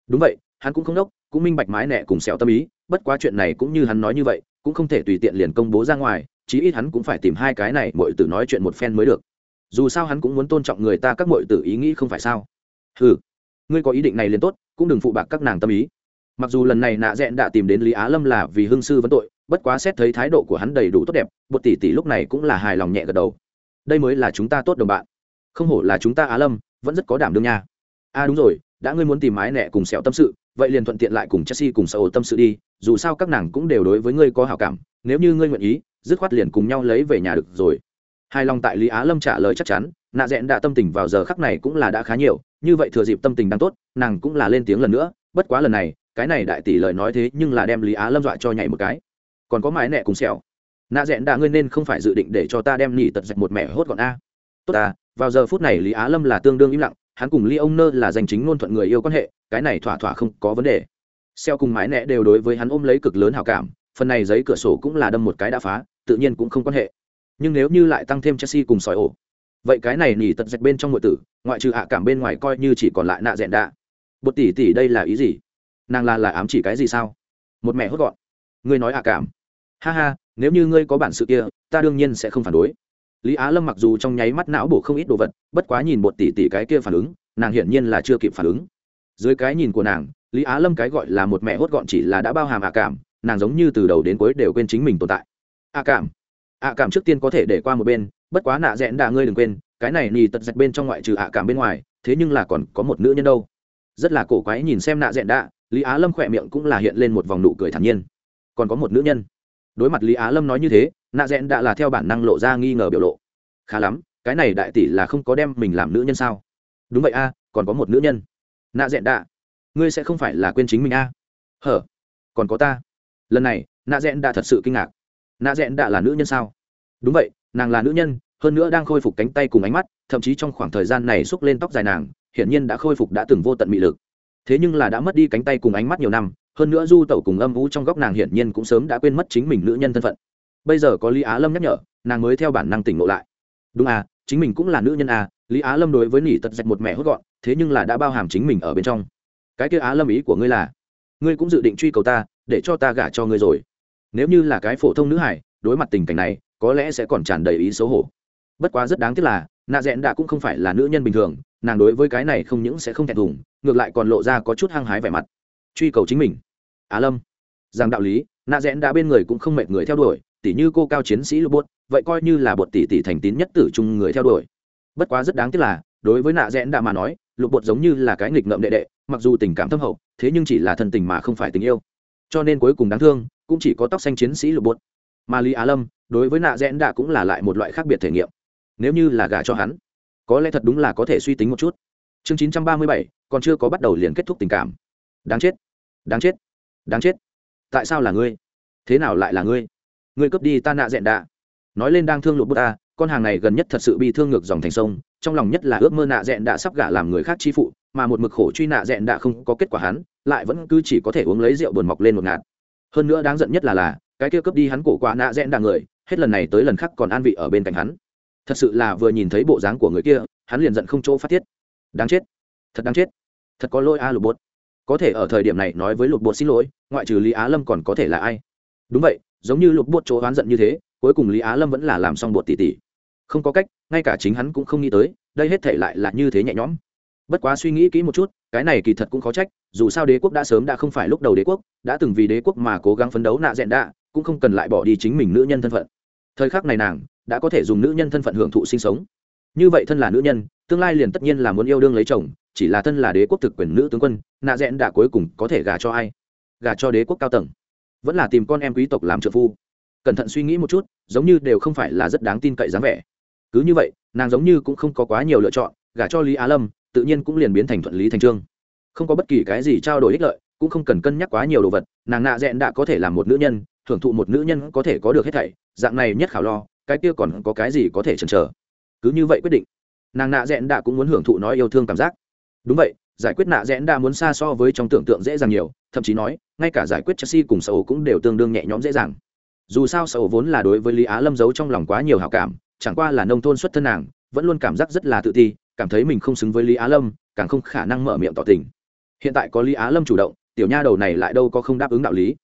Đúng vậy, hắn cũng không đốc, cũng minh bạch mái nẹ cùng sẹo tâm ý, bất quá chuyện này cũng như hắn nói như vậy, cũng không thể tùy tiện liền công bố ra ngoài, chí ít hắn cũng phải tìm hai cái này mọi tử nói chuyện một phen mới được. Dù sao hắn cũng muốn tôn trọng người ta các mọi tử ý nghĩ không phải sao? Ừ ngươi có ý định này liền tốt, cũng đừng phụ bạc các nàng tâm ý mặc dù lần này nạ rẽn đã tìm đến lý á lâm là vì hương sư vấn tội, bất quá xét thấy thái độ của hắn đầy đủ tốt đẹp, bột tỷ tỷ lúc này cũng là hài lòng nhẹ gật đầu. Đây mới là chúng ta tốt đồng bạn. Không hổ là chúng ta á lâm, vẫn rất có đảm đương nha. A à đúng rồi, đã ngươi muốn tìm mái nẹ cùng sẹo tâm sự, vậy liền thuận tiện lại cùng chelsea cùng sẹo tâm sự đi, dù sao các nàng cũng đều đối với ngươi có hảo cảm, nếu như ngươi nguyện ý, dứt khoát liền cùng nhau lấy về nhà được rồi. Hài lòng tại lý á lâm trả lời chắc chắn, nạ rẽn đã tâm tình vào giờ khắc này cũng là đã khá nhiều, như vậy thừa dịp tâm tình đang tốt, nàng cũng là lên tiếng lần nữa, bất quá lần này cái này đại tỷ lời nói thế nhưng là đem lý á lâm dọa cho nhảy một cái. Còn có mái nẹ cùng xẻo nạ rẽn đã ngươi nên không phải dự định để cho ta đem nỉ tật dạch một mẹ hốt gọn a. Tốt à vào giờ phút này lý á lâm là tương đương im lặng, hắn cùng ly ông nơ là danh chính ngôn thuận người yêu quan hệ, cái này thỏa thỏa không có vấn đề. Xeo cùng mái nẹ đều đối với hắn ôm lấy cực lớn hào cảm, phần này giấy cửa sổ cũng là đâm một cái đã phá, tự nhiên cũng không quan hệ. Nhưng nếu như lại tăng thêm chelsea cùng sỏi ổ, vậy cái này nỉ tật dạch bên trong nội tử, ngoại trừ hạ cảm bên ngoài coi như chỉ còn lại nạ dẹn đạ. Bột tỷ tỷ đây là ý gì? Nàng là là ám chỉ cái gì sao? Một mẹ hốt gọn. Ngươi nói à cảm. Ha ha, nếu như ngươi có bản sự kia, ta đương nhiên sẽ không phản đối. Lý á lâm mặc dù trong nháy mắt não bổ không ít đồ vật, bất quá nhìn một tỷ tỷ cái kia phản ứng, nàng hiển nhiên là chưa kịp phản ứng. Dưới cái nhìn của nàng, lý á lâm cái gọi là một mẹ hốt gọn chỉ là đã bao hàm à cảm, nàng giống như từ đầu đến cuối đều quên chính mình tồn tại. À cảm. Ạ à cảm trước tiên có thể để qua một bên, bất quá nạ rẽn đà ngươi đừng quên, cái này nì tật giật bên trong ngoại trừ ạ à cảm bên ngoài, thế nhưng là còn có một nữ nhân đâu. Rất là cổ quái nhìn xem nạ rẽn đạ lý á lâm khỏe miệng cũng là hiện lên một vòng nụ cười thản nhiên. Còn có một nữ nhân. Đối mặt lý á lâm nói như thế nạ rẽn đã là theo bản năng lộ ra nghi ngờ biểu lộ. Khá lắm cái này đại tỷ là không có đem mình làm nữ nhân sao? Đúng vậy a còn có một nữ nhân. Nạ rẽn đã, ngươi sẽ không phải là quên chính mình a. Hở còn có ta. Lần này nạ rẽn đã thật sự kinh ngạc. Nạ rẽn đã là nữ nhân sao? Đúng vậy nàng là nữ nhân hơn nữa đang khôi phục cánh tay cùng ánh mắt thậm chí trong khoảng thời gian này xúc lên tóc dài nàng hiển nhiên đã khôi phục đã từng vô tận mị lực thế nhưng là đã mất đi cánh tay cùng ánh mắt nhiều năm, hơn nữa du tẩu cùng âm vũ trong góc nàng hiển nhiên cũng sớm đã quên mất chính mình nữ nhân thân phận. Bây giờ có lý á lâm nhắc nhở, nàng mới theo bản năng tỉnh ngộ lại. Đúng à chính mình cũng là nữ nhân à lý á lâm đối với nỉ tật dạch một mẹ hốt gọn, thế nhưng là đã bao hàm chính mình ở bên trong. Cái kia á lâm ý của ngươi là, ngươi cũng dự định truy cầu ta, để cho ta gả cho ngươi rồi. Nếu như là cái phổ thông nữ hải, đối mặt tình cảnh này, có lẽ sẽ còn tràn đầy ý xấu hổ. Bất quá rất đáng tiếc là, nạ rẽn đã cũng không phải là nữ nhân bình thường nàng đối với cái này không những sẽ không thẹn thùng, ngược lại còn lộ ra có chút hăng hái vẻ mặt. Truy cầu chính mình. Á lâm. Rằng đạo lý, nạ rẽn đã bên người cũng không mệt người theo đuổi, tỉ như cô cao chiến sĩ Lục bột, vậy coi như là bột tỷ tỷ thành tín nhất tử chung người theo đuổi. Bất quá rất đáng tiếc là, đối với nạ rẽn đã mà nói, lục bột giống như là cái nghịch ngợm đệ đệ, mặc dù tình cảm thâm hậu, thế nhưng chỉ là thân tình mà không phải tình yêu. Cho nên cuối cùng đáng thương, cũng chỉ có tóc xanh chiến sĩ lục bột. Mà lý á lâm, đối với nạ rẽn đã cũng là lại một loại khác biệt thể nghiệm. Nếu như là gà cho hắn có lẽ thật đúng là có thể suy tính một chút. Chương chín trăm ba mươi bảy, còn chưa có bắt đầu liền kết thúc tình cảm. Đáng chết đáng chết đáng chết. Tại sao là ngươi? Thế nào lại là ngươi? Ngươi cướp đi ta nạ dẹn đạ. Nói lên đang thương lụt bút ta, con hàng này gần nhất thật sự bị thương ngược dòng thành sông, trong lòng nhất là ước mơ nạ dẹn đạ sắp gả làm người khác chi phụ, mà một mực khổ truy nạ dẹn đạ không có kết quả hắn, lại vẫn cứ chỉ có thể uống lấy rượu buồn mọc lên một ngạt. Hơn nữa đáng giận nhất là là, cái kia cướp đi hắn cổ quá nạ dẹn đạ người, hết lần này tới lần khác còn an vị ở bên cạnh hắn thật sự là vừa nhìn thấy bộ dáng của người kia, hắn liền giận không chỗ phát tiết. Đáng chết. Thật đáng chết. Thật có lỗi a lục bột. Có thể ở thời điểm này nói với lục bột xin lỗi, ngoại trừ lý á lâm còn có thể là ai? Đúng vậy, giống như lục bột chỗ oán giận như thế, cuối cùng lý á lâm vẫn là làm xong bột tỉ tỉ. Không có cách, ngay cả chính hắn cũng không nghĩ tới, đây hết thể lại là như thế nhẹ nhõm. Bất quá suy nghĩ kỹ một chút, cái này kỳ thật cũng khó trách, dù sao đế quốc đã sớm đã không phải lúc đầu đế quốc, đã từng vì đế quốc mà cố gắng phấn đấu nạ dẹn đạ, cũng không cần lại bỏ đi chính mình nữ nhân thân phận. Thời khắc này nàng đã có thể dùng nữ nhân thân phận hưởng thụ sinh sống. Như vậy thân là nữ nhân, tương lai liền tất nhiên là muốn yêu đương lấy chồng, chỉ là thân là đế quốc thực quyền nữ tướng quân, nạ rẽn đã cuối cùng có thể gả cho ai? Gả cho đế quốc cao tầng. Vẫn là tìm con em quý tộc làm trợ phu. Cẩn thận suy nghĩ một chút, giống như đều không phải là rất đáng tin cậy dáng vẻ. Cứ như vậy, nàng giống như cũng không có quá nhiều lựa chọn, gả cho lý á lâm, tự nhiên cũng liền biến thành thuận lý thành trương. Không có bất kỳ cái gì trao đổi ích lợi, cũng không cần cân nhắc quá nhiều đồ vật, nàng nạ rẽn đã có thể làm một nữ nhân thưởng thụ một nữ nhân có thể có được hết thảy, dạng này nhất khảo lo cái kia còn có cái gì có thể chần chờ? Cứ như vậy quyết định. Nàng nạ rẽn đã cũng muốn hưởng thụ nói yêu thương cảm giác. Đúng vậy, giải quyết nạ rẽn đã muốn xa so với trong tưởng tượng dễ dàng nhiều, thậm chí nói, ngay cả giải quyết chelsea cùng sầu cũng đều tương đương nhẹ nhõm dễ dàng. Dù sao sầu vốn là đối với lý á lâm giấu trong lòng quá nhiều hảo cảm, chẳng qua là nông thôn xuất thân nàng, vẫn luôn cảm giác rất là tự ti, cảm thấy mình không xứng với lý á lâm, càng không khả năng mở miệng tỏ tình. Hiện tại có lý á lâm chủ động, tiểu nha đầu này lại đâu có không đáp ứng đạo lý.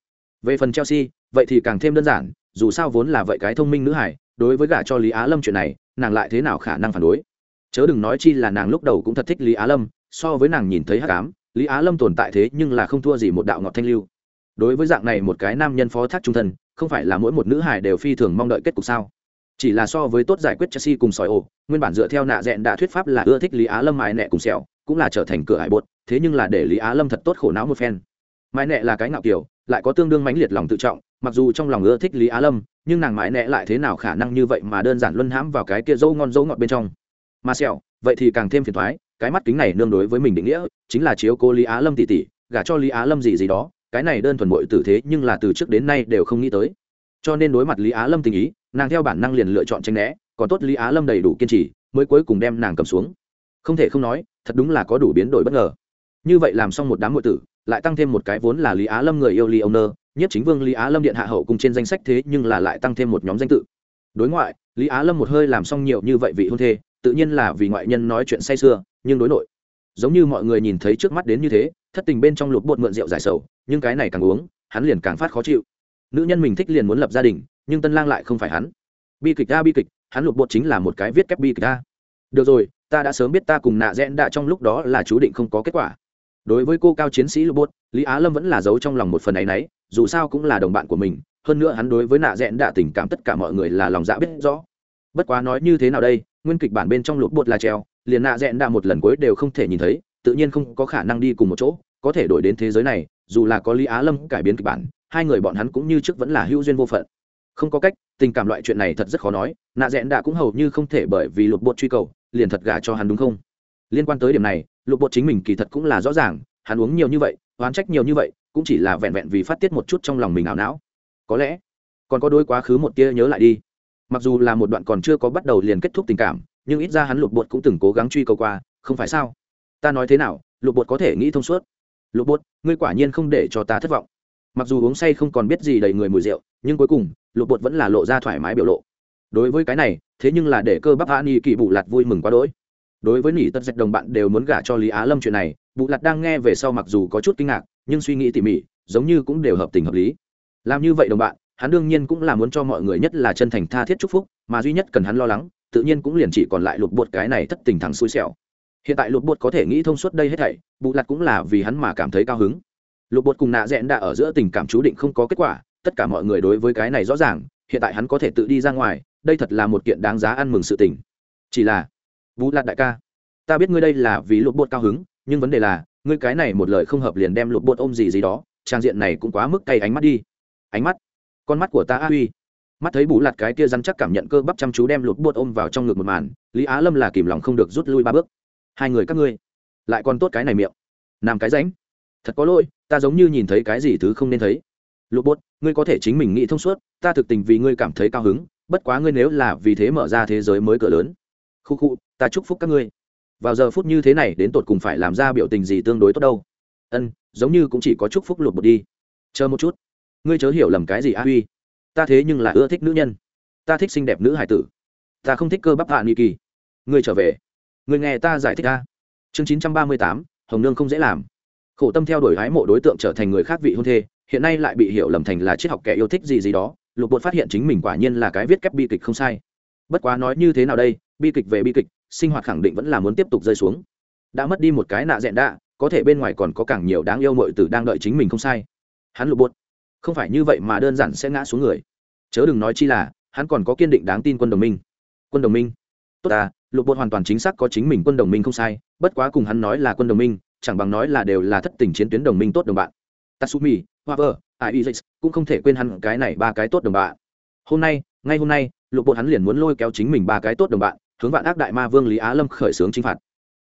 Về phần chelsea, vậy thì càng thêm đơn giản, dù sao vốn là vậy cái thông minh nữ hải đối với gả cho lý á lâm chuyện này, nàng lại thế nào khả năng phản đối? Chớ đừng nói chi là nàng lúc đầu cũng thật thích lý á lâm, so với nàng nhìn thấy hắc ám, lý á lâm tồn tại thế nhưng là không thua gì một đạo ngọt thanh lưu. Đối với dạng này một cái nam nhân phó thác trung thân, không phải là mỗi một nữ hải đều phi thường mong đợi kết cục sao? Chỉ là so với tốt giải quyết chelsea cùng sỏi ổ, nguyên bản dựa theo nạ dẹn đã thuyết pháp là ưa thích lý á lâm mãi nẹ cùng sẹo, cũng là trở thành cửa hải bột, thế nhưng là để lý á lâm thật tốt khổ não một phen. Mãi nẹ là cái ngạo kiểu lại có tương đương mãnh liệt lòng tự trọng, mặc dù trong lòng ưa thích lý á lâm, nhưng nàng mãi nẹ lại thế nào khả năng như vậy mà đơn giản luân hãm vào cái kia dâu ngon dâu ngọt bên trong? Mà sẹo, vậy thì càng thêm phiền thoái cái mắt kính này nương đối với mình định nghĩa, chính là chiếu cô lý á lâm tỷ tỷ gả cho lý á lâm gì gì đó, cái này đơn thuần bội tử thế nhưng là từ trước đến nay đều không nghĩ tới. Cho nên đối mặt lý á lâm tình ý, nàng theo bản năng liền lựa chọn tranh né, còn tốt lý á lâm đầy đủ kiên trì, mới cuối cùng đem nàng cầm xuống. Không thể không nói, thật đúng là có đủ biến đổi bất ngờ. Như vậy làm xong một đám bội tử lại tăng thêm một cái vốn là lý á lâm người yêu lý ông nơ nhất chính vương lý á lâm điện hạ hậu cùng trên danh sách thế nhưng là lại tăng thêm một nhóm danh tự. Đối ngoại, lý á lâm một hơi làm xong nhiều như vậy vị hôn thê, tự nhiên là vì ngoại nhân nói chuyện say sưa, nhưng đối nội, giống như mọi người nhìn thấy trước mắt đến như thế, thất tình bên trong lục bột mượn rượu giải sầu, nhưng cái này càng uống, hắn liền càng phát khó chịu. Nữ nhân mình thích liền muốn lập gia đình, nhưng tân lang lại không phải hắn. Bi kịch a, bi kịch, hắn lục bột chính là một cái viết kép bi kịch a. Được rồi, ta đã sớm biết ta cùng nạ rẽn đạ trong lúc đó là chú định không có kết quả đối với cô cao chiến sĩ robot lý á lâm vẫn là giấu trong lòng một phần ấ y n ấ y dù sao cũng là đồng bạn của mình, hơn nữa hắn đối với nạ rẽn đạ tình cảm tất cả mọi người là lòng dạ biết rõ. Bất quá nói như thế nào đây, nguyên kịch bản bên trong lục bột là treo, liền nạ rẽn đạ một lần cuối đều không thể nhìn thấy, tự nhiên không có khả năng đi cùng một chỗ, có thể đổi đến thế giới này, dù là có lý á lâm cải biến kịch bản, hai người bọn hắn cũng như trước vẫn là hữu duyên vô phận. Không có cách, tình cảm loại chuyện này thật rất khó nói, nạ rẽn đạ cũng hầu như không thể bởi vì lục bột truy cầu, liền thật gả cho hắn đúng không? Liên quan tới điểm này, lục bột chính mình kỳ thật cũng là rõ ràng, hắn uống nhiều như vậy, oán trách nhiều như vậy, cũng chỉ là vẹn vẹn vì phát tiết một chút trong lòng mình ảo não. Có lẽ, còn có đôi quá khứ một tia nhớ lại đi. Mặc dù là một đoạn còn chưa có bắt đầu liền kết thúc tình cảm, nhưng ít ra hắn lục bột cũng từng cố gắng truy cầu qua, không phải sao? Ta nói thế nào, lục bột có thể nghĩ thông suốt. Lục bột, ngươi quả nhiên không để cho ta thất vọng. Mặc dù uống say không còn biết gì đầy người mùi rượu, nhưng cuối cùng, lục bột vẫn là lộ ra thoải mái biểu lộ. Đối với cái này, thế nhưng là để cơ bắp hạ ni kỳ bù lạt vui mừng quá đỗi đối với nỉ tật dạch đồng bạn đều muốn gả cho lý á lâm chuyện này bụ lặt đang nghe về sau mặc dù có chút kinh ngạc, nhưng suy nghĩ tỉ mỉ, giống như cũng đều hợp tình hợp lý. Làm như vậy đồng bạn, hắn đương nhiên cũng là muốn cho mọi người nhất là chân thành tha thiết chúc phúc, mà duy nhất cần hắn lo lắng, tự nhiên cũng liền chỉ còn lại lục bột cái này thất tình thẳng xui xẻo. Hiện tại lục bột có thể nghĩ thông suốt đây hết thảy bụ lặt cũng là vì hắn mà cảm thấy cao hứng. Lục bột cùng nạ rẽn đã ở giữa tình cảm chú định không có kết quả, tất cả mọi người đối với cái này rõ ràng, hiện tại hắn có thể tự đi ra ngoài, đây thật là một kiện đáng giá ăn mừng sự tình. Chỉ là vũ lạt đại ca, ta biết ngươi đây là vì lột bột cao hứng, nhưng vấn đề là, ngươi cái này một lời không hợp liền đem lột bột ôm gì gì đó, trang diện này cũng quá mức cay ánh mắt đi. Ánh mắt? Con mắt của ta a huy mắt thấy bù lạt cái kia rắn chắc cảm nhận cơ bắp chăm chú đem lột bột ôm vào trong ngực một màn, lý á lâm là kìm lòng không được rút lui ba bước. Hai người các ngươi, lại còn tốt cái này miệng. Làm cái ránh. Thật có lỗi, ta giống như nhìn thấy cái gì thứ không nên thấy. Lột bốt ngươi có thể chính mình nghĩ thông suốt, ta thực tình vì ngươi cảm thấy cao hứng, bất quá ngươi nếu là vì thế mở ra thế giới mới cửa lớn khu khu, ta chúc phúc các ngươi. Vào giờ phút như thế này, đến tột cùng phải làm ra biểu tình gì tương đối tốt đâu. Ân, giống như cũng chỉ có chúc phúc lột bột đi. Chờ một chút. Ngươi chớ hiểu lầm cái gì a, huy. Ta thế nhưng là ưa thích nữ nhân. Ta thích xinh đẹp nữ hải tử. Ta không thích cơ bắp hạ nghị kỳ. Ngươi trở về. Ngươi nghe ta giải thích ta chương chín trăm ba mươi tám, hồng nương không dễ làm. Khổ tâm theo đuổi hái mộ đối tượng trở thành người khác vị hôn thê, hiện nay lại bị hiểu lầm thành là triết học kẻ yêu thích gì gì đó, lục bột phát hiện chính mình quả nhiên là cái viết kép bi kịch không sai. Bất quá nói như thế nào đây bi kịch về bi kịch sinh hoạt khẳng định vẫn là muốn tiếp tục rơi xuống. Đã mất đi một cái nạ dẹn đạ có thể bên ngoài còn có càng nhiều đáng yêu mội tử đang đợi chính mình không sai. Hắn lục bột. Không phải như vậy mà đơn giản sẽ ngã xuống người. Chớ đừng nói chi là hắn còn có kiên định đáng tin quân đồng minh. Quân đồng minh. Tốt à lục bột hoàn toàn chính xác có chính mình quân đồng minh không sai bất quá cùng hắn nói là quân đồng minh chẳng bằng nói là đều là thất tình chiến tuyến đồng minh tốt đồng bạn. Tatsumi Waver, Aizix cũng không thể quên hắn cái này ba cái tốt đồng bạn. Hôm nay, ngay hôm nay, lục bột hắn liền muốn lôi kéo chính mình ba cái tốt đồng bạn, hướng vạn ác đại ma vương Lý Á Lâm khởi xướng chinh phạt.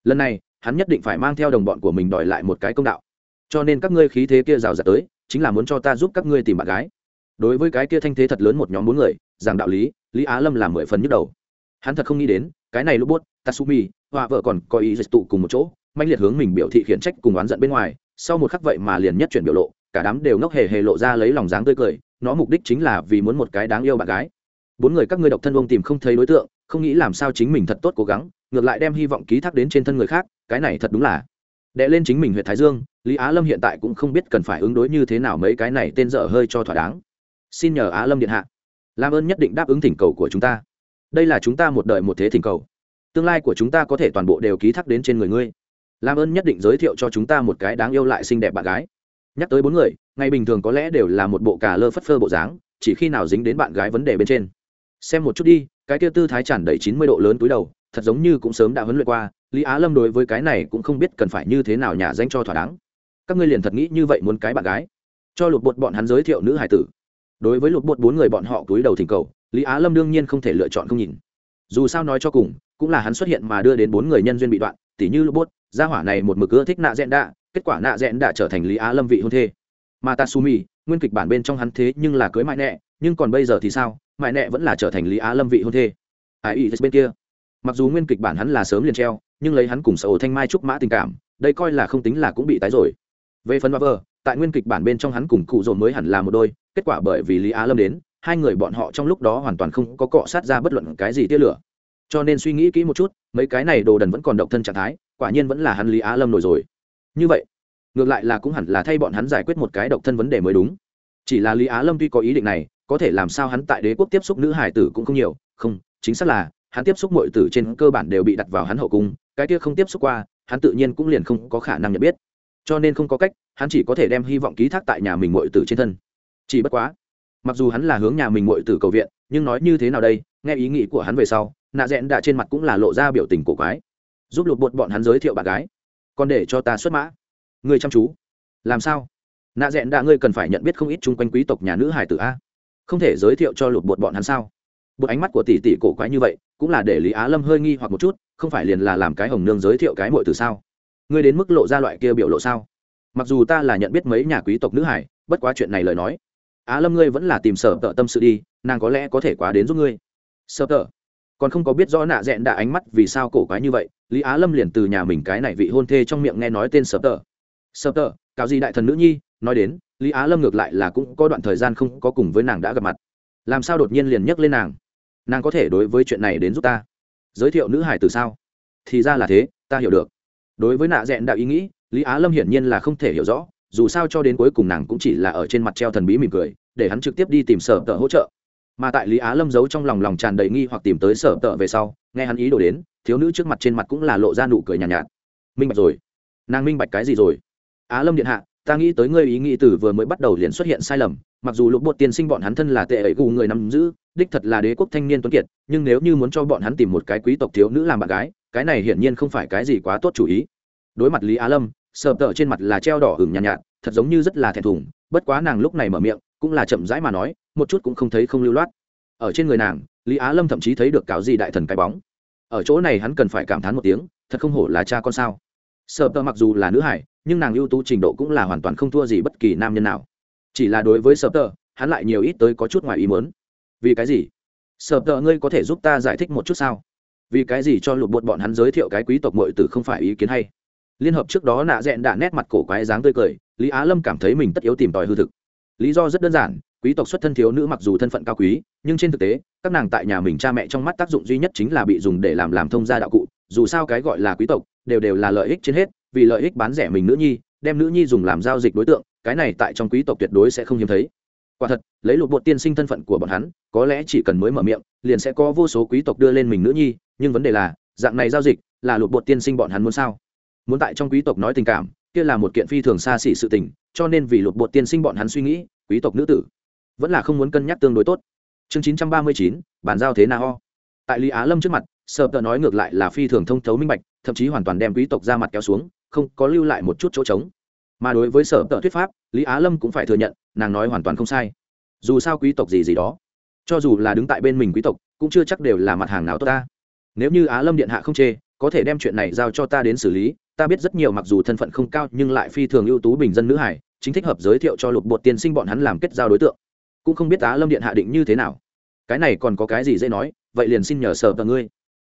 Lần này, hắn nhất định phải mang theo đồng bọn của mình đòi lại một cái công đạo. Cho nên các ngươi khí thế kia rào rạt tới, chính là muốn cho ta giúp các ngươi tìm bạn gái. Đối với cái kia thanh thế thật lớn một nhóm bốn người, giảng đạo lý, Lý Á Lâm làm mười phần nhức đầu. Hắn thật không nghĩ đến, cái này lúc bốt, Tatsumi, hòa vợ còn có ý dịch tụ cùng một chỗ, manh liệt hướng mình biểu thị khiển trách cùng oán giận bên ngoài, sau một khắc vậy mà liền nhất chuyển biểu lộ, cả đám đều ngốc hề hề lộ ra lấy lòng dáng tươi cười nó mục đích chính là vì muốn một cái đáng yêu bạn gái bốn người các ngươi độc thân ông tìm không thấy đối tượng không nghĩ làm sao chính mình thật tốt cố gắng, ngược lại đem hy vọng ký thác đến trên thân người khác, cái này thật đúng là đệ lên chính mình huyện thái dương, lý á lâm hiện tại cũng không biết cần phải ứng đối như thế nào mấy cái này tên dở hơi cho thỏa đáng. Xin nhờ á lâm điện hạ, làm ơn nhất định đáp ứng thỉnh cầu của chúng ta. Đây là chúng ta một đời một thế thỉnh cầu. Tương lai của chúng ta có thể toàn bộ đều ký thác đến trên người ngươi. Làm ơn nhất định giới thiệu cho chúng ta một cái đáng yêu lại xinh đẹp bạn gái. Nhắc tới bốn người, ngày bình thường có lẽ đều là một bộ cà lơ phất phơ bộ dáng, chỉ khi nào dính đến bạn gái vấn đề bên trên. Xem một chút đi cái kia tư thái tràn đầy chín mươi độ lớn túi đầu, thật giống như cũng sớm đã huấn luyện qua, lý á lâm đối với cái này cũng không biết cần phải như thế nào nhà danh cho thỏa đáng. Các ngươi liền thật nghĩ như vậy muốn cái bạn gái. Cho lột bột bọn hắn giới thiệu nữ hải tử. Đối với lột bột bốn người bọn họ túi đầu thỉnh cầu, lý á lâm đương nhiên không thể lựa chọn không nhìn. Dù sao nói cho cùng, cũng là hắn xuất hiện mà đưa đến bốn người nhân duyên bị đoạn, tỉ như lột bột, gia hỏa này một mực ưa thích nạ dẹn đạ, kết quả nạ dẹn đạ trở thành lý á lâm vị hôn thê. Mà tatsumi nguyên kịch bản bên trong hắn thế nhưng là cưới mại nẹ, nhưng còn bây giờ thì sao? Mại nẹ vẫn là trở thành lý á lâm vị hôn thê. Ai ý bên kia. Mặc dù nguyên kịch bản hắn là sớm liền treo, nhưng lấy hắn cùng sở thanh mai trúc mã tình cảm, đây coi là không tính là cũng bị tái rồi. Về phần vợ tại nguyên kịch bản bên trong hắn cùng cụ dồn mới hẳn là một đôi, kết quả bởi vì lý á lâm đến, hai người bọn họ trong lúc đó hoàn toàn không có cọ sát ra bất luận cái gì tia lửa. Cho nên suy nghĩ kỹ một chút, mấy cái này đồ đần vẫn còn độc thân trạng thái, quả nhiên vẫn là hắn lý á lâm nổi rồi. Như vậy ngược lại là cũng hẳn là thay bọn hắn giải quyết một cái độc thân vấn đề mới đúng. Chỉ là lý á lâm tuy có ý định này, có thể làm sao hắn tại đế quốc tiếp xúc nữ hải tử cũng không nhiều. Không, chính xác là, hắn tiếp xúc mọi tử trên cơ bản đều bị đặt vào hắn hậu cung, cái kia không tiếp xúc qua, hắn tự nhiên cũng liền không có khả năng nhận biết. Cho nên không có cách, hắn chỉ có thể đem hy vọng ký thác tại nhà mình mọi tử trên thân. Chỉ bất quá, mặc dù hắn là hướng nhà mình mọi tử cầu viện, nhưng nói như thế nào đây, nghe ý nghĩ của hắn về sau, nạ rẽn đã trên mặt cũng là lộ ra biểu tình cổ quái. Giúp lục bột bọn hắn giới thiệu bạn gái, còn để cho ta xuất mã người chăm chú. Làm sao? Nạ rẽn đã ngươi cần phải nhận biết không ít chung quanh quý tộc nhà nữ hải tử a. Không thể giới thiệu cho lụt bột bọn hắn sao? Bột ánh mắt của tỷ tỷ cổ quái như vậy, cũng là để lý á lâm hơi nghi hoặc một chút, không phải liền là làm cái hồng nương giới thiệu cái mội từ sao? Ngươi đến mức lộ ra loại kia biểu lộ sao? Mặc dù ta là nhận biết mấy nhà quý tộc nữ hải bất quá chuyện này lời nói. Á lâm ngươi vẫn là tìm sở tợ tâm sự đi, nàng có lẽ có thể quá đến giúp ngươi. Sở tợ? Còn không có biết rõ nạ dẹn đã ánh mắt vì sao cổ quái như vậy, lý á lâm liền từ nhà mình cái này vị hôn thê trong miệng nghe nói tên sở tợ sở tợ cáo gì đại thần nữ nhi nói đến lý á lâm ngược lại là cũng có đoạn thời gian không có cùng với nàng đã gặp mặt. Làm sao đột nhiên liền nhắc lên nàng? Nàng có thể đối với chuyện này đến giúp ta? Giới thiệu nữ hải từ sao? Thì ra là thế ta hiểu được. Đối với nạ dẹn đạo ý nghĩ lý á lâm hiển nhiên là không thể hiểu rõ dù sao cho đến cuối cùng nàng cũng chỉ là ở trên mặt treo thần bí mỉm cười để hắn trực tiếp đi tìm sở tợ hỗ trợ. Mà tại lý á lâm giấu trong lòng lòng tràn đầy nghi hoặc tìm tới sở tợ về sau nghe hắn ý đồ đến thiếu nữ trước mặt trên mặt cũng là lộ ra nụ cười nhàn nhạt, nhạt. Minh bạch rồi. Nàng minh bạch cái gì rồi? Á lâm điện hạ ta nghĩ tới ngươi ý nghĩ từ vừa mới bắt đầu liền xuất hiện sai lầm mặc dù lục bột tiên sinh bọn hắn thân là tệ ấy gù người nắm giữ đích thật là đế quốc thanh niên tuấn kiệt nhưng nếu như muốn cho bọn hắn tìm một cái quý tộc thiếu nữ làm bạn gái cái này hiển nhiên không phải cái gì quá tốt chủ ý. Đối mặt lý á lâm sờ tợ trên mặt là treo đỏ hửng nhàn nhạt, nhạt thật giống như rất là thẹn thùng bất quá nàng lúc này mở miệng cũng là chậm rãi mà nói một chút cũng không thấy không lưu loát. Ở trên người nàng lý á lâm thậm chí thấy được cáo gì đại thần cái bóng. Ở chỗ này hắn cần phải cảm thán một tiếng thật không hổ là cha con sao sợ tờ mặc dù là nữ hải, nhưng nàng ưu tú trình độ cũng là hoàn toàn không thua gì bất kỳ nam nhân nào. Chỉ là đối với sợ tờ, hắn lại nhiều ít tới có chút ngoài ý mớn vì cái gì? Sợ tờ, ngươi có thể giúp ta giải thích một chút sao? Vì cái gì cho lụt bột bọn hắn giới thiệu cái quý tộc mội tử không phải ý kiến hay? Liên hợp trước đó nạ dẹn đã nét mặt cổ quái dáng tươi cười, lý á lâm cảm thấy mình tất yếu tìm tòi hư thực. Lý do rất đơn giản, quý tộc xuất thân thiếu nữ mặc dù thân phận cao quý nhưng trên thực tế, các nàng tại nhà mình cha mẹ trong mắt tác dụng duy nhất chính là bị dùng để làm làm thông gia đạo cụ, dù sao cái gọi là quý tộc, đều đều là lợi ích trên hết, vì lợi ích bán rẻ mình nữ nhi, đem nữ nhi dùng làm giao dịch đối tượng, cái này tại trong quý tộc tuyệt đối sẽ không hiếm thấy. Quả thật, lấy lục bột tiên sinh thân phận của bọn hắn, có lẽ chỉ cần mới mở miệng, liền sẽ có vô số quý tộc đưa lên mình nữ nhi, nhưng vấn đề là, dạng này giao dịch, là lục bột tiên sinh bọn hắn muốn sao? Muốn tại trong quý tộc nói tình cảm, kia là một kiện phi thường xa xỉ sự tình, cho nên vì lục bột tiên sinh bọn hắn suy nghĩ, quý tộc nữ tử vẫn là không muốn cân nhắc tương đối tốt chương chín trăm ba mươi chín, bàn giao thế nào? Ho tại lý á lâm trước mặt, sợ tờ nói ngược lại là phi thường thông thấu minh bạch, thậm chí hoàn toàn đem quý tộc ra mặt kéo xuống, không có lưu lại một chút chỗ trống. Mà đối với sở tờ thuyết pháp, lý á lâm cũng phải thừa nhận, nàng nói hoàn toàn không sai. Dù sao quý tộc gì gì đó, cho dù là đứng tại bên mình quý tộc, cũng chưa chắc đều là mặt hàng nào tốt ta. Nếu như á lâm điện hạ không chê, có thể đem chuyện này giao cho ta đến xử lý, ta biết rất nhiều mặc dù thân phận không cao nhưng lại phi thường ưu tú bình dân nữ hải, chính thích hợp giới thiệu cho lục bột tiên sinh bọn hắn làm kết giao đối tượng. Cũng không biết á lâm điện hạ định như thế nào cái này còn có cái gì dễ nói, vậy liền xin nhờ sở tờ ngươi.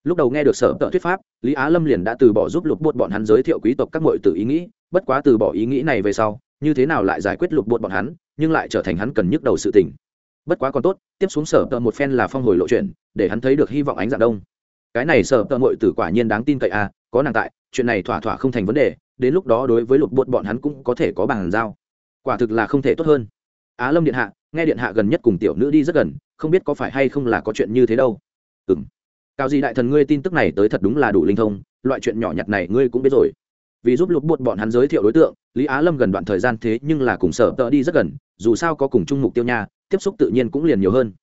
Lúc đầu nghe được sở tờ thuyết pháp, lý á lâm liền đã từ bỏ giúp lục bột bọn hắn giới thiệu quý tộc các mội từ ý nghĩ, bất quá từ bỏ ý nghĩ này về sau, như thế nào lại giải quyết lục bột bọn hắn, nhưng lại trở thành hắn cần nhức đầu sự tình. Bất quá còn tốt, tiếp xuống sở tờ một phen là phong hồi lộ chuyện, để hắn thấy được hy vọng ánh dạng đông. Cái này sở tờ mội tử quả nhiên đáng tin cậy à có nàng tại, chuyện này thỏa thỏa không thành vấn đề, đến lúc đó đối với lục bột bọn hắn cũng có thể có bàn giao quả thực là không thể tốt hơn. Á lâm điện hạ, nghe điện hạ gần nhất cùng tiểu nữ đi rất gần không biết có phải hay không là có chuyện như thế đâu. Ừ m cao gì đại thần ngươi tin tức này tới thật đúng là đủ linh thông, loại chuyện nhỏ nhặt này ngươi cũng biết rồi. Vì giúp lục bột bọn hắn giới thiệu đối tượng, lý á lâm gần đoạn thời gian thế nhưng là cùng sở tợ đi rất gần, dù sao có cùng chung mục tiêu nha, tiếp xúc tự nhiên cũng liền nhiều hơn.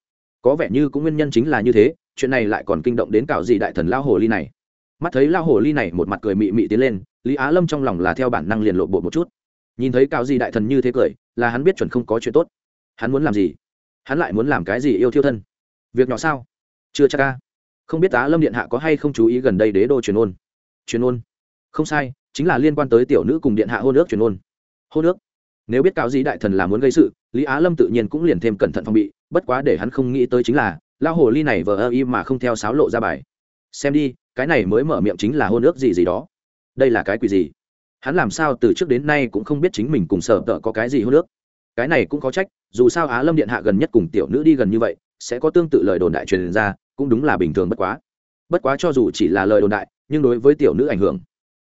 Có vẻ như cũng nguyên nhân chính là như thế, chuyện này lại còn kinh động đến cạo gì đại thần lao hồ ly này. Mắt thấy lao hồ ly này một mặt cười mị mị tiến lên, lý á lâm trong lòng là theo bản năng liền lộ bộ một chút. Nhìn thấy cạo gì đại thần như thế cười, là hắn biết chuẩn không có chuyện tốt. Hắn muốn làm gì? Hắn lại muốn làm cái gì yêu thiêu thân? Việc nhỏ sao? Chưa chắc ca không biết tá lâm điện hạ có hay không chú ý gần đây đế đô truyền ôn. Truyền ôn? Không sai, chính là liên quan tới tiểu nữ cùng điện hạ hôn ước truyền ôn. Hôn ước? Nếu biết cáo dĩ đại thần là muốn gây sự, lý á lâm tự nhiên cũng liền thêm cẩn thận phòng bị, bất quá để hắn không nghĩ tới chính là lao hồ ly này vờ ơ y mà không theo sáo lộ ra bài. Xem đi, cái này mới mở miệng chính là hôn ước gì gì đó. Đây là cái quỷ gì? Hắn làm sao từ trước đến nay cũng không biết chính mình cùng sở tợ có cái gì hôn ước cái này cũng có trách, dù sao á lâm điện hạ gần nhất cùng tiểu nữ đi gần như vậy, sẽ có tương tự lời đồn đại truyền ra, cũng đúng là bình thường bất quá. Bất quá cho dù chỉ là lời đồn đại, nhưng đối với tiểu nữ ảnh hưởng,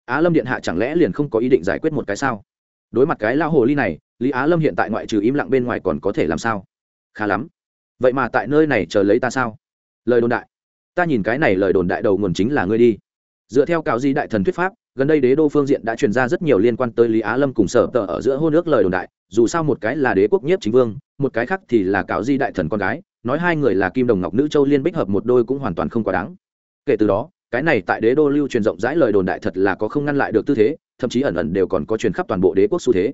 á lâm điện hạ chẳng lẽ liền không có ý định giải quyết một cái sao? Đối mặt cái lao hồ ly này, lý á lâm hiện tại ngoại trừ im lặng bên ngoài còn có thể làm sao? Khá lắm. Vậy mà tại nơi này chờ lấy ta sao? Lời đồn đại. Ta nhìn cái này lời đồn đại đầu nguồn chính là ngươi đi. Dựa theo cáo di đại thần thuyết pháp, gần đây đế đô phương diện đã truyền ra rất nhiều liên quan tới lý á lâm cùng sở tờ ở giữa hôn ước lời đồn đại dù sao một cái là đế quốc nhiếp chính vương, một cái khác thì là cáo di đại thần con gái, nói hai người là kim đồng ngọc nữ châu liên bích hợp một đôi cũng hoàn toàn không quá đáng. Kể từ đó, cái này tại đế đô lưu truyền rộng rãi lời đồn đại thật là có không ngăn lại được tư thế, thậm chí ẩn ẩn đều còn có truyền khắp toàn bộ đế quốc xu thế.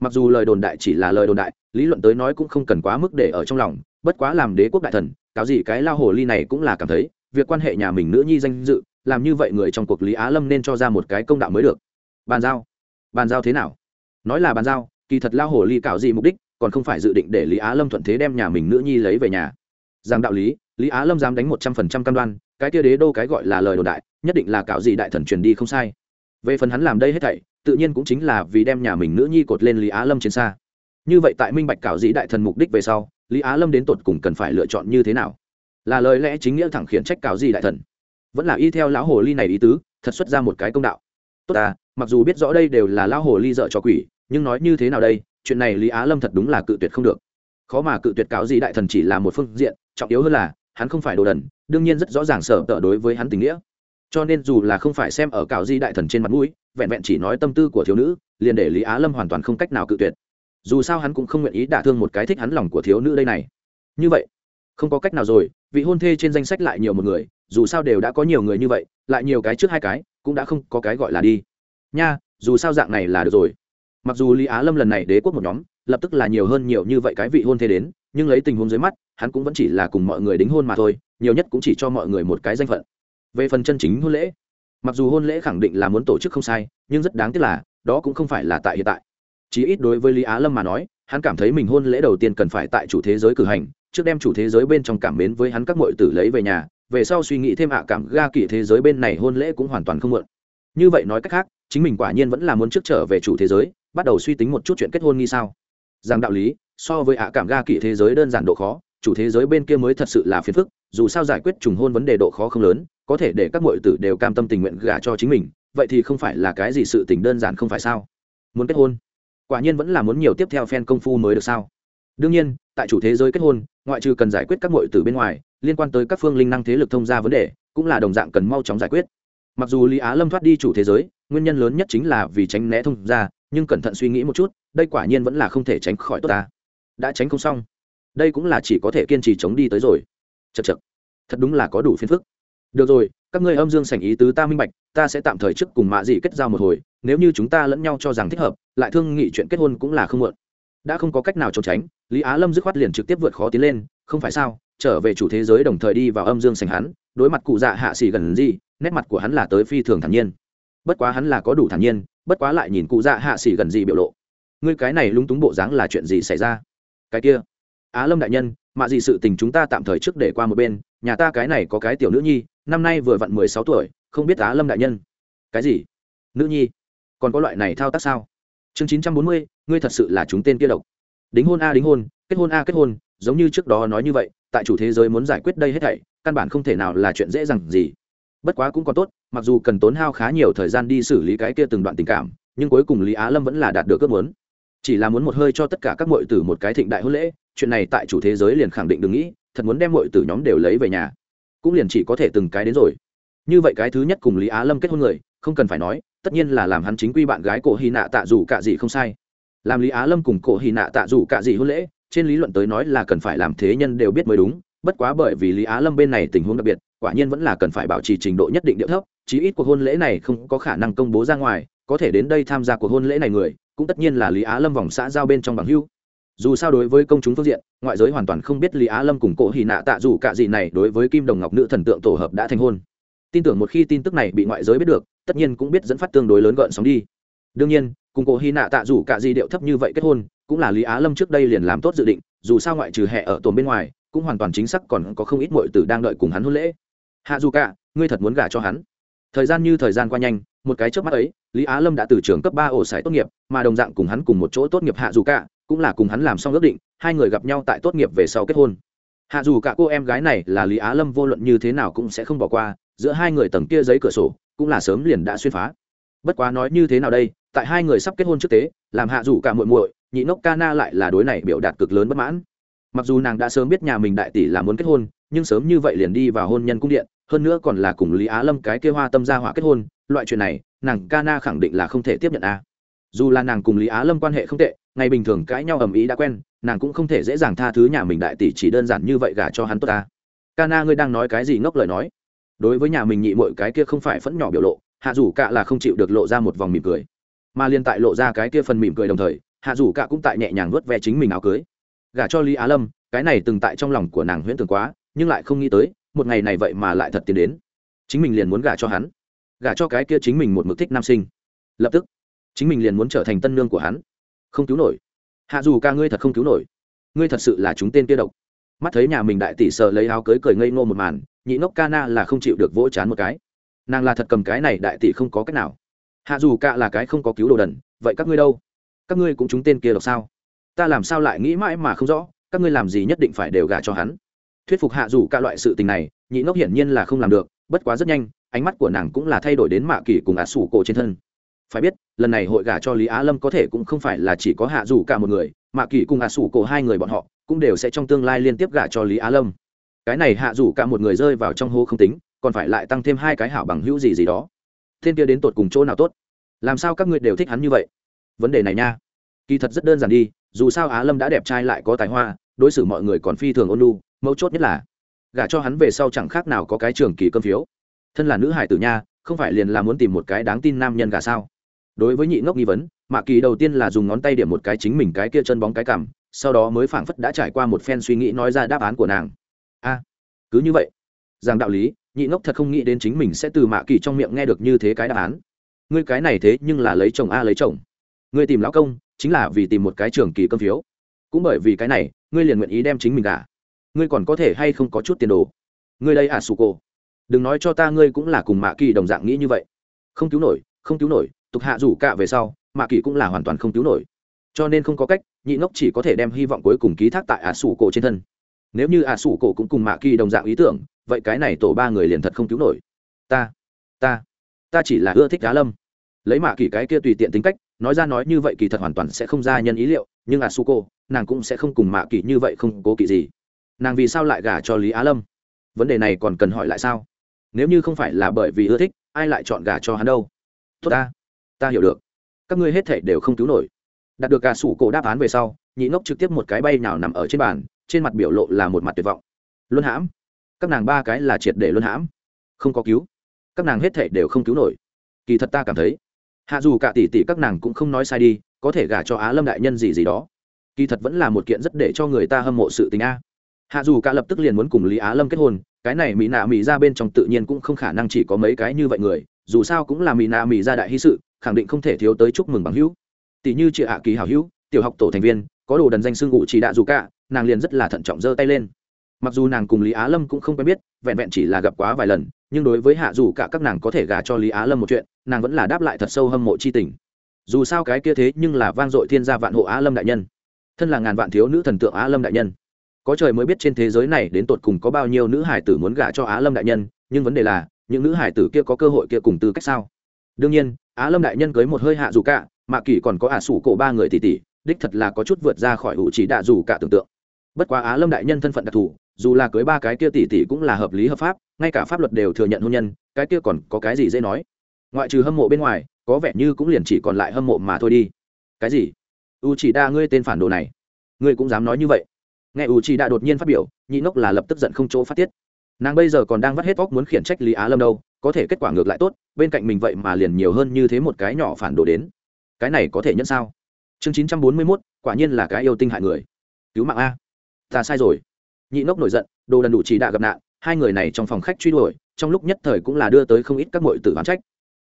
Mặc dù lời đồn đại chỉ là lời đồn đại, lý luận tới nói cũng không cần quá mức để ở trong lòng, bất quá làm đế quốc đại thần cáo gì cái lao hồ ly này cũng là cảm thấy, việc quan hệ nhà mình nữ nhi danh dự, làm như vậy người trong cuộc lý á lâm nên cho ra một cái công đạo mới được. Bàn giao. Bàn giao thế nào? Nói là bàn giao kỳ thật lao hồ ly cạo gì mục đích còn không phải dự định để lý á lâm thuận thế đem nhà mình nữ nhi lấy về nhà. Rằng đạo lý lý á lâm dám đánh một trăm phần trăm cam đoan cái tia đế đô cái gọi là lời đồn đại nhất định là cạo gì đại thần truyền đi không sai. Về phần hắn làm đây hết thảy tự nhiên cũng chính là vì đem nhà mình nữ nhi cột lên lý á lâm trên xa. Như vậy tại minh bạch cạo dĩ đại thần mục đích về sau lý á lâm đến tột cùng cần phải lựa chọn như thế nào? Là lời lẽ chính nghĩa thẳng khiển trách cạo dĩ đại thần. Vẫn là y theo lão hồ ly này ý tứ thật xuất ra một cái công đạo. Tốt à, mặc dù biết rõ đây đều là lão hồ ly dợ cho quỷ nhưng nói như thế nào đây, chuyện này lý á lâm thật đúng là cự tuyệt không được. Khó mà cự tuyệt cáo gì đại thần chỉ là một phương diện, trọng yếu hơn là, hắn không phải đồ đần, đương nhiên rất rõ ràng sở tợ đối với hắn tình nghĩa. Cho nên dù là không phải xem ở cáo di đại thần trên mặt mũi, vẹn vẹn chỉ nói tâm tư của thiếu nữ, liền để lý á lâm hoàn toàn không cách nào cự tuyệt. Dù sao hắn cũng không nguyện ý đả thương một cái thích hắn lòng của thiếu nữ đây này. Như vậy, không có cách nào rồi, vị hôn thê trên danh sách lại nhiều một người, dù sao đều đã có nhiều người như vậy, lại nhiều cái trước hai cái, cũng đã không có cái gọi là đi. Nha, dù sao dạng này là được rồi mặc dù lý á lâm lần này đế quốc một nhóm, lập tức là nhiều hơn nhiều như vậy cái vị hôn thê đến, nhưng lấy tình huống dưới mắt, hắn cũng vẫn chỉ là cùng mọi người đính hôn mà thôi, nhiều nhất cũng chỉ cho mọi người một cái danh phận. Về phần chân chính hôn lễ, mặc dù hôn lễ khẳng định là muốn tổ chức không sai, nhưng rất đáng tiếc là, đó cũng không phải là tại hiện tại. Chí ít đối với lý á lâm mà nói, hắn cảm thấy mình hôn lễ đầu tiên cần phải tại chủ thế giới cử hành, trước đem chủ thế giới bên trong cảm mến với hắn các mọi tử lấy về nhà, về sau suy nghĩ thêm ạ cảm ga kỷ thế giới bên này hôn lễ cũng hoàn toàn không mượn như vậy nói cách khác, chính mình quả nhiên vẫn là muốn trước trở về chủ thế giới bắt đầu suy tính một chút chuyện kết hôn như sao? Rằng đạo lý, so với ạ cảm ga kỷ thế giới đơn giản độ khó, chủ thế giới bên kia mới thật sự là phiền phức, dù sao giải quyết trùng hôn vấn đề độ khó không lớn, có thể để các mọi tử đều cam tâm tình nguyện gả cho chính mình, vậy thì không phải là cái gì sự tình đơn giản không phải sao? Muốn kết hôn, quả nhiên vẫn là muốn nhiều tiếp theo fan công phu mới được sao? Đương nhiên, tại chủ thế giới kết hôn, ngoại trừ cần giải quyết các mọi tử bên ngoài, liên quan tới các phương linh năng thế lực thông gia vấn đề, cũng là đồng dạng cần mau chóng giải quyết. Mặc dù lý á lâm thoát đi chủ thế giới nguyên nhân lớn nhất chính là vì tránh né thông gia, nhưng cẩn thận suy nghĩ một chút, đây quả nhiên vẫn là không thể tránh khỏi tốt ta. Đã tránh không xong. Đây cũng là chỉ có thể kiên trì chống đi tới rồi. Chật chật thật đúng là có đủ phiền phức. Được rồi, các ngươi âm dương sành ý tứ ta minh bạch, ta sẽ tạm thời trước cùng mạ dị kết giao một hồi, nếu như chúng ta lẫn nhau cho rằng thích hợp, lại thương nghị chuyện kết hôn cũng là không muộn. Đã không có cách nào trốn tránh, lý á lâm dứt khoát liền trực tiếp vượt khó tiến lên, không phải sao, trở về chủ thế giới đồng thời đi vào âm dương sành hắn, đối mặt cụ dạ hạ xỉ gần gì, nét mặt của hắn là tới phi thường thản nhiên bất quá hắn là có đủ thản nhiên, bất quá lại nhìn cụ dạ hạ xỉ gần gì biểu lộ. Ngươi cái này lúng túng bộ dáng là chuyện gì xảy ra? Cái kia, á lâm đại nhân mạ gì sự tình chúng ta tạm thời trước để qua một bên, nhà ta cái này có cái tiểu nữ nhi, năm nay vừa vặn mười sáu tuổi, không biết á lâm đại nhân. Cái gì? Nữ nhi? Còn có loại này thao tác sao? Chương chín trăm bốn mươi, ngươi thật sự là chúng tên kia độc. Đính hôn a, đính hôn, kết hôn a, kết hôn, giống như trước đó nói như vậy, tại chủ thế giới muốn giải quyết đây hết thảy, căn bản không thể nào là chuyện dễ dàng gì bất quá cũng còn tốt, mặc dù cần tốn hao khá nhiều thời gian đi xử lý cái kia từng đoạn tình cảm, nhưng cuối cùng lý á lâm vẫn là đạt được ước muốn. Chỉ là muốn một hơi cho tất cả các mọi tử một cái thịnh đại hôn lễ, chuyện này tại chủ thế giới liền khẳng định đừng nghĩ, thật muốn đem mọi tử nhóm đều lấy về nhà, cũng liền chỉ có thể từng cái đến rồi. Như vậy cái thứ nhất cùng lý á lâm kết hôn người, không cần phải nói, tất nhiên là làm hắn chính quy bạn gái cổ hy nạ tạ dù cạ gì không sai. Làm lý á lâm cùng cổ hy nạ tạ dù cạ gì hôn lễ, trên lý luận tới nói là cần phải làm thế nhân đều biết mới đúng, bất quá bởi vì lý á lâm bên này tình huống đặc biệt quả nhiên vẫn là cần phải bảo trì trình độ nhất định điệu thấp, chí ít cuộc hôn lễ này không có khả năng công bố ra ngoài, có thể đến đây tham gia cuộc hôn lễ này người, cũng tất nhiên là lý á lâm vòng xã giao bên trong bằng hưu dù sao đối với công chúng phương diện, ngoại giới hoàn toàn không biết lý á lâm cùng cổ hì nạ tạ dù cả gì này đối với kim đồng ngọc nữ thần tượng tổ hợp đã thành hôn. Tin tưởng một khi tin tức này bị ngoại giới biết được, tất nhiên cũng biết dẫn phát tương đối lớn gợn sóng đi. Đương nhiên, cùng cổ hy nạ tạ dù cả gì điệu thấp như vậy kết hôn, cũng là lý á lâm trước đây liền làm tốt dự định, dù sao ngoại trừ hẹ ở tồn bên ngoài, cũng hoàn toàn chính xác còn có không ít mọi tử đang đợi cùng hắn hôn lễ hạ dù cả, ngươi thật muốn gả cho hắn. Thời gian như thời gian qua nhanh, một cái trước mắt ấy, lý á lâm đã từ trường cấp ba ổ sải tốt nghiệp, mà đồng dạng cùng hắn cùng một chỗ tốt nghiệp hạ dù cả, cũng là cùng hắn làm xong ước định, hai người gặp nhau tại tốt nghiệp về sau kết hôn. Hạ dù cả cô em gái này là lý á lâm, vô luận như thế nào cũng sẽ không bỏ qua, giữa hai người tầng kia giấy cửa sổ, cũng là sớm liền đã xuyên phá. Bất quá nói như thế nào đây, tại hai người sắp kết hôn trước tế, làm hạ dù cả muội muội, nhị nốc ca na lại là đối này biểu đạt cực lớn bất mãn. Mặc dù nàng đã sớm biết nhà mình đại tỷ là muốn kết hôn, nhưng sớm như vậy liền đi vào hôn nhân cung điện hơn nữa còn là cùng lý á lâm cái kia hoa tâm gia hỏa kết hôn, loại chuyện này, nàng ca na khẳng định là không thể tiếp nhận a. Dù là nàng cùng lý á lâm quan hệ không tệ, ngày bình thường cãi nhau ầm ĩ đã quen, nàng cũng không thể dễ dàng tha thứ nhà mình đại tỷ chỉ đơn giản như vậy gả cho hắn tốt ta ca na ngươi đang nói cái gì ngốc lời nói? Đối với nhà mình nhị mọi cái kia không phải phẫn nhỏ biểu lộ, hạ dù cạ là không chịu được lộ ra một vòng mỉm cười. Mà liên tại lộ ra cái kia phần mỉm cười đồng thời, hạ dù cạ cũng tại nhẹ nhàng vớt ve chính mình áo cưới. Gả cho lý á lâm, cái này từng tại trong lòng của nàng huyễn tưởng quá, nhưng lại không nghĩ tới một ngày này vậy mà lại thật tiến đến. Chính mình liền muốn gả cho hắn. Gả cho cái kia chính mình một mực thích nam sinh. Lập tức, chính mình liền muốn trở thành tân nương của hắn. Không cứu nổi. Hạ dù ca ngươi thật không cứu nổi. Ngươi thật sự là chúng tên kia độc. Mắt thấy nhà mình đại tỷ sợ lấy áo cưới cười ngây ngô một màn, nhị ngốc ca na là không chịu được vỗ chán một cái. Nàng là thật cầm cái này đại tỷ không có cách nào. Hạ dù ca là cái không có cứu đồ đần, vậy các ngươi đâu? Các ngươi cũng chúng tên kia độc sao? Ta làm sao lại nghĩ mãi mà không rõ, các ngươi làm gì nhất định phải đều gả cho hắn? Thuyết phục hạ dù cả loại sự tình này, nhị ngốc hiển nhiên là không làm được, bất quá rất nhanh, ánh mắt của nàng cũng là thay đổi đến mạ kỳ cùng ả sủ cổ trên thân. Phải biết, lần này hội gả cho lý á lâm có thể cũng không phải là chỉ có hạ dù cả một người, mạ kỳ cùng ả sủ cổ hai người bọn họ cũng đều sẽ trong tương lai liên tiếp gả cho lý á lâm. Cái này hạ dù cả một người rơi vào trong hô không tính, còn phải lại tăng thêm hai cái hảo bằng hữu gì gì đó. Thiên kia đến tột cùng chỗ nào tốt? Làm sao các ngươi đều thích hắn như vậy? Vấn đề này nha. Kỳ thật rất đơn giản đi, dù sao á lâm đã đẹp trai lại có tài hoa, đối xử mọi người còn phi thường ôn lu mấu chốt nhất là, gả cho hắn về sau chẳng khác nào có cái trường kỳ cơm phiếu. Thân là nữ hải tử nha, không phải liền là muốn tìm một cái đáng tin nam nhân gả sao? Đối với nhị ngốc nghi vấn, mạ kỳ đầu tiên là dùng ngón tay điểm một cái chính mình cái kia chân bóng cái cảm sau đó mới phảng phất đã trải qua một phen suy nghĩ nói ra đáp án của nàng. A, cứ như vậy. Rằng đạo lý, nhị ngốc thật không nghĩ đến chính mình sẽ từ mạ kỳ trong miệng nghe được như thế cái đáp án. Ngươi cái này thế nhưng là lấy chồng a lấy chồng. Ngươi tìm lão công, chính là vì tìm một cái trường kỳ cơm phiếu. Cũng bởi vì cái này, ngươi liền nguyện ý đem chính mình gả ngươi còn có thể hay không có chút tiền đồ? Ngươi đây à sù cô đừng nói cho ta ngươi cũng là cùng mạ kỳ đồng dạng nghĩ như vậy. Không cứu nổi, không cứu nổi, tục hạ rủ cạ về sau, mạ kỳ cũng là hoàn toàn không cứu nổi. Cho nên không có cách, nhị ngốc chỉ có thể đem hy vọng cuối cùng ký thác tại ả sủ cổ trên thân. Nếu như ả sủ cổ cũng cùng mạ kỳ đồng dạng ý tưởng, vậy cái này tổ ba người liền thật không cứu nổi. Ta ta ta chỉ là ưa thích cá lâm. Lấy mạ kỳ cái kia tùy tiện tính cách, nói ra nói như vậy kỳ thật hoàn toàn sẽ không ra nhân ý liệu, nhưng ả sủ cổ nàng cũng sẽ không cùng mạ kỳ như vậy không cố kỵ gì nàng vì sao lại gả cho lý á lâm? Vấn đề này còn cần hỏi lại sao? Nếu như không phải là bởi vì ưa thích, ai lại chọn gả cho hắn đâu? Tốt ta ta hiểu được. Các ngươi hết thể đều không cứu nổi. Đạt được gà sủ cổ đáp án về sau, nhị ngốc trực tiếp một cái bay nào nằm ở trên bàn, trên mặt biểu lộ là một mặt tuyệt vọng. Luân hãm, các nàng ba cái là triệt để luân hãm. Không có cứu. Các nàng hết thể đều không cứu nổi. Kỳ thật ta cảm thấy, hạ dù cả tỷ tỷ các nàng cũng không nói sai đi, có thể gả cho á lâm đại nhân gì gì đó. Kỳ thật vẫn là một kiện rất để cho người ta hâm mộ sự tình a hạ dù cả lập tức liền muốn cùng lý á lâm kết hôn, cái này mỹ nạ mỹ ra bên trong tự nhiên cũng không khả năng chỉ có mấy cái như vậy người, dù sao cũng là mỹ nạ mỹ ra đại hy sự, khẳng định không thể thiếu tới chúc mừng bằng hữu. Tỷ như chị hạ Kỳ hảo hữu, tiểu học tổ thành viên, có đồ đần danh xương ngụ chỉ đạ dù cả, nàng liền rất là thận trọng giơ tay lên. Mặc dù nàng cùng lý á lâm cũng không quen biết, vẹn vẹn chỉ là gặp quá vài lần, nhưng đối với hạ dù cả các nàng có thể gả cho lý á lâm một chuyện, nàng vẫn là đáp lại thật sâu hâm mộ c h i tình. Dù sao cái kia thế nhưng là vang dội thiên gia vạn hộ á lâm đại nhân. Thân là ngàn vạn thiếu nữ thần tượng á lâm đại nhân có trời mới biết trên thế giới này đến tột cùng có bao nhiêu nữ hải tử muốn gả cho á lâm đại nhân, nhưng vấn đề là, những nữ hải tử kia có cơ hội kia cùng tư cách sao? Đương nhiên, á lâm đại nhân cưới một hơi hạ dù cả mạ kỳ còn có ả sủ cổ ba người tỷ tỷ, đích thật là có chút vượt ra khỏi hữu chỉ đạ dù cả tưởng tượng. Bất quá á lâm đại nhân thân phận đặc thù, dù là cưới ba cái kia tỷ tỷ cũng là hợp lý hợp pháp, ngay cả pháp luật đều thừa nhận hôn nhân, cái kia còn có cái gì dễ nói? Ngoại trừ hâm mộ bên ngoài, có vẻ như cũng liền chỉ còn lại hâm mộ mà thôi đi. Cái gì? U chỉ đa ngươi tên phản đồ này, ngươi cũng dám nói như vậy? Nghe u chỉ đã đột nhiên phát biểu, nhị nốc là lập tức giận không chỗ phát tiết. Nàng bây giờ còn đang vắt hết vóc muốn khiển trách lý á lâm đâu, có thể kết quả ngược lại tốt, bên cạnh mình vậy mà liền nhiều hơn như thế một cái nhỏ phản đồ đến. Cái này có thể nhận sao? Chương chín trăm bốn mươi mốt, quả nhiên là cái yêu tinh hại người. Cứu mạng a. Ta sai rồi. Nhị ngốc nổi giận, đồ đần đủ chỉ đã gặp nạn, hai người này trong phòng khách truy đuổi, trong lúc nhất thời cũng là đưa tới không ít các mọi tử ván trách.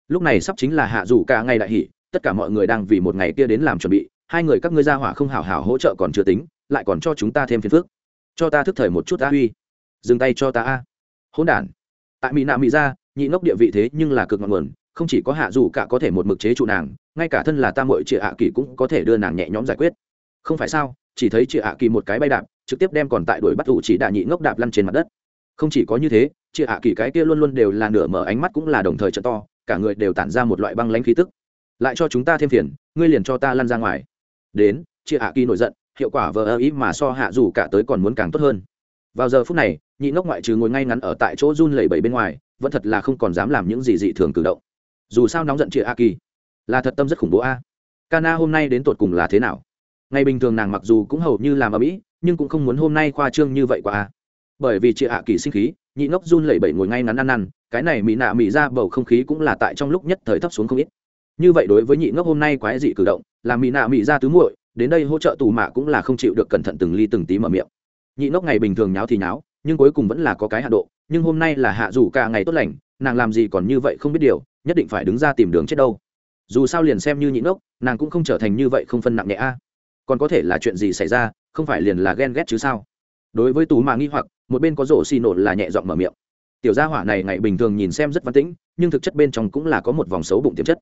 Lúc này sắp chính là hạ dù cả ngày đại hỷ tất cả mọi người đang vì một ngày kia đến làm chuẩn bị, hai người các ngươi ra hỏa không hảo hảo hỗ trợ còn chưa tính lại còn cho chúng ta thêm phiền phức. Cho ta thức thời một chút ta uy dừng tay cho ta a. Hỗn đản. Tại mỹ nạ mỹ ra nhị ngốc địa vị thế nhưng là cực ngọn nguồn, không chỉ có hạ dù cả có thể một mực chế trụ nàng, ngay cả thân là ta mội chị hạ kỳ cũng có thể đưa nàng nhẹ nhõm giải quyết. Không phải sao, chỉ thấy chị hạ kỳ một cái bay đạp, trực tiếp đem còn tại đuổi bắt ủ chỉ đạ nhị ngốc đạp lăn trên mặt đất. Không chỉ có như thế chị hạ kỳ cái kia luôn luôn đều là nửa mở ánh mắt cũng là đồng thời trợ to, cả người đều tản ra một loại băng lãnh khí tức. Lại cho chúng ta thêm phiền, ngươi liền cho ta lăn ra ngoài. Đến chị hạ kỳ nổi giận hiệu quả vờ ơ ý mà so hạ dù cả tới còn muốn càng tốt hơn. Vào giờ phút này, nhị ngốc ngoại trừ ngồi ngay ngắn ở tại chỗ run lẩy bẩy bên ngoài, vẫn thật là không còn dám làm những gì dị thường cử động. Dù sao nóng giận chị a kỳ là thật tâm rất khủng bố a. Kana hôm nay đến tột cùng là thế nào? Ngày bình thường nàng mặc dù cũng hầu như làm ở mỹ nhưng cũng không muốn hôm nay khoa trương như vậy qua a. Bởi vì chị hạ kỳ sinh khí, nhị ngốc run lẩy bẩy ngồi ngay ngắn ăn ăn cái này mỹ nạ mỹ ra bầu không khí cũng là tại trong lúc nhất thời thấp xuống không ít. Như vậy đối với nhị ngốc hôm nay quái dị cử động, là mỹ nạ mỹ ra tứ muội đến đây hỗ trợ tù mạ cũng là không chịu được cẩn thận từng ly từng tí mở miệng. Nhị nốc ngày bình thường nháo thì nháo, nhưng cuối cùng vẫn là có cái hạ độ, nhưng hôm nay là hạ rủ cả ngày tốt lành, nàng làm gì còn như vậy không biết điều, nhất định phải đứng ra tìm đường chết đâu. Dù sao liền xem như nhị nốc nàng cũng không trở thành như vậy không phân nặng nhẹ a. Còn có thể là chuyện gì xảy ra, không phải liền là ghen ghét chứ sao? Đối với tú mà nghi hoặc, một bên có rổ xì nổ là nhẹ giọng mở miệng. Tiểu gia hỏa này ngày bình thường nhìn xem rất văn tĩnh, nhưng thực chất bên trong cũng là có một vòng xấu bụng tiềm chất.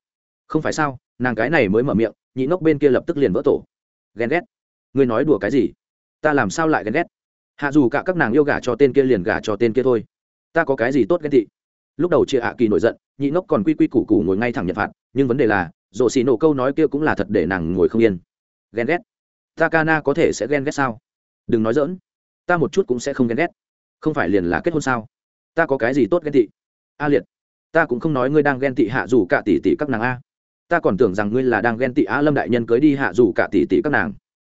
Không phải sao, nàng cái này mới mở miệng, nhị nốc bên kia lập tức liền vỡ tổ ghen ghét. Ngươi nói đùa cái gì? Ta làm sao lại ghen ghét? Hạ dù cả các nàng yêu gả cho tên kia liền gả cho tên kia thôi. Ta có cái gì tốt ghen tị? Lúc đầu chị hạ kỳ nổi giận, nhị ngốc còn quy quy củ củ ngồi ngay thẳng nhận phạt, nhưng vấn đề là, rổ xì nổ câu nói kia cũng là thật để nàng ngồi không yên. Ghen ghét? Ta ca na có thể sẽ ghen ghét sao? Đừng nói dỡn ta một chút cũng sẽ không ghen ghét. Không phải liền là kết hôn sao? Ta có cái gì tốt ghen tị? A liệt, ta cũng không nói ngươi đang ghen tị hạ dù cả tỷ tỷ các nàng a ta còn tưởng rằng ngươi là đang ghen tị á lâm đại nhân cưới đi hạ dù cả tỷ tỷ các nàng.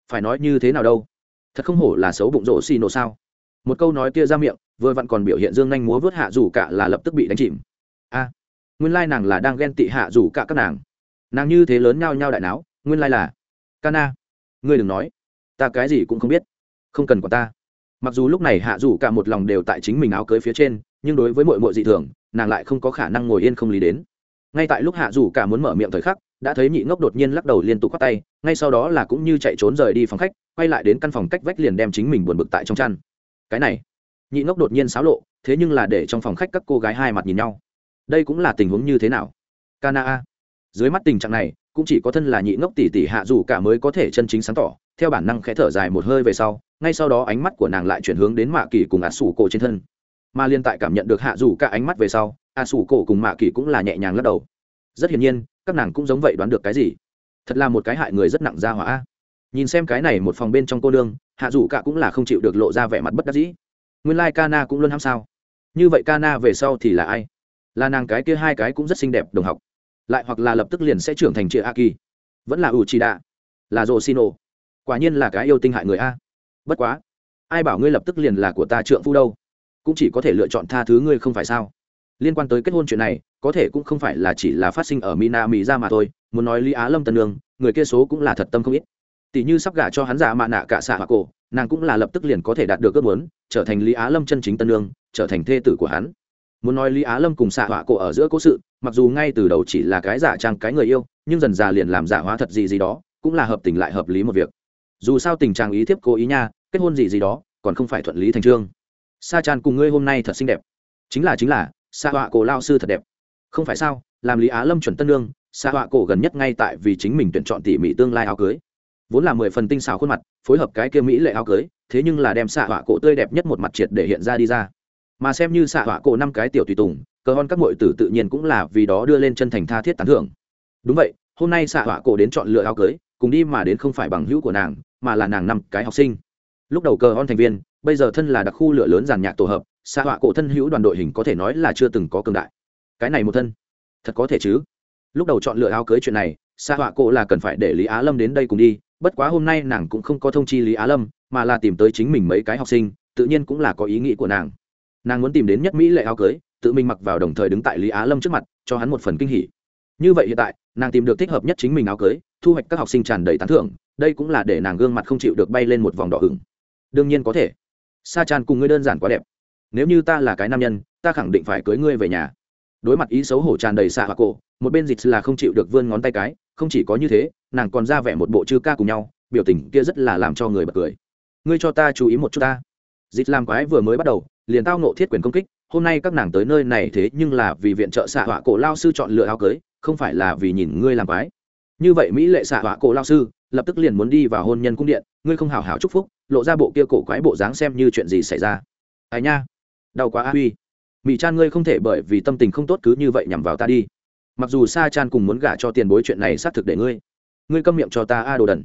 Phải nói như thế nào đâu? Thật không hổ là xấu bụng rỗ xì nổ sao? Một câu nói kia ra miệng, vừa vặn còn biểu hiện dương nhanh múa vớt hạ dù cả là lập tức bị đánh chìm. A, nguyên lai nàng là đang ghen tị hạ dù cả các nàng. Nàng như thế lớn nhao nhao đại não nguyên lai là. Cana ngươi đừng nói. Ta cái gì cũng không biết. Không cần của ta. Mặc dù lúc này hạ dù cả một lòng đều tại chính mình áo cưới phía trên, nhưng đối với mọi mội dị thường, nàng lại không có khả năng ngồi yên không lý đến ngay tại lúc hạ dù cả muốn mở miệng thời khắc, đã thấy nhị ngốc đột nhiên lắc đầu liên tục k tay, ngay sau đó là cũng như chạy trốn rời đi phòng khách, quay lại đến căn phòng cách vách liền đem chính mình buồn bực tại trong chăn. Cái này, nhị ngốc đột nhiên xáo lộ, thế nhưng là để trong phòng khách các cô gái hai mặt nhìn nhau. Đây cũng là tình huống như thế nào? Cana a dưới mắt tình trạng này, cũng chỉ có thân là nhị ngốc tỷ tỷ hạ dù cả mới có thể chân chính sáng tỏ, theo bản năng khẽ thở dài một hơi về sau, ngay sau đó ánh mắt của nàng lại chuyển hướng đến mạ kỳ cùng ạt sủ cổ trên thân. Mà liên tại cảm nhận được hạ dù cả ánh mắt về sau A sủ cổ cùng mạ kỳ cũng là nhẹ nhàng lắc đầu. Rất hiển nhiên, các nàng cũng giống vậy đoán được cái gì. Thật là một cái hại người rất nặng ra hỏa. Nhìn xem cái này một phòng bên trong cô nương, hạ dù cả cũng là không chịu được lộ ra vẻ mặt bất đắc dĩ. Nguyên lai、like、kana cũng luôn ham sao. Như vậy kana về sau thì là ai? Là nàng cái kia hai cái cũng rất xinh đẹp, đồng học. Lại hoặc là lập tức liền sẽ trưởng thành chị a kỳ vẫn là u chi đạ là rồ xin ô quả nhiên là cái yêu tinh hại người a. Bất quá, ai bảo ngươi lập tức liền là của ta trượng phu đâu? Cũng chỉ có thể lựa chọn tha thứ ngươi không phải sao? Liên quan tới kết hôn chuyện này, có thể cũng không phải là chỉ là phát sinh ở mina mỹ ra mà thôi, muốn nói lý á lâm tân lương người kia số cũng là thật tâm không ít. Tỷ như sắp gả cho hắn giả mạ nạ cả xạ hoặc cổ, nàng cũng là lập tức liền có thể đạt được ước muốn, trở thành lý á lâm chân chính tân lương trở thành thê tử của hắn. Muốn nói lý á lâm cùng xạ họa cổ ở giữa cố sự, mặc dù ngay từ đầu chỉ là cái giả trang cái người yêu, nhưng dần già liền làm giả hóa thật gì gì đó, cũng là hợp tình lại hợp lý một việc. Dù sao tình trạng ý thiếp cố ý nha, kết hôn gì gì đó, còn không phải thuận lý thành trương. Sa chan cùng ngươi hôm nay thật xinh đẹp. Chính là chính là xạ họa cổ lao sư thật đẹp. Không phải sao, làm lý á lâm chuẩn tân lương xạ họa cổ gần nhất ngay tại vì chính mình tuyển chọn tỉ mỉ tương lai áo cưới. Vốn là mười phần tinh xảo khuôn mặt, phối hợp cái kia mỹ lệ áo cưới, thế nhưng là đem xạ họa cổ tươi đẹp nhất một mặt triệt để hiện ra đi ra. Mà xem như xạ họa cổ năm cái tiểu tùy tùng, Cơ hon các m tử tự nhiên cũng là vì đó đưa lên chân thành tha thiết tán thưởng. Đúng vậy, hôm nay xạ họa cổ đến chọn lựa áo cưới, cùng đi mà đến không phải bằng hữu của nàng, mà là nàng năm cái học sinh. Lúc đầu cờ hon thành viên, bây giờ thân là đặc khu lựa lớn giàn nhạc tổ hợp xạ họa cổ thân hữu đoàn đội hình có thể nói là chưa từng có cường đại. Cái này một thân, thật có thể chứ? Lúc đầu chọn lựa áo cưới chuyện này xạ họa cổ là cần phải để lý á lâm đến đây cùng đi, bất quá hôm nay nàng cũng không có thông chi lý á lâm, mà là tìm tới chính mình mấy cái học sinh, tự nhiên cũng là có ý nghĩ của nàng. Nàng muốn tìm đến nhất mỹ lệ áo cưới, tự mình mặc vào đồng thời đứng tại lý á lâm trước mặt, cho hắn một phần kinh hỉ. Như vậy hiện tại, nàng tìm được thích hợp nhất chính mình áo cưới, thu hoạch các học sinh tràn đầy tán thưởng, đây cũng là để nàng gương mặt không chịu được bay lên một vòng đỏ hửng. Đương nhiên có thể. Sa tràn cùng ngươi đơn giản quá đẹp nếu như ta là cái nam nhân, ta khẳng định phải cưới ngươi về nhà. Đối mặt ý xấu hổ tràn đầy xạ hoặc cổ, một bên dịch là không chịu được vươn ngón tay cái, không chỉ có như thế, nàng còn ra vẻ một bộ chư ca cùng nhau, biểu tình kia rất là làm cho người bật cười. Ngươi cho ta chú ý một chút ta. Dịch làm quái vừa mới bắt đầu, liền tao nộ thiết quyền công kích, hôm nay các nàng tới nơi này thế nhưng là vì viện trợ xạ họa cổ lao sư chọn lựa áo cưới, không phải là vì nhìn ngươi làm quái. Như vậy mỹ lệ xạ họa cổ lao sư, lập tức liền muốn đi vào hôn nhân cung điện, ngươi không hào hào chúc phúc, lộ ra bộ kia cổ quái bộ dáng xem như chuyện gì xảy ra. Ai nha? Đau quá a huy. Mỹ chan ngươi không thể bởi vì tâm tình không tốt cứ như vậy nhằm vào ta đi. Mặc dù sa chan cùng muốn gả cho tiền bối chuyện này xác thực để ngươi. Ngươi câm miệng cho ta a đồ đần.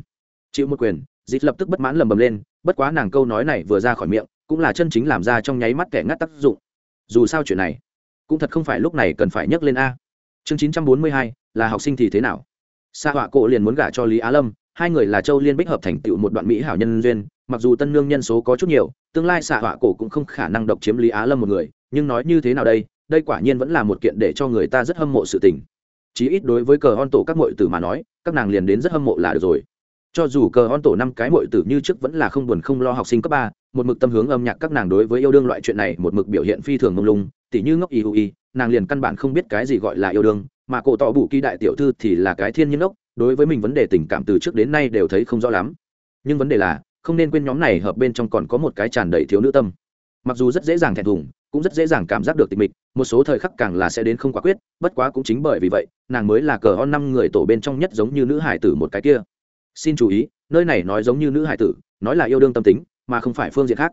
Chịu một quyền dịp lập tức bất mãn lầm bầm lên, bất quá nàng câu nói này vừa ra khỏi miệng, cũng là chân chính làm ra trong nháy mắt kẻ ngắt tác dụng. Dù sao chuyện này, cũng thật không phải lúc này cần phải nhắc lên a. Chương chín trăm bốn mươi hai, là học sinh thì thế nào? Sa họa cộ liền muốn gả cho lý á lâm hai người là châu liên bích hợp thành tựu một đoạn mỹ hảo nhân duyên, mặc dù tân nương nhân số có chút nhiều, tương lai xạ họa cổ cũng không khả năng độc chiếm lý á lâm một người, nhưng nói như thế nào đây đây quả nhiên vẫn là một kiện để cho người ta rất hâm mộ sự tình. Chí ít đối với cờ hon tổ các mội tử mà nói, các nàng liền đến rất hâm mộ là được rồi. Cho dù cờ hon tổ năm cái mội tử như trước vẫn là không buồn không lo học sinh cấp ba, một mực tâm hướng âm nhạc các nàng đối với yêu đương loại chuyện này một mực biểu hiện phi thường mông lung, tỉ như ngốc y hữu y, nàng liền căn bản không biết cái gì gọi là yêu đương, mà cổ tỏ bù kỳ đại tiểu thư thì là cái thiên nhiên ngốc đối với mình vấn đề tình cảm từ trước đến nay đều thấy không rõ lắm. Nhưng vấn đề là, không nên quên nhóm này hợp bên trong còn có một cái tràn đầy thiếu nữ tâm. Mặc dù rất dễ dàng thẹn thùng, cũng rất dễ dàng cảm giác được tình mịch, một số thời khắc càng là sẽ đến không quả quyết, bất quá cũng chính bởi vì vậy, nàng mới là cờ on năm người tổ bên trong nhất giống như nữ hải tử một cái kia. Xin chú ý, nơi này nói giống như nữ hải tử, nói là yêu đương tâm tính, mà không phải phương diện khác.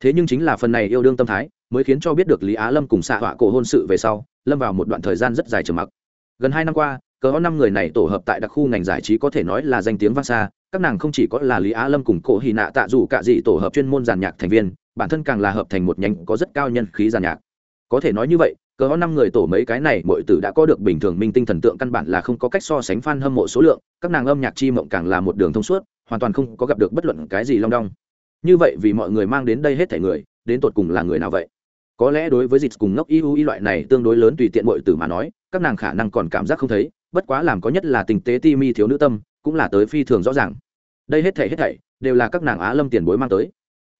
Thế nhưng chính là phần này yêu đương tâm thái, mới khiến cho biết được lý á lâm cùng xạ họa cổ hôn sự về sau, lâm vào một đoạn thời gian rất dài trầm mặc. Gần hai năm qua cờ ho năm người này tổ hợp tại đặc khu ngành giải trí có thể nói là danh tiếng vang xa, các nàng không chỉ có là lý á lâm cùng cổ hy nạ tạ dù cả dị tổ hợp chuyên môn giàn nhạc thành viên, bản thân càng là hợp thành một nhánh có rất cao nhân khí giàn nhạc. Có thể nói như vậy, cờ ho năm người tổ mấy cái này mọi tử đã có được bình thường minh tinh thần tượng căn bản là không có cách so sánh f a n hâm mộ số lượng, các nàng âm nhạc chi mộng càng là một đường thông suốt, hoàn toàn không có gặp được bất luận cái gì long đong. Như vậy vì mọi người mang đến đây hết thể người, đến tột cùng là người nào vậy? Có lẽ đối với dịch cùng ngốc iu y loại này tương đối lớn tùy tiện mọi tử mà nói, các nàng khả năng còn cảm giác không thấy bất quá làm có nhất là tình tế ti mi thiếu nữ tâm, cũng là tới phi thường rõ ràng. Đây hết thảy hết thảy, đều là các nàng á lâm tiền bối mang tới.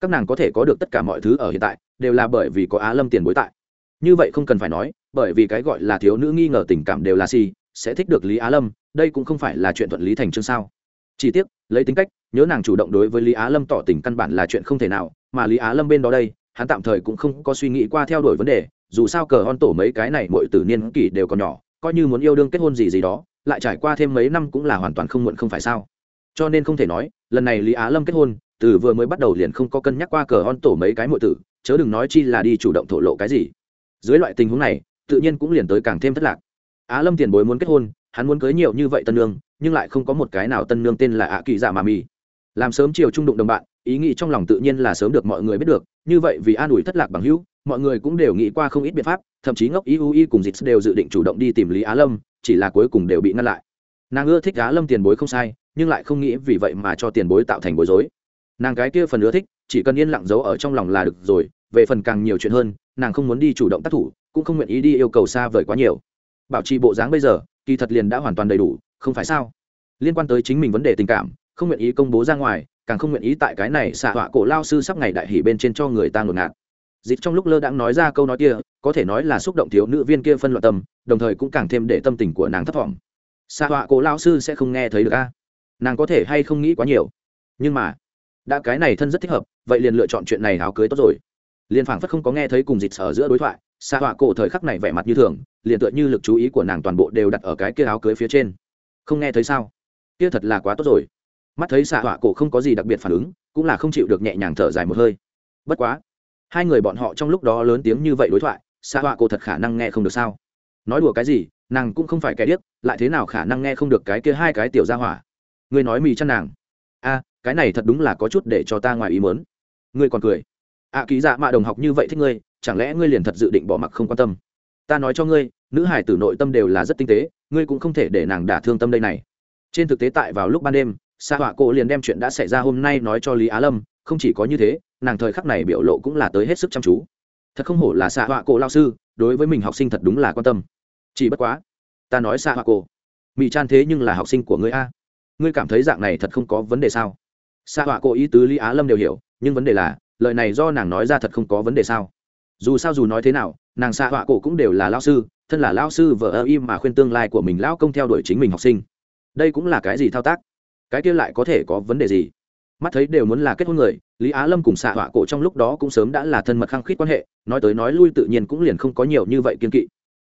Các nàng có thể có được tất cả mọi thứ ở hiện tại, đều là bởi vì có á lâm tiền bối tại. Như vậy không cần phải nói, bởi vì cái gọi là thiếu nữ nghi ngờ tình cảm đều là si, sẽ thích được lý á lâm, đây cũng không phải là chuyện thuận lý thành chương sao. Chỉ tiếc, lấy tính cách, nhớ nàng chủ động đối với lý á lâm tỏ tình căn bản là chuyện không thể nào, mà lý á lâm bên đó đây, hắn tạm thời cũng không có suy nghĩ qua theo đuổi vấn đề, dù sao cờ hon tổ mấy cái này mỗi tử niên kỷ đều còn nhỏ coi như muốn yêu đương kết hôn gì gì đó, lại trải qua thêm mấy năm cũng là hoàn toàn không muộn không phải sao. Cho nên không thể nói, lần này lý á lâm kết hôn, từ vừa mới bắt đầu liền không có cân nhắc qua cờ hon tổ mấy cái mọi tử, chớ đừng nói chi là đi chủ động thổ lộ cái gì. Dưới loại tình huống này, tự nhiên cũng liền tới càng thêm thất lạc. Á lâm tiền bối muốn kết hôn, hắn muốn cưới nhiều như vậy tân nương, nhưng lại không có một cái nào tân nương tên là ạ kỳ dạ mà mì. Làm sớm chiều trung đụng đồng bạn ý nghĩ trong lòng tự nhiên là sớm được mọi người biết được, như vậy vì an ủi thất lạc bằng hữu, mọi người cũng đều nghĩ qua không ít biện pháp, thậm chí ngốc iu y cùng dịch đều dự định chủ động đi tìm lý á lâm, chỉ là cuối cùng đều bị ngăn lại. Nàng ưa thích á lâm tiền bối không sai, nhưng lại không nghĩ vì vậy mà cho tiền bối tạo thành bối rối. Nàng cái kia phần ưa thích, chỉ cần yên lặng giấu ở trong lòng là được rồi, về phần càng nhiều chuyện hơn, nàng không muốn đi chủ động tác thủ, cũng không nguyện ý đi yêu cầu xa vời quá nhiều. Bảo trì bộ dáng bây giờ, kỳ thật liền đã hoàn toàn đầy đủ, không phải sao? Liên quan tới chính mình vấn đề tình cảm, không nguyện ý công bố ra ngoài càng không nguyện ý tại cái này xạ họa cổ lao sư sắp ngày đại hỷ bên trên cho người ta ngột ngạt. Dịch trong lúc lơ đãng nói ra câu nói kia, có thể nói là xúc động thiếu nữ viên kia phân loạn tâm, đồng thời cũng càng thêm để tâm tình của nàng thất vọng xạ họa cổ lao sư sẽ không nghe thấy được a? Nàng có thể hay không nghĩ quá nhiều? Nhưng mà, đã cái này thân rất thích hợp, vậy liền lựa chọn chuyện này áo cưới tốt rồi. Liền phảng phất không có nghe thấy cùng dịch ở giữa đối thoại, xạ họa cổ thời khắc này vẻ mặt như thường, liền tựa như lực chú ý của nàng toàn bộ đều đặt ở cái kia áo cưới phía trên. Không nghe thấy sao? Kia thật là quá tốt rồi mắt thấy xạ họa cổ không có gì đặc biệt phản ứng cũng là không chịu được nhẹ nhàng thở dài một hơi. Bất quá hai người bọn họ trong lúc đó lớn tiếng như vậy đối thoại xạ họa cổ thật khả năng nghe không được sao? Nói đùa cái gì nàng cũng không phải kẻ điếc lại thế nào khả năng nghe không được cái kia hai cái tiểu ra hỏa? Ngươi nói mì chăn nàng. A cái này thật đúng là có chút để cho ta ngoài ý mớn ngươi còn cười. Ạ à, ký dạ mạ đồng học như vậy thích ngươi chẳng lẽ ngươi liền thật dự định bỏ mặc không quan tâm? Ta nói cho ngươi nữ hải tử nội tâm đều là rất tinh tế ngươi cũng không thể để nàng đả thương tâm đây này. Trên thực tế tại vào lúc ban đêm sa họa cổ liền đem chuyện đã xảy ra hôm nay nói cho lý á lâm, không chỉ có như thế, nàng thời khắc này biểu lộ cũng là tới hết sức chăm chú. Thật không hổ là sa họa cổ lao sư, đối với mình học sinh thật đúng là quan tâm. Chỉ bất quá, ta nói sa họa cổ mỹ chan thế nhưng là học sinh của ngươi a. Ngươi cảm thấy dạng này thật không có vấn đề sao? Sa họa cổ ý tứ lý á lâm đều hiểu, nhưng vấn đề là, lời này do nàng nói ra thật không có vấn đề sao? Dù sao dù nói thế nào, nàng xa họa cổ cũng đều là lao sư, thân là lao sư vợ ơ im mà khuyên tương lai của mình lao công theo đuổi chính mình học sinh. Đây cũng là cái gì thao tác? Cái kia lại có thể có vấn đề gì? Mắt thấy đều muốn là kết hôn người, lý á lâm cùng xạ họa cổ trong lúc đó cũng sớm đã là thân mật khăng khít quan hệ, nói tới nói lui tự nhiên cũng liền không có nhiều như vậy kiên kỵ.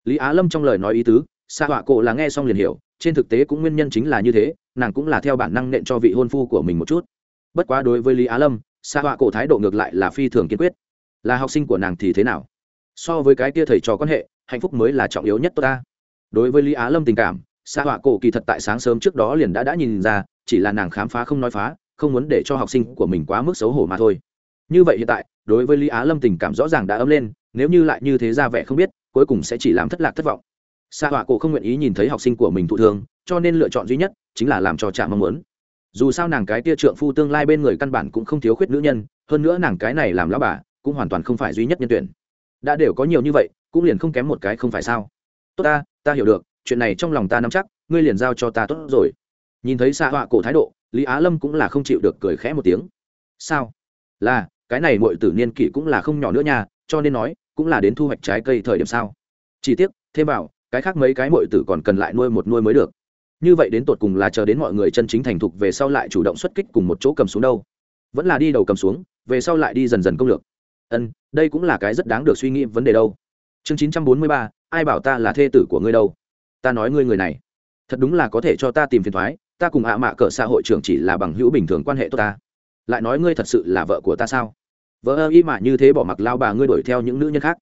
Lý á lâm trong lời nói ý tứ xạ họa cổ là nghe xong liền hiểu, trên thực tế cũng nguyên nhân chính là như thế, nàng cũng là theo bản năng nện cho vị hôn phu của mình một chút. Bất quá đối với lý á lâm xạ họa cổ thái độ ngược lại là phi thường kiên quyết. Là học sinh của nàng thì thế nào? So với cái kia thầy trò quan hệ, hạnh phúc mới là trọng yếu nhất tôi ta. Đối với lý á lâm tình cảm xạ họa cổ kỳ thật tại sáng sớm trước đó liền đã đã nhìn ra, chỉ là nàng khám phá không nói phá, không muốn để cho học sinh của mình quá mức xấu hổ mà thôi. Như vậy hiện tại, đối với lý á lâm tình cảm rõ ràng đã ấm lên, nếu như lại như thế ra vẻ không biết, cuối cùng sẽ chỉ làm thất lạc thất vọng. Xạ họa cổ không nguyện ý nhìn thấy học sinh của mình thụ thương, cho nên lựa chọn duy nhất chính là làm cho chạm mong muốn. Dù sao nàng cái tia trượng phu tương lai bên người căn bản cũng không thiếu khuyết nữ nhân, hơn nữa nàng cái này làm lão bà, cũng hoàn toàn không phải duy nhất nhân tuyển. Đã đều có nhiều như vậy, cũng liền không kém một cái không phải sao. Tốt ta ta hiểu được chuyện này trong lòng ta nắm chắc, ngươi liền giao cho ta tốt rồi. Nhìn thấy xa họa cổ thái độ, lý á lâm cũng là không chịu được cười khẽ một tiếng. Sao? Là, cái này mọi tử niên kỷ cũng là không nhỏ nữa nha, cho nên nói, cũng là đến thu hoạch trái cây thời điểm sao? Chỉ tiếc, thêm vào, cái khác mấy cái mọi tử còn cần lại nuôi một nuôi mới được. Như vậy đến tột cùng là chờ đến mọi người chân chính thành thục về sau lại chủ động xuất kích cùng một chỗ cầm xuống đâu. Vẫn là đi đầu cầm xuống, về sau lại đi dần dần công lược. Ân, đây cũng là cái rất đáng được suy nghĩ vấn đề đâu. Chương chín trăm bốn mươi ba, ai bảo ta là thê tử của ngươi đâu? Ta nói ngươi người này. Thật đúng là có thể cho ta tìm phiền thoái, ta cùng ạ mạ cỡ xã hội trưởng chỉ là bằng hữu bình thường quan hệ tốt ta. Lại nói ngươi thật sự là vợ của ta sao? Vợ ơ y mà như thế bỏ mặc lao bà ngươi đuổi theo những nữ nhân khác.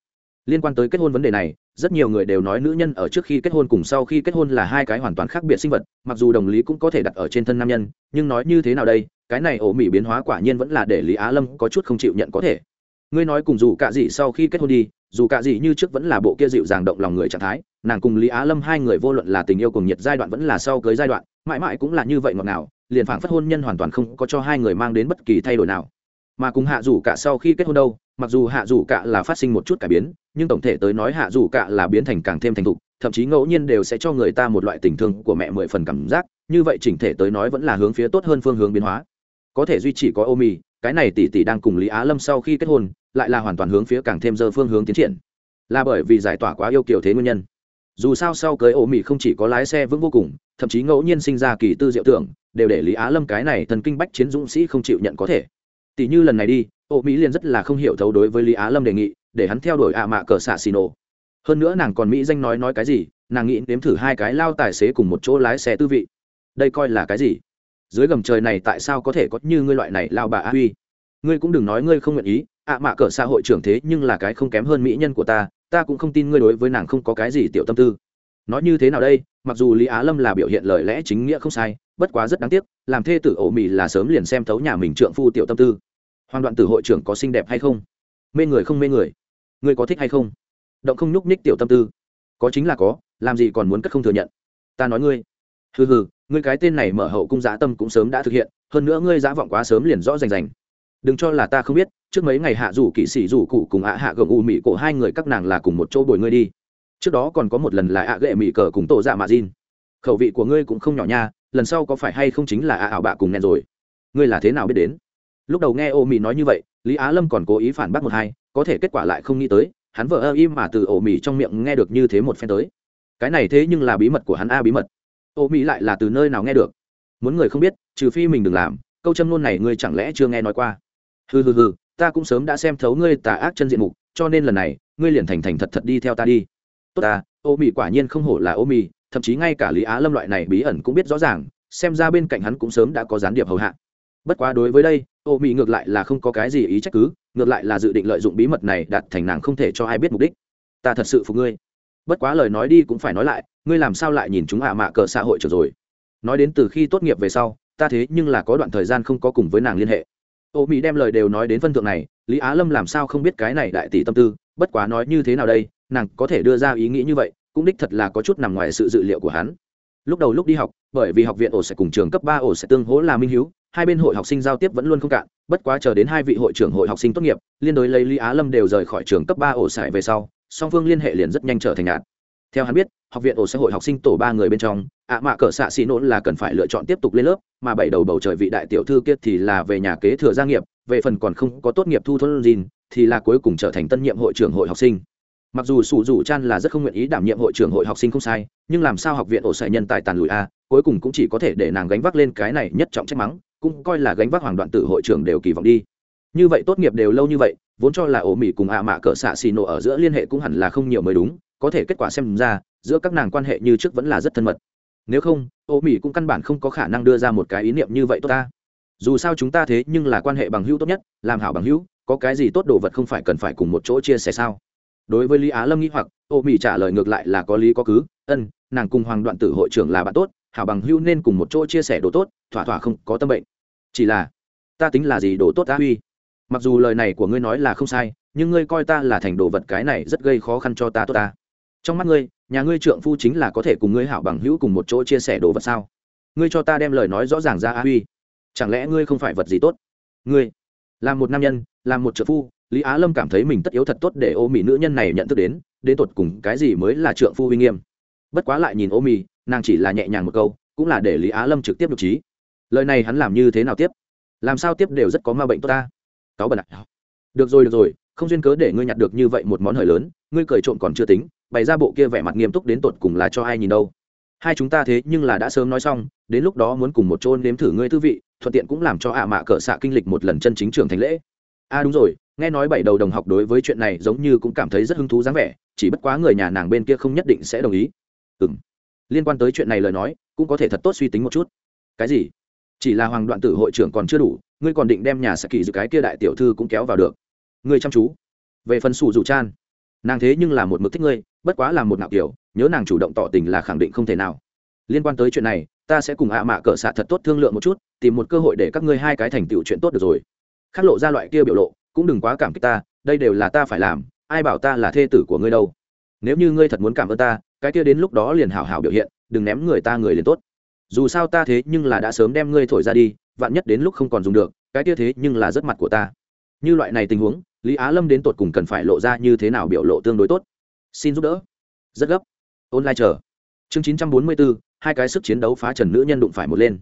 Liên quan tới kết hôn vấn đề này, rất nhiều người đều nói nữ nhân ở trước khi kết hôn cùng sau khi kết hôn là hai cái hoàn toàn khác biệt sinh vật, mặc dù đồng lý cũng có thể đặt ở trên thân nam nhân, nhưng nói như thế nào đây, cái này ổ mỹ biến hóa quả nhiên vẫn là để lý á lâm có chút không chịu nhận có thể. Ngươi nói cùng dù cả gì sau khi kết hôn đi dù cả gì như trước vẫn là bộ kia dịu dàng động lòng người trạng thái, nàng cùng lý á lâm hai người vô luận là tình yêu cùng nhiệt giai đoạn vẫn là sau cưới giai đoạn, mãi mãi cũng là như vậy ngọt nào liền phảng phất hôn nhân hoàn toàn không có cho hai người mang đến bất kỳ thay đổi nào. Mà cùng hạ dù cả sau khi kết hôn đâu, mặc dù hạ dù cả là phát sinh một chút cải biến, nhưng tổng thể tới nói hạ dù cả là biến thành càng thêm thành thục, thậm chí ngẫu nhiên đều sẽ cho người ta một loại tình thương của mẹ mười phần cảm giác, như vậy chỉnh thể tới nói vẫn là hướng phía tốt hơn phương hướng biến hóa. Có thể duy trì có ô mì cái này tỷ tỷ đang cùng lý á lâm sau khi kết hôn lại là hoàn toàn hướng phía càng thêm dơ phương hướng tiến triển. Là bởi vì giải tỏa quá yêu kiểu thế nguyên nhân. Dù sao sau cưới ổ mỹ không chỉ có lái xe vững vô cùng, thậm chí ngẫu nhiên sinh ra kỳ tư diệu tưởng, đều để lý á lâm cái này thần kinh bách chiến dũng sĩ không chịu nhận có thể. Tỷ như lần này đi, ổ mỹ liền rất là không hiểu thấu đối với lý á lâm đề nghị, để hắn theo đuổi ạ mạ cờ xạ xì nổ. Hơn nữa nàng còn mỹ danh nói nói cái gì, nàng nghĩ nếm thử hai cái lao tài xế cùng một chỗ lái xe tư vị. Đây coi là cái gì? Dưới gầm trời này tại sao có thể có như ngươi loại này lao bà a huy? Ngươi cũng đừng nói ngươi không nguyện ý ạ mạ cờ xã hội trưởng thế nhưng là cái không kém hơn mỹ nhân của ta ta cũng không tin ngươi đối với nàng không có cái gì tiểu tâm tư. Nói như thế nào đây, mặc dù lý á lâm là biểu hiện lời lẽ chính nghĩa không sai, bất quá rất đáng tiếc, làm thê tử ổ mì là sớm liền xem thấu nhà mình trượng phu tiểu tâm tư. Hoàn đoạn tử hội trưởng có xinh đẹp hay không? Mê người không mê người? Ngươi có thích hay không? Động không nhúc nhích tiểu tâm tư. Có chính là có, làm gì còn muốn cất không thừa nhận. Ta nói ngươi. Hừ hừ, ngươi cái tên này mở hậu cung giá tâm cũng sớm đã thực hiện, hơn nữa ngươi giá vọng quá sớm liền rõ rành rành. Đừng cho là ta không biết trước mấy ngày hạ rủ kỵ sĩ rủ cụ cùng ạ hạ gồng u mỹ cổ hai người các nàng là cùng một chỗ bồi ngươi đi. Trước đó còn có một lần là ạ ghệ mỹ cờ cùng tổ dạ mạ diên khẩu vị của ngươi cũng không nhỏ nha, lần sau có phải hay không chính là ạ ảo bạ cùng nèn rồi? Ngươi là thế nào biết đến? Lúc đầu nghe ô mỹ nói như vậy, lý á lâm còn cố ý phản bác một hai, có thể kết quả lại không nghĩ tới, hắn vợ ơ im mà từ ổ mỹ trong miệng nghe được như thế một phen tới. Cái này thế nhưng là bí mật của hắn a, bí mật. Ô mỹ lại là từ nơi nào nghe được? Muốn người không biết, trừ phi mình đừng làm, câu châm ngôn này ngươi chẳng lẽ chưa nghe nói qua? Hừ hừ hừ ta cũng sớm đã xem thấu ngươi tà ác chân diện mục, cho nên lần này, ngươi liền thành thành thật thật đi theo ta đi. Tốt ta, ô mị quả nhiên không hổ là ô mị, thậm chí ngay cả lý á lâm loại này bí ẩn cũng biết rõ ràng, xem ra bên cạnh hắn cũng sớm đã có gián điệp hầu hạ. Bất quá đối với đây, ô mị ngược lại là không có cái gì ý trách cứ, ngược lại là dự định lợi dụng bí mật này đặt thành nàng không thể cho ai biết mục đích. Ta thật sự phục ngươi. Bất quá lời nói đi cũng phải nói lại, ngươi làm sao lại nhìn chúng ạ mạ cờ xã hội trở rồi? Nói đến từ khi tốt nghiệp về sau, ta thế nhưng là có đoạn thời gian không có cùng với nàng liên hệ ô mỹ đem lời đều nói đến phân thượng này, lý á lâm làm sao không biết cái này đại tỷ tâm tư, bất quá nói như thế nào đây, nàng có thể đưa ra ý nghĩ như vậy, cũng đích thật là có chút nằm ngoài sự dự liệu của hắn. Lúc đầu lúc đi học, bởi vì học viện ổ sẽ cùng trường cấp ba ổ sẽ tương hỗ là minh hiếu, hai bên hội học sinh giao tiếp vẫn luôn không cạn, bất quá chờ đến hai vị hội trưởng hội học sinh tốt nghiệp, liên đối lấy lý á lâm đều rời khỏi trường cấp ba ổ sải về sau, song phương liên hệ liền rất nhanh trở thành nhạt theo hắn biết, học viện ổ xã hội học sinh tổ ba người bên trong ạ mạ cỡ xạ xì nôn là cần phải lựa chọn tiếp tục lên lớp, mà bảy đầu bầu trời vị đại tiểu thư kia thì là về nhà kế thừa gia nghiệp, về phần còn không có tốt nghiệp thu thôn gìn, thì là cuối cùng trở thành tân nhiệm hội trưởng hội học sinh. Mặc dù sủ dù chan là rất không nguyện ý đảm nhiệm hội trưởng hội học sinh không sai, nhưng làm sao học viện ổ sợi nhân tài tàn lùi a, cuối cùng cũng chỉ có thể để nàng gánh vác lên cái này nhất trọng trách mắng, cũng coi là gánh vác hoàng đoạn tử hội trưởng đều kỳ vọng đi. Như vậy tốt nghiệp đều lâu như vậy, vốn cho là ổ mỹ cùng ạ mạ cỡ xạ xì nổ ở giữa liên hệ cũng hẳn là không nhiều mới đúng, có thể kết quả xem ra, giữa các nàng quan hệ như trước vẫn là rất thân mật nếu không, ô mỹ cũng căn bản không có khả năng đưa ra một cái ý niệm như vậy tốt ta. Dù sao chúng ta thế nhưng là quan hệ bằng hữu tốt nhất, làm hảo bằng hữu, có cái gì tốt đồ vật không phải cần phải cùng một chỗ chia sẻ sao? Đối với lý á lâm nghĩ hoặc, ô mỹ trả lời ngược lại là có lý có cứ, ân, nàng cùng hoàng đoạn tử hội trưởng là bạn tốt, hảo bằng hữu nên cùng một chỗ chia sẻ đồ tốt, thỏa thỏa không có tâm bệnh. Chỉ là, ta tính là gì đồ tốt ta uy mặc dù lời này của ngươi nói là không sai, nhưng ngươi coi ta là thành đồ vật cái này rất gây khó khăn cho ta tốt ta. Trong mắt ngươi nhà ngươi trượng phu chính là có thể cùng ngươi hảo bằng hữu cùng một chỗ chia sẻ đồ vật sao? Ngươi cho ta đem lời nói rõ ràng ra a huy. Chẳng lẽ ngươi không phải vật gì tốt? Ngươi, là một nam nhân, là một trợ phu, lý á lâm cảm thấy mình tất yếu thật tốt để ô mỹ nữ nhân này nhận thức đến đến tột cùng cái gì mới là trượng phu uy nghiêm? Bất quá lại nhìn ô mỹ nàng chỉ là nhẹ nhàng một câu, cũng là để lý á lâm trực tiếp được trí. Lời này hắn làm như thế nào tiếp? Làm sao tiếp đều rất có ma bệnh tốt ta. Cáo bần ạ. Được rồi được rồi, không duyên cớ để ngươi nhặt được như vậy một món hời lớn, ngươi cười trộm còn chưa tính bày ra bộ kia vẻ mặt nghiêm túc đến tột cùng là cho ai nhìn đâu. Hai chúng ta thế nhưng là đã sớm nói xong, đến lúc đó muốn cùng một chỗ nếm thử ngươi thư vị, thuận tiện cũng làm cho ạ mạ cỡ xạ kinh lịch một lần chân chính trường thành lễ. A à đúng rồi, nghe nói bảy đầu đồng học đối với chuyện này giống như cũng cảm thấy rất hứng thú dáng vẻ, chỉ bất quá người nhà nàng bên kia không nhất định sẽ đồng ý. Ừ m liên quan tới chuyện này lời nói, cũng có thể thật tốt suy tính một chút. Cái gì? Chỉ là hoàng đoạn tử hội trưởng còn chưa đủ, ngươi còn định đem nhà sẽ kỳ dự cái kia đại tiểu thư cũng kéo vào được. Ngươi chăm chú. Về phần sủ dù chan, nàng thế nhưng là một mực thích ngươi bất quá là một ngạo kiểu, nhớ nàng chủ động tỏ tình là khẳng định không thể nào. Liên quan tới chuyện này, ta sẽ cùng ạ mạ cỡ xạ thật tốt thương lượng một chút, tìm một cơ hội để các ngươi hai cái thành tựu chuyện tốt được rồi. Khắc lộ ra loại kia biểu lộ, cũng đừng quá cảm kích ta, đây đều là ta phải làm, ai bảo ta là thê tử của ngươi đâu. Nếu như ngươi thật muốn cảm ơn ta, cái kia đến lúc đó liền hảo hảo biểu hiện, đừng ném người ta người liền tốt. Dù sao ta thế nhưng là đã sớm đem ngươi thổi ra đi, vạn nhất đến lúc không còn dùng được, cái kia thế nhưng là rất mặt của ta. Như loại này tình huống, lý á lâm đến tột cùng cần phải lộ ra như thế nào biểu lộ tương đối tốt xin giúp đỡ. Rất gấp. Online chờ. Chương chín trăm bốn mươi bốn, hai cái sức chiến đấu phá trần nữ nhân đụng phải một lên.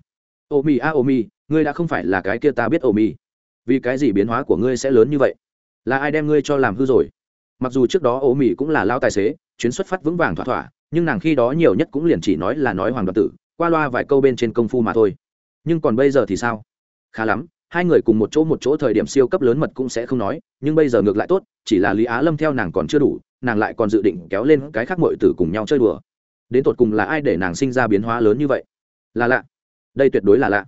Ô mi a ô mi ngươi đã không phải là cái kia ta biết ô mi vì cái gì biến hóa của ngươi sẽ lớn như vậy? Là ai đem ngươi cho làm hư rồi? Mặc dù trước đó ô mi cũng là lao tài xế, chuyến xuất phát vững vàng thỏa thỏa, nhưng nàng khi đó nhiều nhất cũng liền chỉ nói là nói hoàng đoạt tử, qua loa vài câu bên trên công phu mà thôi. Nhưng còn bây giờ thì sao? Khá lắm hai người cùng một chỗ một chỗ thời điểm siêu cấp lớn mật cũng sẽ không nói, nhưng bây giờ ngược lại tốt, chỉ là lý á lâm theo nàng còn chưa đủ, nàng lại còn dự định kéo lên cái khác mội tử cùng nhau chơi đùa. Đến tột cùng là ai để nàng sinh ra biến hóa lớn như vậy? Là lạ. Đây tuyệt đối là lạ.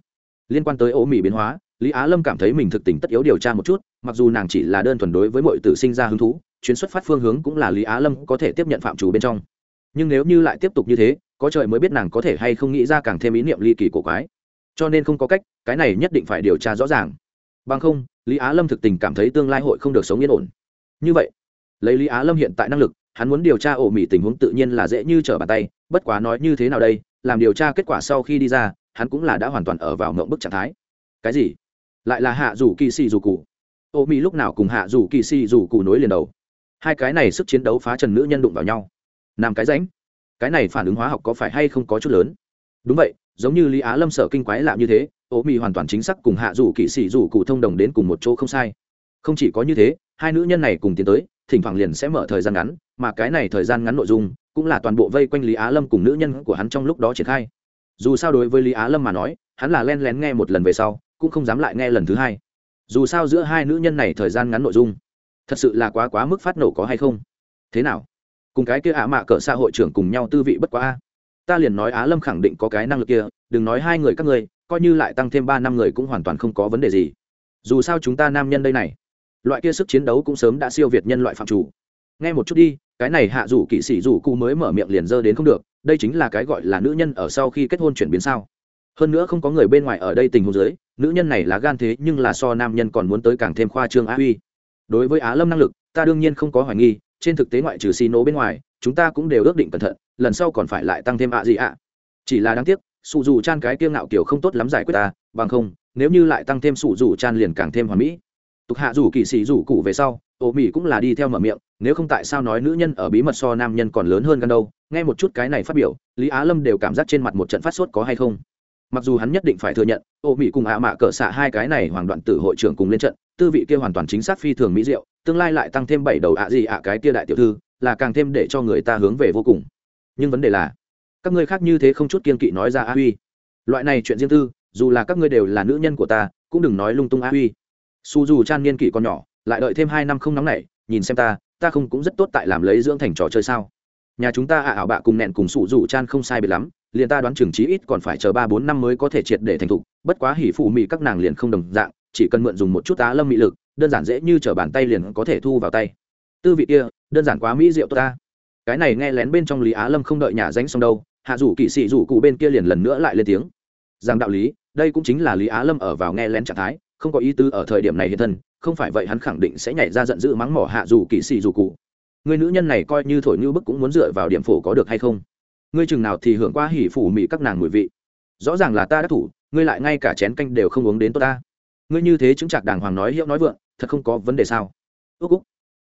Liên quan tới ố mì biến hóa, lý á lâm cảm thấy mình thực tình tất yếu điều tra một chút, mặc dù nàng chỉ là đơn thuần đối với mọi tử sinh ra hứng thú, chuyến xuất phát phương hướng cũng là lý á lâm có thể tiếp nhận phạm chủ bên trong. Nhưng nếu như lại tiếp tục như thế, có trời mới biết nàng có thể hay không nghĩ ra càng thêm ý niệm ly kỳ của quái cho nên không có cách, cái này nhất định phải điều tra rõ ràng. Bằng không, lý á lâm thực tình cảm thấy tương lai hội không được sống yên ổn. Như vậy, lấy lý á lâm hiện tại năng lực, hắn muốn điều tra ổ mỉ tình huống tự nhiên là dễ như trở bàn tay, bất quá nói như thế nào đây, làm điều tra kết quả sau khi đi ra, hắn cũng là đã hoàn toàn ở vào mộng bức trạng thái. Cái gì? Lại là hạ rủ kỳ xì dù cụ. Ô mỹ lúc nào cùng hạ rủ kỳ xì dù cụ nối liền đầu. Hai cái này sức chiến đấu phá trần nữ nhân đụng vào nhau. Làm cái ránh cái này phản ứng hóa học có phải hay không có chút lớn? Đúng vậy giống như lý á lâm sở kinh quái lạ như thế, ố Mị hoàn toàn chính xác cùng hạ dù kỵ sĩ rủ cụ thông đồng đến cùng một chỗ không sai. Không chỉ có như thế, hai nữ nhân này cùng tiến tới, thỉnh thoảng liền sẽ mở thời gian ngắn, mà cái này thời gian ngắn nội dung cũng là toàn bộ vây quanh lý á lâm cùng nữ nhân của hắn trong lúc đó triển khai. Dù sao đối với lý á lâm mà nói, hắn là len lén nghe một lần về sau, cũng không dám lại nghe lần thứ hai. Dù sao giữa hai nữ nhân này thời gian ngắn nội dung, thật sự là quá quá mức phát nổ có hay không? Thế nào? Cùng cái kia ả mạ cỡ xã hội trưởng cùng nhau tư vị bất quá a ta liền nói á lâm khẳng định có cái năng lực kia, đừng nói hai người các ngươi, coi như lại tăng thêm ba năm người cũng hoàn toàn không có vấn đề gì. Dù sao chúng ta nam nhân đây này, loại kia sức chiến đấu cũng sớm đã siêu việt nhân loại phạm chủ. Nghe một chút đi, cái này hạ rủ kỵ sĩ rủ cụ mới mở miệng liền dơ đến không được, đây chính là cái gọi là nữ nhân ở sau khi kết hôn chuyển biến sao. Hơn nữa không có người bên ngoài ở đây tình huống dưới, nữ nhân này là gan thế nhưng là so nam nhân còn muốn tới càng thêm khoa trương á uy đối với á lâm năng lực, ta đương nhiên không có hoài nghi trên thực tế ngoại trừ xì nổ bên ngoài, chúng ta cũng đều ước định cẩn thận, lần sau còn phải lại tăng thêm ạ gì ạ. Chỉ là đáng tiếc sụ dù chan cái kiêng ngạo kiểu không tốt lắm giải quyết ta, bằng không, nếu như lại tăng thêm sụ dù chan liền càng thêm hoàn mỹ. Tục hạ dù kỳ sĩ dù cụ về sau ô mỹ cũng là đi theo mở miệng, nếu không tại sao nói nữ nhân ở bí mật so nam nhân còn lớn hơn gan đâu, nghe một chút cái này phát biểu, lý á lâm đều cảm giác trên mặt một trận phát sốt có hay không. Mặc dù hắn nhất định phải thừa nhận ô mỹ cùng ạ mạ cỡ xạ hai cái này hoàng đoạn tử hội trưởng cùng lên trận tư vị kia hoàn toàn chính xác phi thường mỹ diệu, tương lai lại tăng thêm bảy đầu ạ gì ạ cái kia đại tiểu thư, là càng thêm để cho người ta hướng về vô cùng. Nhưng vấn đề là, các ngươi khác như thế không chút kiên kỵ nói ra a huy. Loại này chuyện riêng tư, dù là các ngươi đều là nữ nhân của ta, cũng đừng nói lung tung a huy. Su dù chan niên kỷ còn nhỏ, lại đợi thêm hai năm không nóng này nhìn xem ta ta không cũng rất tốt tại làm lấy dưỡng thành trò chơi sao? Nhà chúng ta ạ ảo bạ cùng nẹn cùng sụ dù chan không sai biệt lắm, liền ta đoán chừng chí ít còn phải chờ ba bốn năm mới có thể triệt để thành thục, bất quá hỉ phụ mị các nàng liền không đồng dạng chỉ cần mượn dùng một chút tá lâm mỹ lực, đơn giản dễ như t bàn tay liền có thể thu vào tay. Tư vị kia, đơn giản quá mỹ diệu tốt ta. Cái này nghe lén bên trong lý á lâm không đợi nhà danh xong đâu, hạ rủ kỵ sĩ rủ cụ bên kia liền lần nữa lại lên tiếng. Rằng đạo lý, đây cũng chính là lý á lâm ở vào nghe lén trạng thái, không có ý tứ ở thời điểm này hiện thân, không phải vậy hắn khẳng định sẽ nhảy ra giận dữ mắng mỏ hạ rủ kỵ sĩ rủ cụ. Người nữ nhân này coi như thổi như bức cũng muốn dựa vào điểm phổ có được hay không? Ngươi chừng nào thì hưởng qua hỉ phủ mị các nàng mùi vị. Rõ ràng là ta đã thủ, ngươi lại ngay cả chén canh đều không uống đến tốt ta ngươi như thế chứng chặt đàng hoàng nói hiệu nói vượng, thật không có vấn đề sao? Ước úc,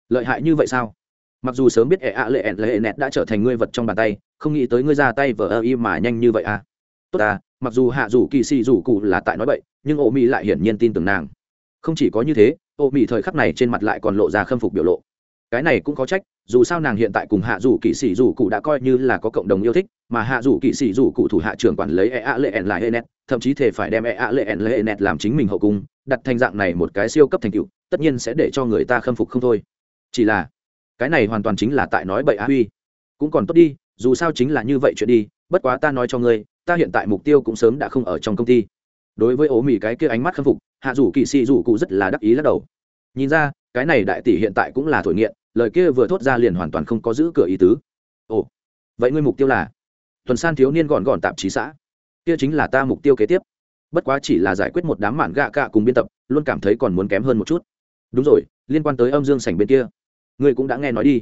lợi hại như vậy sao? Mặc dù sớm biết ẻ ạ lệ ẹn lệ nẹt đã trở thành ngươi vật trong bàn tay, không nghĩ tới ngươi ra tay vờ ơ y mà nhanh như vậy à? Tốt à mặc dù hạ dù kỳ xì dù cụ là tại nói vậy nhưng ô mỹ lại hiển nhiên tin tưởng nàng. Không chỉ có như thế ô mỹ thời khắc này trên mặt lại còn lộ ra khâm phục biểu lộ. Cái này cũng có trách, dù sao nàng hiện tại cùng hạ dù kỵ sĩ dù cụ đã coi như là có cộng đồng yêu thích, mà hạ dù kỵ sĩ dù cụ thủ hạ trưởng quản lấy e a lệ ẻn lại hệ net thậm chí thể phải đem e a lệ ẻn lệ net làm chính mình hậu cung đặt thành dạng này một cái siêu cấp thành tựu, tất nhiên sẽ để cho người ta khâm phục không thôi. Chỉ là, cái này hoàn toàn chính là tại nói bậy á huy. Cũng còn tốt đi, dù sao chính là như vậy chuyện đi, bất quá ta nói cho ngươi, ta hiện tại mục tiêu cũng sớm đã không ở trong công ty. Đối với ố mì cái kia ánh mắt khâm phục, hạ rủ kỵ sĩ rủ cụ rất là đắc ý lắc đầu. Nhìn ra, cái này đại tỷ hiện tại cũng là thổi nghiện, lời kia vừa thốt ra liền hoàn toàn không có giữ cửa ý tứ. Ồ, vậy ngươi mục tiêu là? Tuần san thiếu niên gọn gọn tạp chí xã. Kia chính là ta mục tiêu kế tiếp bất quá chỉ là giải quyết một đám mạn gạ cạ cùng biên tập, luôn cảm thấy còn muốn kém hơn một chút. Đúng rồi, liên quan tới âm dương sảnh bên kia. Ngươi cũng đã nghe nói đi.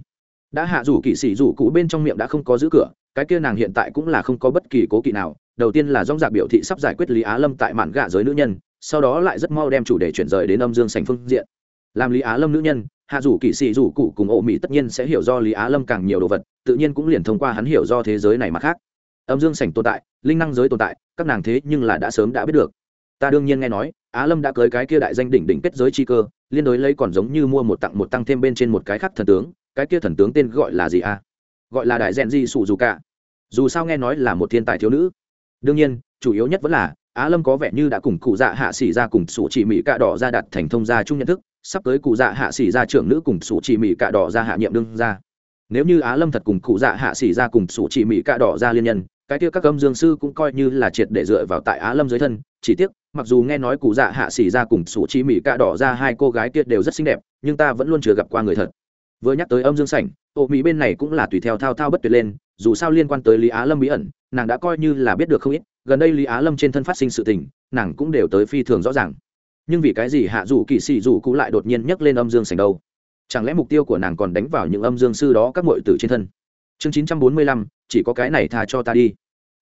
Đã hạ rủ kỵ sĩ rủ cũ bên trong miệng đã không có giữ cửa, cái kia nàng hiện tại cũng là không có bất kỳ cố kỵ nào. Đầu tiên là dong dạc biểu thị sắp giải quyết lý á lâm tại mạn gạ giới nữ nhân, sau đó lại rất mau đem chủ đề chuyển rời đến âm dương sảnh phương diện. Làm lý á lâm nữ nhân, hạ rủ kỵ sĩ rủ cụ cùng ổ mỹ tất nhiên sẽ hiểu do lý á lâm càng nhiều đồ vật, tự nhiên cũng liền thông qua hắn hiểu do thế giới này mà khác âm dương sảnh tồn tại, linh năng giới tồn tại, các nàng thế nhưng là đã sớm đã biết được. Ta đương nhiên nghe nói, á lâm đã cưới cái kia đại danh đỉnh đỉnh kết giới chi cơ, liên đối lấy còn giống như mua một tặng một tăng thêm bên trên một cái khác thần tướng, cái kia thần tướng tên gọi là gì à? Gọi là đại rèn di sụ dù cả. Dù sao nghe nói là một thiên tài thiếu nữ. Đương nhiên, chủ yếu nhất vẫn là, á lâm có vẻ như đã cùng cụ dạ hạ xỉ ra cùng sụ chỉ mỹ cạ đỏ ra đặt thành thông gia chung nhận thức, sắp tới cụ dạ hạ xỉ ra trưởng nữ cùng sủ chỉ mỹ cạ đỏ ra hạ nhiệm đương ra nếu như á lâm thật cùng cụ dạ hạ xỉ ra cùng sủ chỉ mỹ cạ đỏ ra liên nhân cái kia các âm dương sư cũng coi như là triệt để dựa vào tại á lâm dưới thân, chỉ tiếc, mặc dù nghe nói cụ dạ hạ xỉ ra cùng sủ chi mỹ cạ đỏ ra hai cô gái kia đều rất xinh đẹp, nhưng ta vẫn luôn chưa gặp qua người thật. Vừa nhắc tới âm dương sảnh, ô mỹ bên này cũng là tùy theo thao thao bất tuyệt lên, dù sao liên quan tới lý á lâm bí ẩn, nàng đã coi như là biết được không ít, gần đây lý á lâm trên thân phát sinh sự tình, nàng cũng đều tới phi thường rõ ràng. Nhưng vì cái gì hạ dù kỳ sĩ dù cũng lại đột nhiên nhấc lên âm dương sành đâu? Chẳng lẽ mục tiêu của nàng còn đánh vào những âm dương sư đó các mội tử trên thân? Chương chín trăm bốn mươi lăm, chỉ có cái này thà cho ta đi.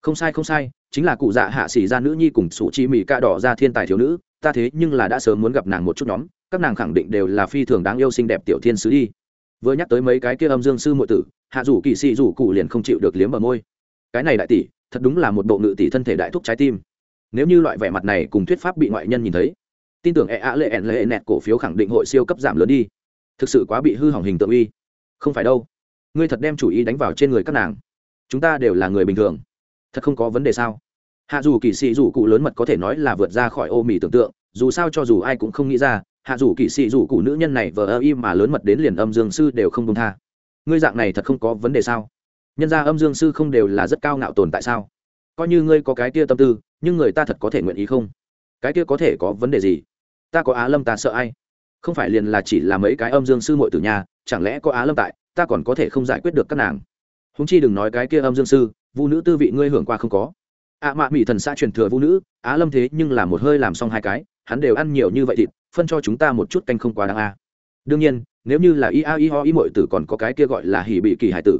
Không sai không sai, chính là cụ dạ hạ sĩ ra nữ nhi cùng sủ chi mỹ ca đỏ ra thiên tài thiếu nữ, ta thế nhưng là đã sớm muốn gặp nàng một chút nhóm, các nàng khẳng định đều là phi thường đáng yêu xinh đẹp tiểu thiên sứ đi. Vừa nhắc tới mấy cái kia âm dương sư muội tử, hạ dù kỳ sĩ dù cụ liền không chịu được liếm ở môi. Cái này đại tỷ, thật đúng là một bộ ngự tỷ thân thể đại thúc trái tim. Nếu như loại vẻ mặt này cùng thuyết pháp bị ngoại nhân nhìn thấy, tin tưởng e a lệ ẹn lệ nẹt cổ phiếu khẳng định hội siêu cấp giảm lớn đi. Thực sự quá bị hư hỏng hình tượng uy. Không phải đâu ngươi thật đem chủ ý đánh vào trên người các nàng. Chúng ta đều là người bình thường. Thật không có vấn đề sao? Hạ dù kỳ sĩ dù cụ lớn mật có thể nói là vượt ra khỏi ô mì tưởng tượng, dù sao cho dù ai cũng không nghĩ ra, hạ dù kỳ sĩ dù cụ nữ nhân này vờ ơ im mà lớn mật đến liền âm dương sư đều không công tha. Ngươi dạng này thật không có vấn đề sao? Nhân ra âm dương sư không đều là rất cao ngạo tồn tại sao? Coi như ngươi có cái kia tâm tư, nhưng người ta thật có thể nguyện ý không? Cái kia có thể có vấn đề gì? Ta có á lâm ta sợ ai? Không phải liền là chỉ là mấy cái âm dương sư muội tử nhà, chẳng lẽ có á lâm tại? Ta còn có thể không giải quyết được các nàng. Húng chi đừng nói cái kia âm dương sư vũ nữ tư vị ngươi hưởng qua không có. Ạ à mạ mỹ thần xã truyền thừa vũ nữ, á lâm thế nhưng là một hơi làm xong hai cái, hắn đều ăn nhiều như vậy thịt, phân cho chúng ta một chút canh không quá đáng a. Đương nhiên, nếu như là y a y ho y mọi tử còn có cái kia gọi là hỉ bị kỳ hải tử,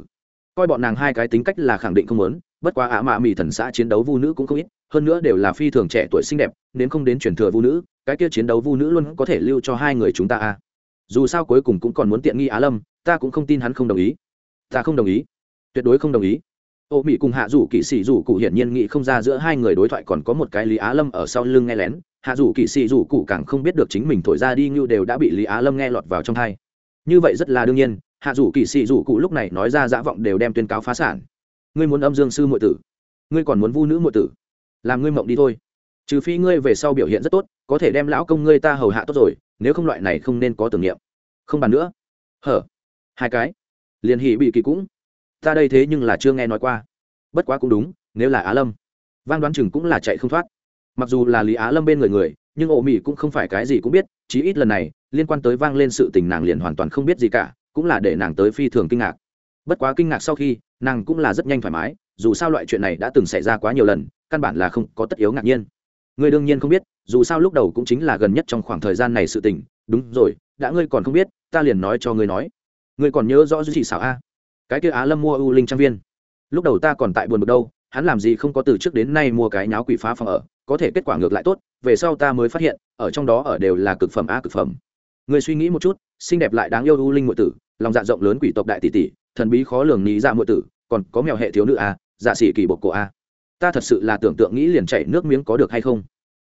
coi bọn nàng hai cái tính cách là khẳng định không muốn, bất quá ạ mạ mỹ thần xã chiến đấu vu nữ cũng không ít, hơn nữa đều là phi thường trẻ tuổi xinh đẹp, nếu không đến truyền thừa vu nữ, cái kia chiến đấu vu nữ luôn có thể lưu cho hai người chúng ta a. Dù sao cuối cùng cũng còn muốn tiện nghi á lâm ta cũng không tin hắn không đồng ý. Ta không đồng ý. Tuyệt đối không đồng ý. Ô mỹ cùng hạ rủ kỵ sĩ rủ cụ hiển nhiên nghĩ không ra giữa hai người đối thoại còn có một cái lý á lâm ở sau lưng nghe lén. Hạ rủ kỵ sĩ rủ cụ càng không biết được chính mình thổi ra đi như đều đã bị lý á lâm nghe lọt vào trong thai như vậy rất là đương nhiên, hạ dù kỵ sĩ dù cụ lúc này nói ra dã vọng đều đem tuyên cáo phá sản. Ngươi muốn âm dương sư muội tử, ngươi còn muốn vu nữ muội tử, làm ngươi mộng đi thôi. Trừ phi ngươi về sau biểu hiện rất tốt, có thể đem lão công ngươi ta hầu hạ tốt rồi, nếu không loại này không nên có tưởng niệm. Không bàn nữa. Hở? Hai cái. Liền hỉ bị kỳ cũng, ta đây thế nhưng là chưa nghe nói qua. Bất quá cũng đúng, nếu là á lâm, vang đoán chừng cũng là chạy không thoát. Mặc dù là lý á lâm bên người người, nhưng ổ mỹ cũng không phải cái gì cũng biết, chí ít lần này, liên quan tới vang lên sự tình nàng liền hoàn toàn không biết gì cả, cũng là để nàng tới phi thường kinh ngạc. Bất quá kinh ngạc sau khi, nàng cũng là rất nhanh thoải mái, dù sao loại chuyện này đã từng xảy ra quá nhiều lần, căn bản là không có tất yếu ngạc nhiên. Người đương nhiên không biết, dù sao lúc đầu cũng chính là gần nhất trong khoảng thời gian này sự tình. Đúng rồi, đã ngươi còn không biết, ta liền nói cho ngươi nói ngươi còn nhớ rõ duy trì xảo a? Cái kia á lâm mua u linh trang viên. Lúc đầu ta còn tại buồn bực đâu, hắn làm gì không có từ trước đến nay mua cái nháo quỷ phá phòng ở, có thể kết quả ngược lại tốt, về sau ta mới phát hiện, ở trong đó ở đều là cực phẩm a cực phẩm. Người suy nghĩ một chút, xinh đẹp lại đáng yêu u linh ngụy tử, lòng dạ rộng lớn quỷ tộc đại tỷ tỷ, thần bí khó lường ní dạ ngụy tử, còn có mèo hệ thiếu nữ a dạ xỉ kỳ bộc cổ a. Ta thật sự là tưởng tượng nghĩ liền chảy nước miếng có được hay không?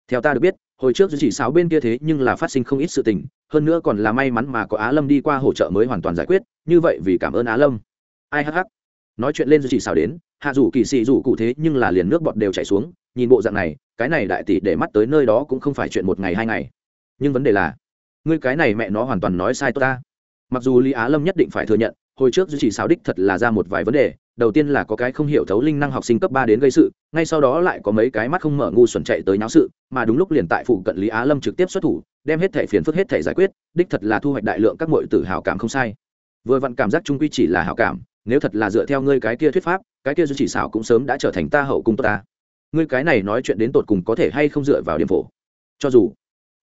Theo ta được biết hồi trước chỉ sáu bên kia thế nhưng là phát sinh không ít sự tình, hơn nữa còn là may mắn mà có á lâm đi qua hỗ trợ mới hoàn toàn giải quyết, như vậy vì cảm ơn á lâm. Ai hắc hắc. Nói chuyện lên chỉ sáo đến, hạ rủ kỳ sĩ rủ cụ thế nhưng là liền nước bọt đều chảy xuống, nhìn bộ dạng này, cái này đại tỷ để mắt tới nơi đó cũng không phải chuyện một ngày hai ngày. Nhưng vấn đề là, ngươi cái này mẹ nó hoàn toàn nói sai tôi ta. Mặc dù lý á lâm nhất định phải thừa nhận hồi trước duy trì sáo đích thật là ra một vài vấn đề, đầu tiên là có cái không hiểu thấu linh năng học sinh cấp ba đến gây sự, ngay sau đó lại có mấy cái mắt không mở ngu xuẩn chạy tới nháo sự, mà đúng lúc liền tại phụ cận lý á lâm trực tiếp xuất thủ, đem hết thẻ phiền phức hết thẻ giải quyết, đích thật là thu hoạch đại lượng các mọi tử hào cảm không sai. Vừa vặn cảm giác trung quy chỉ là hào cảm, nếu thật là dựa theo ngươi cái kia thuyết pháp, cái kia duy chỉ xảo cũng sớm đã trở thành ta hậu cung tốt ta. Ngươi cái này nói chuyện đến tột cùng có thể hay không dựa vào điểm phổ? Cho dù,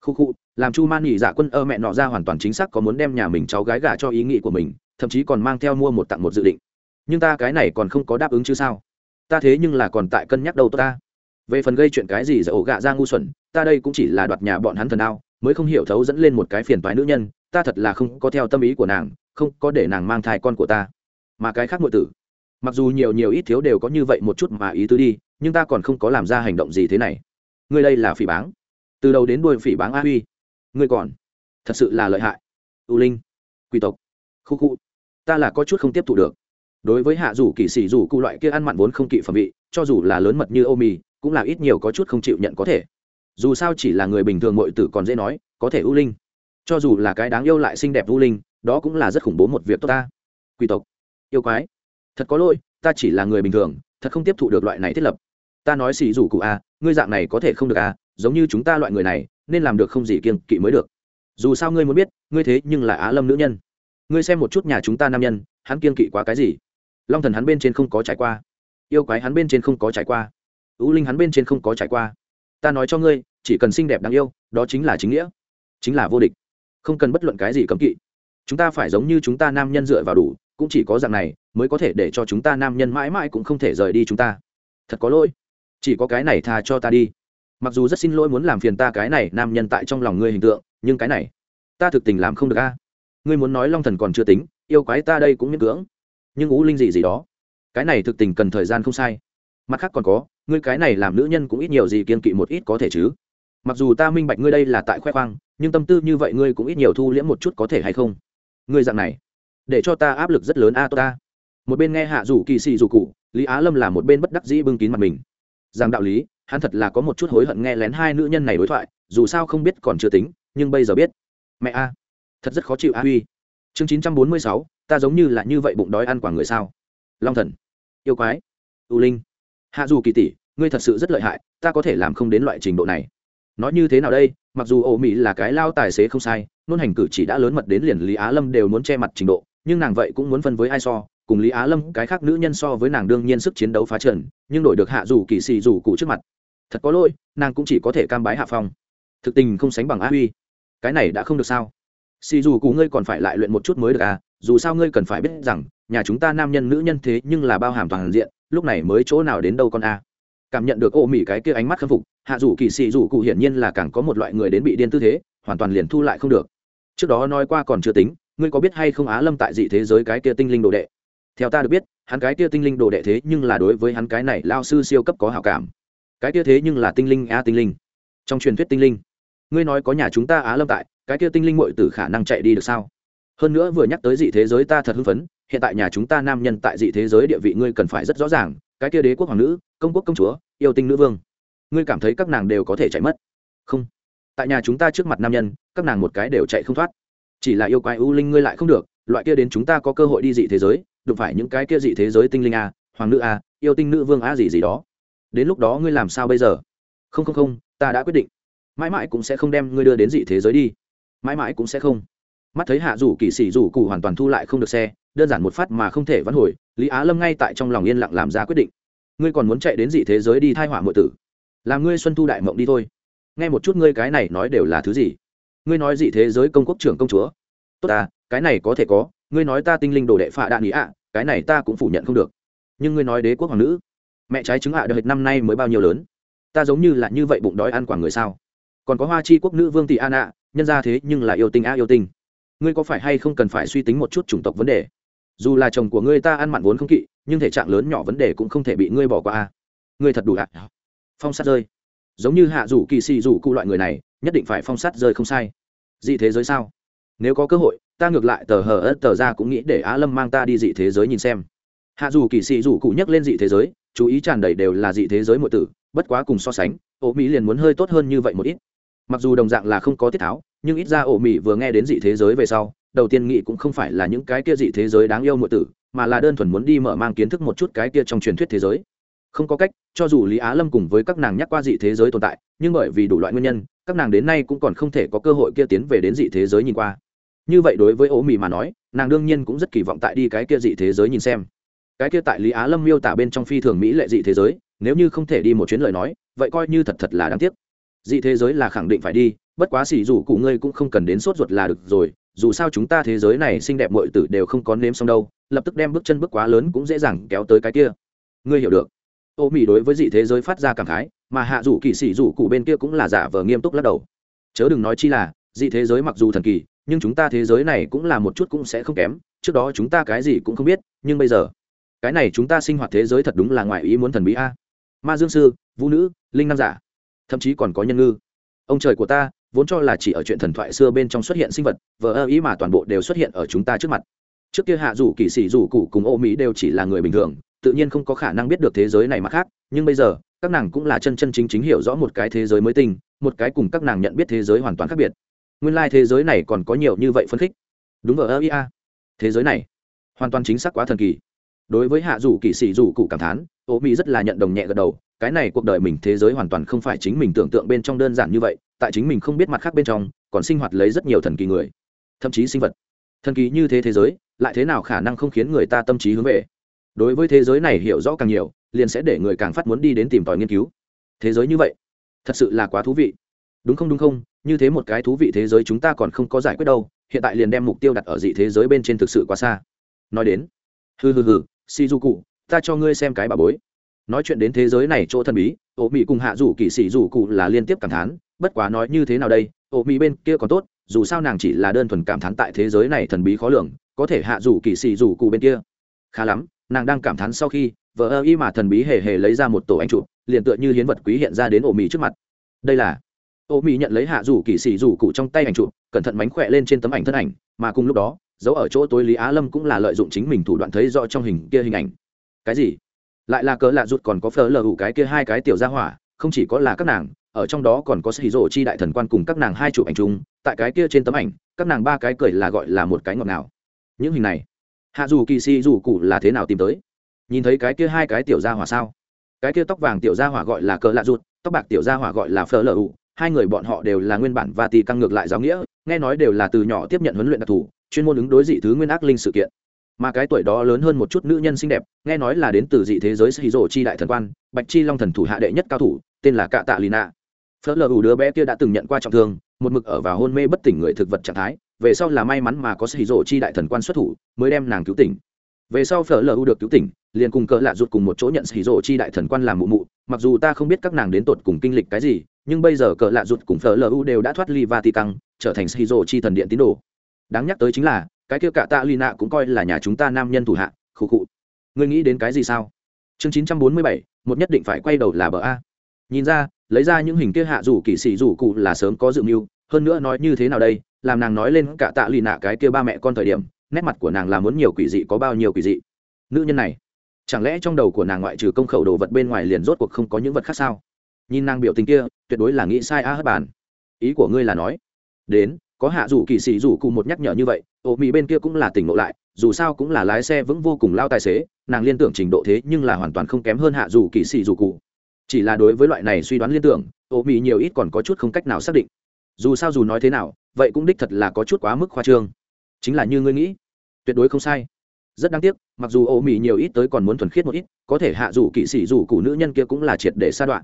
khu khu, làm chu man nhị dạ quân ơ mẹ nọ ra hoàn toàn chính xác có muốn đem nhà mình cháu gái gả cho ý nghĩ của mình thậm chí còn mang theo mua một tặng một dự định. Nhưng ta cái này còn không có đáp ứng chứ sao? Ta thế nhưng là còn tại cân nhắc đầu ta. Về phần gây chuyện cái gì giờ ổ gạ ra ngu xuẩn, ta đây cũng chỉ là đoạt nhà bọn hắn thần ao mới không hiểu thấu dẫn lên một cái phiền toái nữ nhân, ta thật là không có theo tâm ý của nàng, không có để nàng mang thai con của ta. Mà cái khác ngụy tử, mặc dù nhiều nhiều ít thiếu đều có như vậy một chút mà ý tứ đi, nhưng ta còn không có làm ra hành động gì thế này. Ngươi đây là phỉ báng. Từ đầu đến đuôi phỉ báng a huy. Ngươi còn. Thật sự là lợi hại. U linh. Quy tộc khu khu. Ta là có chút không tiếp thụ được. Đối với hạ dù kỳ xì dù cụ loại kia ăn mặn vốn không kỵ phẩm vị, cho dù là lớn mật như ô mì, cũng là ít nhiều có chút không chịu nhận có thể. Dù sao chỉ là người bình thường mọi tử còn dễ nói, có thể ưu linh. Cho dù là cái đáng yêu lại xinh đẹp ưu linh, đó cũng là rất khủng bố một việc tốt ta. Quỷ tộc. Yêu quái. Thật có lỗi, ta chỉ là người bình thường, thật không tiếp thụ được loại này thiết lập. Ta nói xì dù cụ a ngươi dạng này có thể không được a giống như chúng ta loại người này, nên làm được không gì kiêng kỵ mới được. Dù sao ngươi muốn biết, ngươi thế nhưng là á lâm nữ nhân ngươi xem một chút nhà chúng ta nam nhân, hắn kiên kỵ quá cái gì? Long thần hắn bên trên không có trải qua, yêu quái hắn bên trên không có trải qua, ưu linh hắn bên trên không có trải qua. Ta nói cho ngươi, chỉ cần xinh đẹp đáng yêu, đó chính là chính nghĩa, chính là vô địch. Không cần bất luận cái gì cấm kỵ. Chúng ta phải giống như chúng ta nam nhân dựa vào đủ, cũng chỉ có dạng này, mới có thể để cho chúng ta nam nhân mãi mãi cũng không thể rời đi chúng ta. Thật có lỗi. Chỉ có cái này tha cho ta đi. Mặc dù rất xin lỗi muốn làm phiền ta cái này nam nhân tại trong lòng ngươi hình tượng, nhưng cái này, ta thực tình làm không được a ngươi muốn nói long thần còn chưa tính yêu quái ta đây cũng miễn cưỡng. Nhưng ú linh gì gì đó? Cái này thực tình cần thời gian không sai. Mặt khác còn có ngươi cái này làm nữ nhân cũng ít nhiều gì kiên kỵ một ít có thể chứ. Mặc dù ta minh bạch ngươi đây là tại khoe khoang nhưng tâm tư như vậy ngươi cũng ít nhiều thu liễm một chút có thể hay không? Ngươi dạng này để cho ta áp lực rất lớn a à, ta. Một bên nghe hạ rủ kỳ xì rủ cụ lý á lâm là một bên bất đắc dĩ bưng kín mặt mình. Rằng đạo lý hắn thật là có một chút hối hận nghe lén hai nữ nhân này đối thoại dù sao không biết còn chưa tính nhưng bây giờ biết. Mẹ a thật rất khó chịu a huy. Chương chín trăm bốn mươi sáu, ta giống như là như vậy bụng đói ăn quả người sao? Long thần. Yêu quái. Ưu linh. Hạ dù kỳ tỷ, ngươi thật sự rất lợi hại, ta có thể làm không đến loại trình độ này. Nói như thế nào đây, mặc dù ổ mỹ là cái lao tài xế không sai, nôn hành cử chỉ đã lớn mật đến liền lý á lâm đều muốn che mặt trình độ, nhưng nàng vậy cũng muốn phân với ai so, cùng lý á lâm, cái khác nữ nhân so với nàng đương nhiên sức chiến đấu phá trần, nhưng đổi được hạ dù kỳ xì dù cụ trước mặt. Thật có lỗi, nàng cũng chỉ có thể cam bái hạ phong. Thực tình không sánh bằng á huy. Cái này đã không được sao? Xì dù cụ ngươi còn phải lại luyện một chút mới được à dù sao ngươi cần phải biết rằng, nhà chúng ta nam nhân nữ nhân thế nhưng là bao hàm toàn diện, lúc này mới chỗ nào đến đâu con a. Cảm nhận được ô mỹ cái kia ánh mắt khâm phục, hạ dù kỳ xì dù cụ hiển nhiên là càng có một loại người đến bị điên tư thế, hoàn toàn liền thu lại không được. Trước đó nói qua còn chưa tính, ngươi có biết hay không á lâm tại dị thế giới cái kia tinh linh đồ đệ? Theo ta được biết, hắn cái kia tinh linh đồ đệ thế nhưng là đối với hắn cái này lao sư siêu cấp có hảo cảm. Cái kia thế nhưng là tinh linh a tinh linh. Trong truyền thuyết tinh linh. Ngươi nói có nhà chúng ta á lâm tại cái kia tinh linh muội tử khả năng chạy đi được sao? Hơn nữa vừa nhắc tới dị thế giới ta thật hưng phấn, hiện tại nhà chúng ta nam nhân tại dị thế giới địa vị ngươi cần phải rất rõ ràng, cái kia đế quốc hoàng nữ, công quốc công chúa, yêu tinh nữ vương. Ngươi cảm thấy các nàng đều có thể chạy mất? Không. Tại nhà chúng ta trước mặt nam nhân, các nàng một cái đều chạy không thoát. Chỉ là yêu quái u linh ngươi lại không được, loại kia đến chúng ta có cơ hội đi dị thế giới, đụng phải những cái kia dị thế giới tinh linh a, hoàng nữ a, yêu tinh nữ vương a gì gì đó. Đến lúc đó ngươi làm sao bây giờ? Không không không, ta đã quyết định. Mãi mãi cũng sẽ không đem ngươi đưa đến dị thế giới đi mãi mãi cũng sẽ không. Mắt thấy hạ rủ kỳ sĩ rủ cụ hoàn toàn thu lại không được xe, đơn giản một phát mà không thể vãn hồi, lý á lâm ngay tại trong lòng yên lặng làm ra quyết định. Ngươi còn muốn chạy đến dị thế giới đi thai hỏa mượn tử? Làm ngươi xuân thu đại mộng đi thôi. Nghe một chút ngươi cái này nói đều là thứ gì? Ngươi nói dị thế giới công quốc trưởng công chúa. Tốt ta cái này có thể có, ngươi nói ta tinh linh đồ đệ phạ đạn ý ạ, cái này ta cũng phủ nhận không được. Nhưng ngươi nói đế quốc hoàng nữ, mẹ trái trứng ạ được năm nay mới bao nhiêu lớn? Ta giống như là như vậy bụng đói ăn quả người sao? Còn có hoa chi quốc nữ vương tỷ an ạ nhân ra thế nhưng là yêu tinh a yêu tinh. Ngươi có phải hay không cần phải suy tính một chút chủng tộc vấn đề? Dù là chồng của ngươi ta ăn mặn vốn không kỵ, nhưng thể trạng lớn nhỏ vấn đề cũng không thể bị ngươi bỏ qua a. Ngươi thật đủ ạ. Phong sát rơi. Giống như hạ rủ kỳ xì rủ cụ loại người này, nhất định phải phong sát rơi không sai. Dị thế giới sao? Nếu có cơ hội, ta ngược lại tờ hờ ớt tờ ra cũng nghĩ để á lâm mang ta đi dị thế giới nhìn xem. Hạ dù kỳ sĩ rủ cụ nhắc lên dị thế giới, chú ý tràn đầy đều là dị thế giới mọi tử, bất quá cùng so sánh ô mỹ liền muốn hơi tốt hơn như vậy một ít mặc dù đồng dạng là không có tiết tháo, nhưng ít ra ổ mị vừa nghe đến dị thế giới về sau, đầu tiên nghĩ cũng không phải là những cái kia dị thế giới đáng yêu mọi tử, mà là đơn thuần muốn đi mở mang kiến thức một chút cái kia trong truyền thuyết thế giới. Không có cách, cho dù lý á lâm cùng với các nàng nhắc qua dị thế giới tồn tại, nhưng bởi vì đủ loại nguyên nhân, các nàng đến nay cũng còn không thể có cơ hội kia tiến về đến dị thế giới nhìn qua. Như vậy đối với ố mì mà nói, nàng đương nhiên cũng rất kỳ vọng tại đi cái kia dị thế giới nhìn xem. Cái kia tại lý á lâm miêu tả bên trong phi thường mỹ lệ dị thế giới, nếu như không thể đi một chuyến lời nói, vậy coi như thật thật là đáng tiếc dị thế giới là khẳng định phải đi, bất quá xỉ dù cụ ngươi cũng không cần đến sốt ruột là được rồi, dù sao chúng ta thế giới này xinh đẹp mọi tử đều không có nếm xong đâu, lập tức đem bước chân bước quá lớn cũng dễ dàng kéo tới cái kia. Ngươi hiểu được. Ô mỹ đối với dị thế giới phát ra cảm khái, mà hạ dù kỳ xỉ dù cụ bên kia cũng là giả vờ nghiêm túc lắc đầu. Chớ đừng nói chi là, dị thế giới mặc dù thần kỳ, nhưng chúng ta thế giới này cũng là một chút cũng sẽ không kém, trước đó chúng ta cái gì cũng không biết, nhưng bây giờ, cái này chúng ta sinh hoạt thế giới thật đúng là ngoài ý muốn thần bí a. Ma dương sư, vũ nữ, linh nam giả thậm chí còn có nhân ngư. Ông trời của ta, vốn cho là chỉ ở chuyện thần thoại xưa bên trong xuất hiện sinh vật, vờ ơ ý mà toàn bộ đều xuất hiện ở chúng ta trước mặt. Trước kia hạ dù kỳ sĩ dù cụ cùng ô mỹ đều chỉ là người bình thường, tự nhiên không có khả năng biết được thế giới này mà khác, nhưng bây giờ, các nàng cũng là chân chân chính chính hiểu rõ một cái thế giới mới tinh, một cái cùng các nàng nhận biết thế giới hoàn toàn khác biệt. Nguyên lai、like、thế giới này còn có nhiều như vậy phân khích. Đúng vờ ơ ia thế giới này, hoàn toàn chính xác quá thần kỳ. Đối với hạ dù kỳ sĩ dù cụ cảm thán, ô mỹ rất là nhận đồng nhẹ gật đầu cái này cuộc đời mình thế giới hoàn toàn không phải chính mình tưởng tượng bên trong đơn giản như vậy, tại chính mình không biết mặt khác bên trong, còn sinh hoạt lấy rất nhiều thần kỳ người, thậm chí sinh vật. Thần kỳ như thế thế giới, lại thế nào khả năng không khiến người ta tâm trí hướng về? Đối với thế giới này hiểu rõ càng nhiều, liền sẽ để người càng phát muốn đi đến tìm tòi nghiên cứu. Thế giới như vậy, thật sự là quá thú vị. Đúng không đúng không? Như thế một cái thú vị thế giới chúng ta còn không có giải quyết đâu, hiện tại liền đem mục tiêu đặt ở dị thế giới bên trên thực sự quá xa. Nói đến, hừ hừ hừ si du cụ ta cho ngươi xem cái bà bối nói chuyện đến thế giới này chỗ thần bí ô mỹ cùng hạ rủ kỵ sĩ rủ cụ là liên tiếp cảm thán, bất quá nói như thế nào đây ô mỹ bên kia còn tốt, dù sao nàng chỉ là đơn thuần cảm thán tại thế giới này thần bí khó lường, có thể hạ rủ kỵ sĩ rủ cụ bên kia. Khá lắm, nàng đang cảm thán sau khi vợ ơ y mà thần bí hề hề lấy ra một tổ anh chụp, liền tựa như hiến vật quý hiện ra đến ổ mỹ trước mặt. Đây là ô mỹ nhận lấy hạ rủ kỵ sĩ rủ cụ trong tay ảnh chụp, cẩn thận mánh khỏe lên trên tấm ảnh thân ảnh, mà cùng lúc đó giấu ở chỗ tối lý á lâm cũng là lợi dụng chính mình thủ đoạn thấy rõ trong hình kia hình ảnh. Cái gì? Lại là cớ lạ rụt còn có phở lờ hủ cái kia hai cái tiểu gia hỏa, không chỉ có là các nàng, ở trong đó còn có sĩ rộ chi đại thần quan cùng các nàng hai chụp ảnh chung, tại cái kia trên tấm ảnh, các nàng ba cái cười là gọi là một cái ngọt nào những hình này, hạ dù kỳ si dù cụ là thế nào tìm tới? Nhìn thấy cái kia hai cái tiểu gia hỏa sao? Cái kia tóc vàng tiểu gia hỏa gọi là cỡ lạ rụt, tóc bạc tiểu gia hỏa gọi là phở lờ hủ, hai người bọn họ đều là nguyên bản và tì căng ngược lại giáo nghĩa, nghe nói đều là từ nhỏ tiếp nhận huấn luyện đặc thù, chuyên môn ứng đối dị thứ nguyên ác linh sự kiện mà cái tuổi đó lớn hơn một chút nữ nhân xinh đẹp, nghe nói là đến từ dị thế giới sĩ rổ chi đại thần quan, bạch chi long thần thủ hạ đệ nhất cao thủ, tên là cạ tạ lina phớt lờ ủ đứa bé kia đã từng nhận qua trọng thương, một mực ở vào hôn mê bất tỉnh người thực vật trạng thái, về sau là may mắn mà có sĩ rổ chi đại thần quan xuất thủ, mới đem nàng cứu tỉnh. Về sau phở lờ u được cứu tỉnh, liền cùng cỡ lạ rụt cùng một chỗ nhận sĩ rổ chi đại thần quan làm mụ mụ, mặc dù ta không biết các nàng đến tột cùng kinh lịch cái gì, nhưng bây giờ cỡ lạ rụt cùng phở lờ u đều đã thoát ly vatican, trở thành sĩ rổ chi thần điện tín đồ. Đáng nhắc tới chính là cái kia cả tạ nạ cũng coi là nhà chúng ta nam nhân thủ hạ, khụ khụ. Ngươi nghĩ đến cái gì sao? Chương chín trăm bốn mươi bảy, một nhất định phải quay đầu là bờ a. Nhìn ra, lấy ra những hình kia hạ rủ kỳ sĩ rủ cụ là sớm có dự mưu, hơn nữa nói như thế nào đây, làm nàng nói lên cả tạ lì nạ cái kia ba mẹ con thời điểm, nét mặt của nàng là muốn nhiều quỷ dị có bao nhiêu quỷ dị. Nữ nhân này, chẳng lẽ trong đầu của nàng ngoại trừ công khẩu đồ vật bên ngoài liền rốt cuộc không có những vật khác sao? Nhìn nàng biểu tình kia, tuyệt đối là nghĩ sai a hất bàn. Ý của ngươi là nói, đến có hạ dù kỳ sĩ dù cụ một nhắc nhở như vậy ô mỹ bên kia cũng là tỉnh ngộ lại, dù sao cũng là lái xe vững vô cùng lao tài xế, nàng liên tưởng trình độ thế nhưng là hoàn toàn không kém hơn hạ dù kỳ sĩ dù cụ. Chỉ là đối với loại này suy đoán liên tưởng ô mỹ nhiều ít còn có chút không cách nào xác định. Dù sao dù nói thế nào, vậy cũng đích thật là có chút quá mức khoa trương. Chính là như ngươi nghĩ, tuyệt đối không sai. Rất đáng tiếc, mặc dù ô mỹ nhiều ít tới còn muốn thuần khiết một ít, có thể hạ dù kỵ sĩ dù cụ nữ nhân kia cũng là triệt để sa đoạn.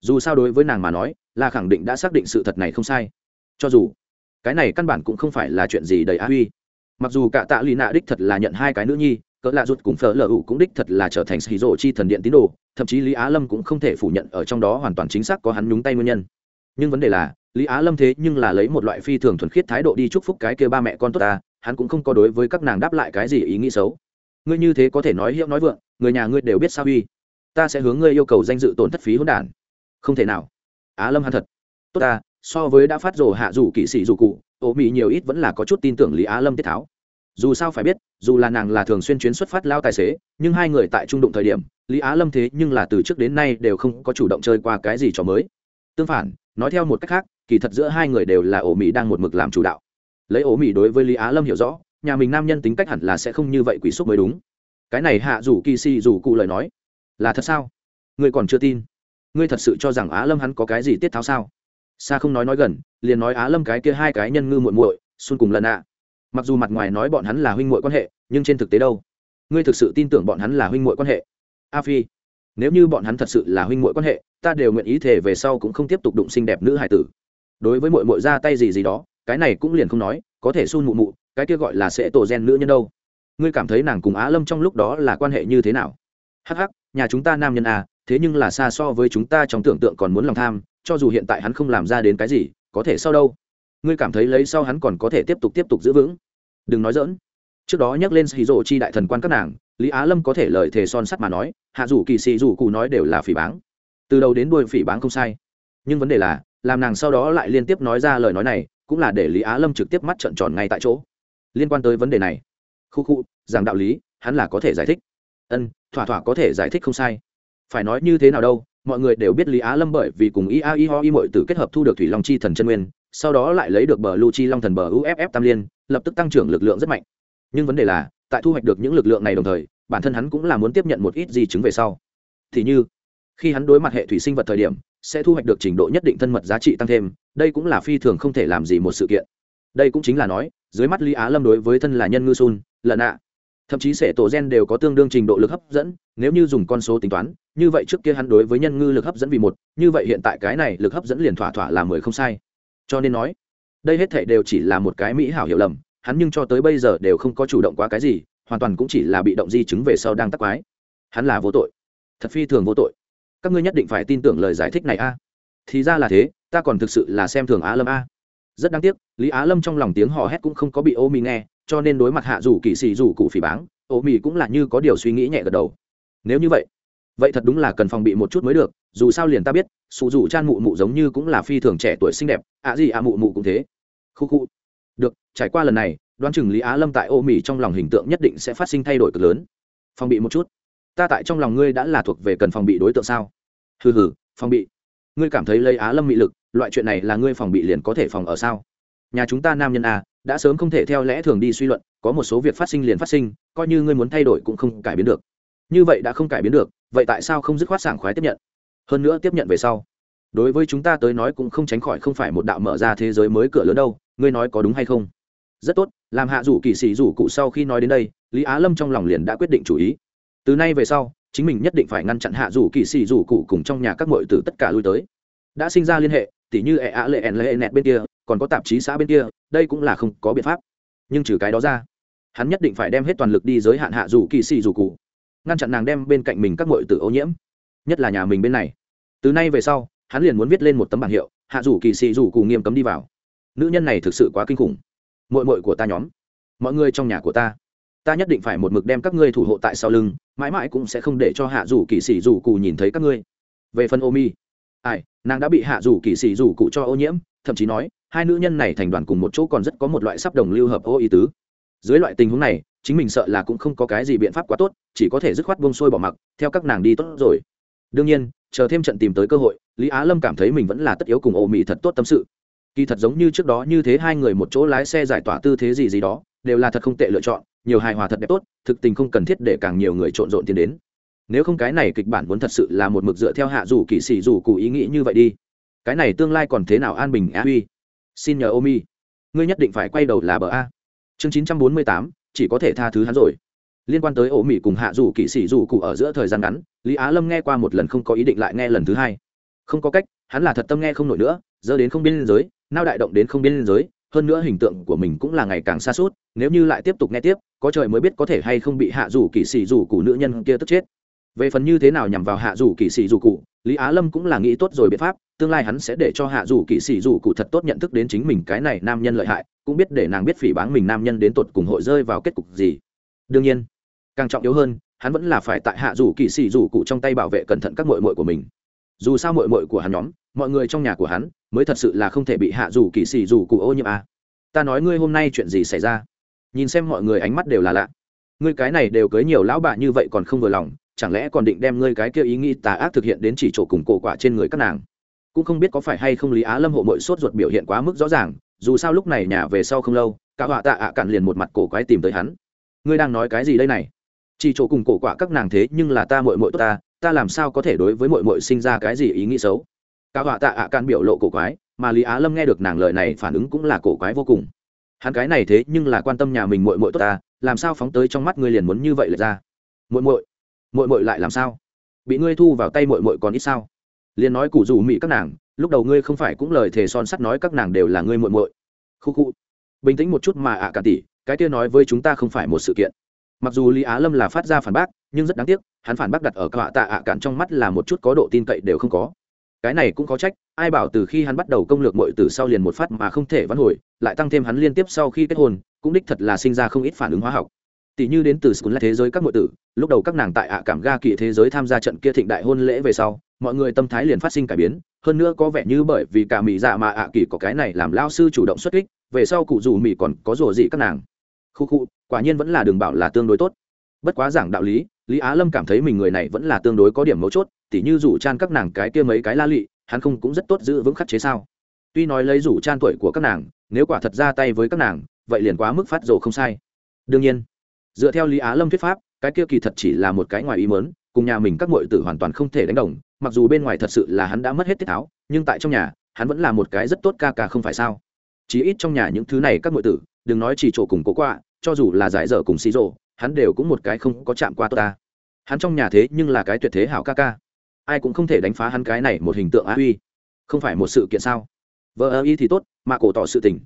Dù sao đối với nàng mà nói, là khẳng định đã xác định sự thật này không sai. Cho dù cái này căn bản cũng không phải là chuyện gì đầy á huy. Mặc dù cả tạ lì nạ đích thật là nhận hai cái nữ nhi, cỡ lạ rụt cùng phở lờ ủ cũng đích thật là trở thành xì rộ chi thần điện tín đồ, thậm chí lý á lâm cũng không thể phủ nhận ở trong đó hoàn toàn chính xác có hắn nhúng tay nguyên nhân. Nhưng vấn đề là, lý á lâm thế nhưng là lấy một loại phi thường thuần khiết thái độ đi chúc phúc cái kia ba mẹ con tốt ta, hắn cũng không có đối với các nàng đáp lại cái gì ý nghĩ xấu. Ngươi như thế có thể nói hiệu nói vượng, người nhà ngươi đều biết sao uy ta sẽ hướng ngươi yêu cầu danh dự tổn thất phí hỗn đản. Không thể nào. Á lâm hắn thật. Tốt ta so với đã phát rồ hạ dù kỵ sĩ dù cụ ô mỹ nhiều ít vẫn là có chút tin tưởng lý á lâm tiết tháo. Dù sao phải biết, dù là nàng là thường xuyên chuyến xuất phát lao tài xế, nhưng hai người tại trung đụng thời điểm, lý á lâm thế nhưng là từ trước đến nay đều không có chủ động chơi qua cái gì trò mới. Tương phản, nói theo một cách khác, kỳ thật giữa hai người đều là ổ mỹ đang một mực làm chủ đạo. Lấy ổ mỹ đối với lý á lâm hiểu rõ, nhà mình nam nhân tính cách hẳn là sẽ không như vậy quỷ xúc mới đúng. Cái này hạ dù kỳ si dù cụ lời nói, là thật sao? Ngươi còn chưa tin. Ngươi thật sự cho rằng á lâm hắn có cái gì tiết tháo sao? Xa không nói nói gần, liền nói á lâm cái kia hai cái nhân ngư muội muội, xuân cùng lần ạ. Mặc dù mặt ngoài nói bọn hắn là huynh muội quan hệ, nhưng trên thực tế đâu? Ngươi thực sự tin tưởng bọn hắn là huynh muội quan hệ? A phi, nếu như bọn hắn thật sự là huynh muội quan hệ, ta đều nguyện ý thể về sau cũng không tiếp tục đụng xinh đẹp nữ hải tử. Đối với muội muội ra tay gì gì đó, cái này cũng liền không nói, có thể xun mụ mụ, cái kia gọi là sẽ tổ gen nữ nhân đâu. Ngươi cảm thấy nàng cùng á lâm trong lúc đó là quan hệ như thế nào? Hắc hắc, nhà chúng ta nam nhân à thế nhưng là xa so với chúng ta trong tưởng tượng còn muốn lòng tham cho dù hiện tại hắn không làm ra đến cái gì, có thể sau đâu? Ngươi cảm thấy lấy sau hắn còn có thể tiếp tục tiếp tục giữ vững? Đừng nói dỡn trước đó nhắc lên xì rộ chi đại thần quan các nàng, lý á lâm có thể lời thề son sắt mà nói, hạ dù kỳ xì dù cụ nói đều là phỉ báng. Từ đầu đến đuôi phỉ báng không sai. Nhưng vấn đề là, làm nàng sau đó lại liên tiếp nói ra lời nói này, cũng là để lý á lâm trực tiếp mắt trợn tròn ngay tại chỗ. Liên quan tới vấn đề này. Khu khu rằng đạo lý, hắn là có thể giải thích. Ân, thỏa thỏa có thể giải thích không sai. Phải nói như thế nào đâu mọi người đều biết lý á lâm bởi vì cùng ia i ho i mọi tử kết hợp thu được thủy long chi thần chân nguyên, sau đó lại lấy được bờ lu chi long thần bờ uff tam liên, lập tức tăng trưởng lực lượng rất mạnh. Nhưng vấn đề là, tại thu hoạch được những lực lượng này đồng thời, bản thân hắn cũng là muốn tiếp nhận một ít di chứng về sau. Thì như, khi hắn đối mặt hệ thủy sinh vật thời điểm, sẽ thu hoạch được trình độ nhất định thân mật giá trị tăng thêm, đây cũng là phi thường không thể làm gì một sự kiện. Đây cũng chính là nói, dưới mắt lý á lâm đối với thân là nhân ngư sun lần ạ thậm chí sẽ tổ gen đều có tương đương trình độ lực hấp dẫn, nếu như dùng con số tính toán, như vậy trước kia hắn đối với nhân ngư lực hấp dẫn vì một, như vậy hiện tại cái này lực hấp dẫn liền thỏa thỏa là mười không sai. Cho nên nói, đây hết thể đều chỉ là một cái mỹ hảo hiểu lầm, hắn nhưng cho tới bây giờ đều không có chủ động quá cái gì, hoàn toàn cũng chỉ là bị động di chứng về sau đang tắc quái. Hắn là vô tội. Thật phi thường vô tội. Các ngươi nhất định phải tin tưởng lời giải thích này a. Thì ra là thế, ta còn thực sự là xem thường á lâm a. Rất đáng tiếc, lý á lâm trong lòng tiếng hò hét cũng không có bị ô mi nghe cho nên đối mặt hạ dù kỳ sĩ dù cụ phỉ báng ô mì cũng là như có điều suy nghĩ nhẹ gật đầu. Nếu như vậy vậy thật đúng là cần phòng bị một chút mới được, dù sao liền ta biết sụ dù chan mụ mụ giống như cũng là phi thường trẻ tuổi xinh đẹp, ạ gì ạ mụ mụ cũng thế. Khu khu. Được, trải qua lần này, đoán chừng lý á lâm tại ô mì trong lòng hình tượng nhất định sẽ phát sinh thay đổi cực lớn. Phòng bị một chút. Ta tại trong lòng ngươi đã là thuộc về cần phòng bị đối tượng sao? Hừ hừ, phòng bị. Ngươi cảm thấy lấy á lâm mị lực, loại chuyện này là ngươi phòng bị liền có thể phòng ở sao? Nhà chúng ta nam nhân a đã sớm không thể theo lẽ thường đi suy luận, có một số việc phát sinh liền phát sinh, coi như ngươi muốn thay đổi cũng không cải biến được. Như vậy đã không cải biến được, vậy tại sao không dứt khoát sảng khoái tiếp nhận? Hơn nữa tiếp nhận về sau, đối với chúng ta tới nói cũng không tránh khỏi không phải một đạo mở ra thế giới mới cửa lớn đâu, ngươi nói có đúng hay không? Rất tốt, làm hạ rủ kỳ sĩ rủ cụ sau khi nói đến đây, lý á lâm trong lòng liền đã quyết định chủ ý. Từ nay về sau, chính mình nhất định phải ngăn chặn hạ rủ kỳ sĩ rủ cụ cùng trong nhà các m tử tất cả lui tới. Đã sinh ra liên hệ, tỉ như ẹ ạ lệ ẹn lệ nẹt bên kia, còn có tạp chí xã bên kia đây cũng là không có biện pháp. Nhưng trừ cái đó ra, hắn nhất định phải đem hết toàn lực đi giới hạn hạ rủ kỳ xì rủ cụ, ngăn chặn nàng đem bên cạnh mình các m tử ô nhiễm, nhất là nhà mình bên này. Từ nay về sau, hắn liền muốn viết lên một tấm bảng hiệu, hạ rủ kỳ xì rủ cụ nghiêm cấm đi vào. Nữ nhân này thực sự quá kinh khủng. Mội mội của ta nhóm, mọi người trong nhà của ta ta nhất định phải một mực đem các ngươi thủ hộ tại sau lưng, mãi mãi cũng sẽ không để cho hạ rủ kỳ xì rủ cụ nhìn thấy các ngươi. Về phần ô mi ai, nàng đã bị hạ rủ kỳ xì rủ cụ cho ô nhiễm, thậm chí nói hai nữ nhân này thành đoàn cùng một chỗ còn rất có một loại sắp đồng lưu hợp ô ý tứ. Dưới loại tình huống này, chính mình sợ là cũng không có cái gì biện pháp quá tốt, chỉ có thể dứt khoát bông sôi bỏ mặc, theo các nàng đi tốt rồi. Đương nhiên, chờ thêm trận tìm tới cơ hội, lý á lâm cảm thấy mình vẫn là tất yếu cùng ô mỹ thật tốt tâm sự. Kỳ thật giống như trước đó như thế hai người một chỗ lái xe giải tỏa tư thế gì gì đó, đều là thật không tệ lựa chọn, nhiều hài hòa thật đẹp tốt, thực tình không cần thiết để càng nhiều người trộn rộn tiến đến. Nếu không cái này kịch bản muốn thật sự là một mực dựa theo hạ rủ kỵ sĩ rủ cụ ý nghĩ như vậy đi. Cái này tương lai còn thế nào an bình á huy? Xin nhờ ô mi ngươi nhất định phải quay đầu là bờ a. Chương chín trăm bốn mươi tám, chỉ có thể tha thứ hắn rồi. Liên quan tới ổ mỹ cùng hạ rủ kỵ sĩ rủ cụ ở giữa thời gian ngắn, lý á lâm nghe qua một lần không có ý định lại nghe lần thứ hai. Không có cách, hắn là thật tâm nghe không nổi nữa, dơ đến không biên giới, nao đại động đến không biên giới, hơn nữa hình tượng của mình cũng là ngày càng xa suốt, nếu như lại tiếp tục nghe tiếp, có trời mới biết có thể hay không bị hạ rủ kỵ sĩ rủ cụ nữ nhân kia tức chết. Về phần như thế nào nhằm vào hạ rủ kỵ sĩ rủ cụ lý á lâm cũng là nghĩ tốt rồi biện pháp, tương lai hắn sẽ để cho hạ dù kỵ sĩ dù cụ thật tốt nhận thức đến chính mình cái này nam nhân lợi hại, cũng biết để nàng biết phỉ báng mình nam nhân đến tột cùng hội rơi vào kết cục gì. Đương nhiên, càng trọng yếu hơn, hắn vẫn là phải tại hạ dù kỵ sĩ dù cụ trong tay bảo vệ cẩn thận các mội mội của mình. Dù sao mội mội của hắn nhóm, mọi người trong nhà của hắn, mới thật sự là không thể bị hạ dù kỵ sĩ dù cụ ô nhiễm à. ta nói ngươi hôm nay chuyện gì xảy ra? Nhìn xem mọi người ánh mắt đều là lạ. Ngươi cái này đều cưới nhiều lão bà như vậy còn không vừa lòng chẳng lẽ còn định đem ngươi cái kia ý nghĩ tà ác thực hiện đến chỉ chỗ cùng cổ quả trên người các nàng? Cũng không biết có phải hay không lý á lâm hộ mội sốt ruột biểu hiện quá mức rõ ràng, dù sao lúc này nhà về sau không lâu, cả họa tạ ạ à cạn liền một mặt cổ quái tìm tới hắn. Ngươi đang nói cái gì đây này? Chỉ chỗ cùng cổ quả các nàng thế nhưng là ta mội mội tốt ta ta làm sao có thể đối với mội mội sinh ra cái gì ý nghĩ xấu? Cả họa tạ ạ à cạn biểu lộ cổ quái, mà lý á lâm nghe được nàng lời này phản ứng cũng là cổ quái vô cùng. Hắn cái này thế nhưng là quan tâm nhà mình mội mội tốt ta, làm sao phóng tới trong mắt ngươi liền muốn như vậy lại ra? Mội mội mội mội lại làm sao? Bị ngươi thu vào tay mội mội còn ít sao? Liền nói cụ rủ mỹ các nàng, lúc đầu ngươi không phải cũng lời thề son sắt nói các nàng đều là ngươi mội mội. Khu khu. Bình tĩnh một chút mà ạ cả tỷ, cái kia nói với chúng ta không phải một sự kiện. Mặc dù lý á lâm là phát ra phản bác, nhưng rất đáng tiếc, hắn phản bác đặt ở cạ tạ ạ cạn trong mắt là một chút có độ tin cậy đều không có. Cái này cũng có trách, ai bảo từ khi hắn bắt đầu công lược mội từ sau liền một phát mà không thể vãn hồi, lại tăng thêm hắn liên tiếp sau khi kết hôn, cũng đích thật là sinh ra không ít phản ứng hóa học. Tỷ như đến từ school là thế giới các mội tử lúc đầu các nàng tại ạ cảm ga kỳ thế giới tham gia trận kia thịnh đại hôn lễ về sau, mọi người tâm thái liền phát sinh cải biến, hơn nữa có vẻ như bởi vì cả mỹ dạ mà ạ kỳ có cái này làm lao sư chủ động xuất kích, về sau cụ dù mỹ còn có rủa gì các nàng. Khu khu, quả nhiên vẫn là đường bảo là tương đối tốt. Bất quá giảng đạo lý lý á lâm cảm thấy mình người này vẫn là tương đối có điểm mấu chốt, tỉ như rủ chan các nàng cái kia mấy cái la lị, hắn không cũng rất tốt giữ vững khắc chế sao. Tuy nói lấy rủ chan tuổi của các nàng, nếu quả thật ra tay với các nàng, vậy liền quá mức phát rồ không sai. Đương nhiên, dựa theo lý á lâm thuyết pháp cái kia kỳ thật chỉ là một cái ngoài ý mớn cùng nhà mình các m tử hoàn toàn không thể đánh đồng, mặc dù bên ngoài thật sự là hắn đã mất hết tiết tháo, nhưng tại trong nhà, hắn vẫn là một cái rất tốt ca ca không phải sao. Chí ít trong nhà những thứ này các m tử, đừng nói chỉ chỗ cùng cố quạ, cho dù là giải dở cùng xí rộ, hắn đều cũng một cái không có chạm qua tốt ta. Hắn trong nhà thế nhưng là cái tuyệt thế hảo ca ca. Ai cũng không thể đánh phá hắn cái này một hình tượng á uy. Không phải một sự kiện sao? Vợ ơ y thì tốt, mà cổ tỏ sự tình.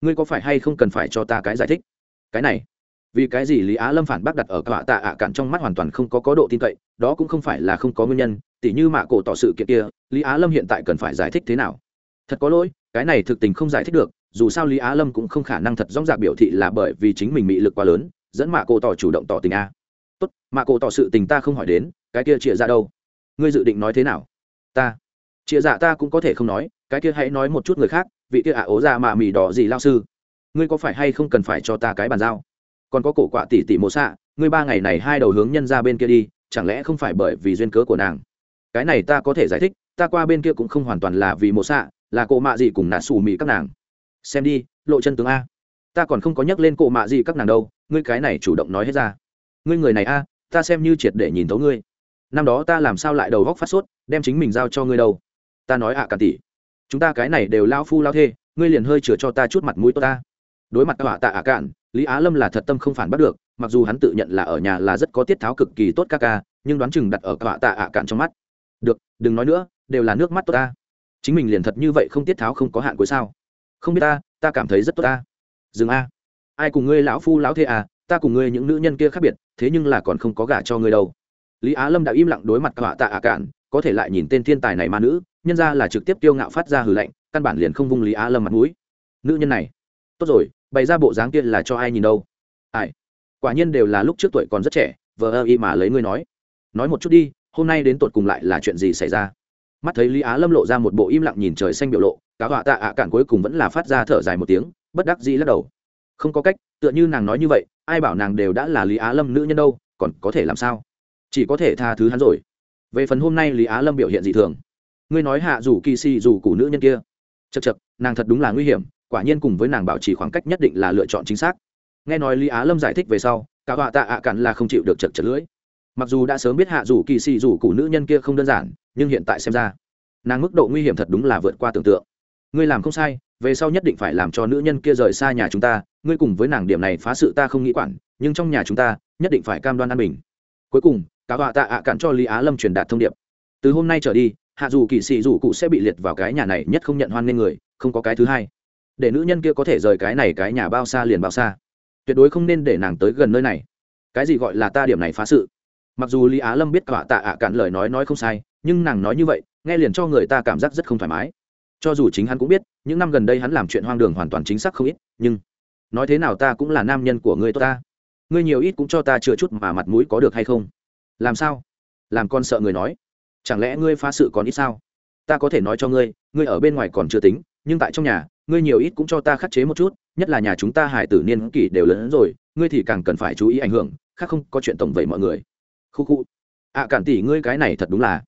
Ngươi có phải hay không cần phải cho ta cái giải thích? Cái này vì cái gì lý á lâm phản bác đặt ở cả tạ ạ cạn trong mắt hoàn toàn không có có độ tin cậy, đó cũng không phải là không có nguyên nhân, tỉ như mạ cổ tỏ sự kiện kia, lý á lâm hiện tại cần phải giải thích thế nào? Thật có lỗi, cái này thực tình không giải thích được, dù sao lý á lâm cũng không khả năng thật rõ ràng biểu thị là bởi vì chính mình bị lực quá lớn, dẫn mạ cổ tỏ chủ động tỏ tình a. Tốt, mạ cổ tỏ sự tình ta không hỏi đến, cái kia chia ra dạ đâu? Ngươi dự định nói thế nào? Ta. Chia dạ ta cũng có thể không nói, cái kia hãy nói một chút người khác, vị kia ả ố ra mạ mì đỏ gì lao sư. Ngươi có phải hay không cần phải cho ta cái bàn giao? Còn có cổ quạ tỷ tỷ mộ xạ, ngươi ba ngày này hai đầu hướng nhân ra bên kia đi, chẳng lẽ không phải bởi vì duyên cớ của nàng? Cái này ta có thể giải thích, ta qua bên kia cũng không hoàn toàn là vì mộ xạ, là cổ mạ gì cùng nạ xù mị các nàng. Xem đi, lộ chân tướng a. Ta còn không có nhắc lên cổ mạ gì các nàng đâu, ngươi cái này chủ động nói hết ra. Ngươi người này a, ta xem như triệt để nhìn thấu ngươi. Năm đó ta làm sao lại đầu góc phát sốt, đem chính mình giao cho ngươi đâu? Ta nói ạ à cả tỷ. Chúng ta cái này đều lao phu lao thê, ngươi liền hơi chừa cho ta chút mặt mũi tốt ta. Đối mặt họa tạ ạ cạn lý á lâm là thật tâm không phản bắt được, mặc dù hắn tự nhận là ở nhà là rất có tiết tháo cực kỳ tốt ca ca, nhưng đoán chừng đặt ở họa tạ ạ cạn trong mắt. Được, đừng nói nữa, đều là nước mắt tốt ta. Chính mình liền thật như vậy không tiết tháo không có hạn cuối sao? Không biết ta ta cảm thấy rất tốt ta. Dừng a. Ai cùng ngươi lão phu lão thê à ta cùng ngươi những nữ nhân kia khác biệt, thế nhưng là còn không có gả cho ngươi đâu. Lý á lâm đã im lặng đối mặt họa tạ ạ cạn, có thể lại nhìn tên thiên tài này mà nữ, nhân ra là trực tiếp tiêu ngạo phát ra hừ lạnh, căn bản liền không vung lý á lâm mặt mũi. Nữ nhân này. Tốt rồi bày ra bộ dáng kia là cho ai nhìn đâu? Ai? Quả nhiên đều là lúc trước tuổi còn rất trẻ, vờ ơ y mà lấy ngươi nói. Nói một chút đi, hôm nay đến tột cùng lại là chuyện gì xảy ra? Mắt thấy lý á lâm lộ ra một bộ im lặng nhìn trời xanh biểu lộ cá họa tạ ạ cạn cuối cùng vẫn là phát ra thở dài một tiếng, bất đắc dĩ lắc đầu. Không có cách, tựa như nàng nói như vậy, ai bảo nàng đều đã là lý á lâm nữ nhân đâu, còn có thể làm sao? Chỉ có thể tha thứ hắn rồi. Về phần hôm nay lý á lâm biểu hiện dị thường. Ngươi nói hạ dù kỳ si dù cụ nữ nhân kia. Chật chật nàng thật đúng là nguy hiểm quả nhiên cùng với nàng bảo trì khoảng cách nhất định là lựa chọn chính xác. Nghe nói lý á lâm giải thích về sau, cả họa tạ ạ cặn là không chịu được chật chật lưỡi. Mặc dù đã sớm biết hạ dù kỳ xì dù cụ nữ nhân kia không đơn giản, nhưng hiện tại xem ra, nàng mức độ nguy hiểm thật đúng là vượt qua tưởng tượng. Ngươi làm không sai, về sau nhất định phải làm cho nữ nhân kia rời xa nhà chúng ta, ngươi cùng với nàng điểm này phá sự ta không nghĩ quản, nhưng trong nhà chúng ta, nhất định phải cam đoan an bình. Cuối cùng, cả họa tạ ạ cặn cho lý á lâm truyền đạt thông điệp. Từ hôm nay trở đi, hạ dù kỳ xì dù cụ sẽ bị liệt vào cái nhà này nhất không nhận hoan nghênh người, không có cái thứ hai để nữ nhân kia có thể rời cái này cái nhà bao xa liền bao xa. Tuyệt đối không nên để nàng tới gần nơi này. Cái gì gọi là ta điểm này phá sự? Mặc dù lý á lâm biết quả tạ ạ cạn lời nói nói không sai, nhưng nàng nói như vậy, nghe liền cho người ta cảm giác rất không thoải mái. Cho dù chính hắn cũng biết, những năm gần đây hắn làm chuyện hoang đường hoàn toàn chính xác không ít, nhưng nói thế nào ta cũng là nam nhân của người ta. Ngươi nhiều ít cũng cho ta chừa chút mà mặt mũi có được hay không? Làm sao? Làm con sợ người nói. Chẳng lẽ ngươi phá sự còn ít sao? Ta có thể nói cho ngươi ngươi ở bên ngoài còn chưa tính, nhưng tại trong nhà ngươi nhiều ít cũng cho ta khắc chế một chút nhất là nhà chúng ta hải tử niên kỷ đều lớn hơn rồi ngươi thì càng cần phải chú ý ảnh hưởng khác không có chuyện tổng vậy mọi người. Khu khu. Ạ à, cản tỷ ngươi cái này thật đúng là.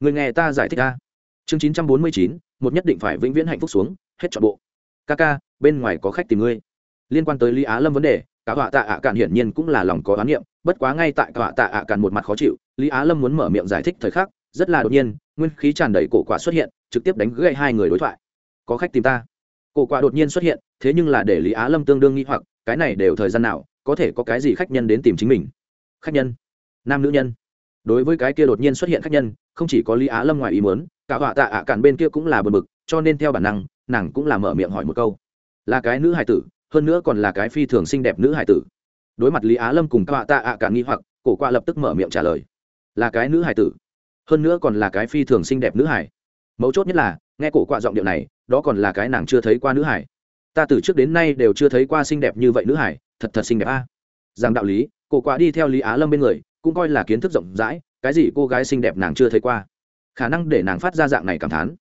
Ngươi nghe ta giải thích ta chương chín trăm bốn mươi chín một nhất định phải vĩnh viễn hạnh phúc xuống hết trọn bộ. Ca ca bên ngoài có khách tìm ngươi. Liên quan tới lý á lâm vấn đề cả họa tạ ạ cản hiển nhiên cũng là lòng có oán niệm bất quá ngay tại cả họa tạ ạ cản một mặt khó chịu lý á lâm muốn mở miệng giải thích thời khắc rất là đột nhiên nguyên khí tràn đầy cổ quả xuất hiện trực tiếp đánh gãy hai người đối thoại. Có khách tìm ta cổ quả đột nhiên xuất hiện, thế nhưng là để lý á lâm tương đương nghi hoặc, cái này đều thời gian nào, có thể có cái gì khách nhân đến tìm chính mình? Khách nhân? Nam nữ nhân? Đối với cái kia đột nhiên xuất hiện khách nhân, không chỉ có lý á lâm ngoài ý muốn, cả họa tạ ạ cản bên kia cũng là bờ bực, cho nên theo bản năng, nàng cũng là mở miệng hỏi một câu. Là cái nữ hài tử, hơn nữa còn là cái phi thường xinh đẹp nữ hài tử. Đối mặt lý á lâm cùng cả họa tạ ạ cản nghi hoặc, cổ Quạ lập tức mở miệng trả lời. Là cái nữ hài tử, hơn nữa còn là cái phi thường xinh đẹp nữ hải mấu chốt nhất là, nghe cổ quạ giọng điệu này đó còn là cái nàng chưa thấy qua nữ hải. Ta từ trước đến nay đều chưa thấy qua xinh đẹp như vậy nữ hải, thật thật xinh đẹp a. À. rằng đạo lý cổ quá đi theo lý á lâm bên người, cũng coi là kiến thức rộng rãi, cái gì cô gái xinh đẹp nàng chưa thấy qua. Khả năng để nàng phát ra dạng này cảm thán.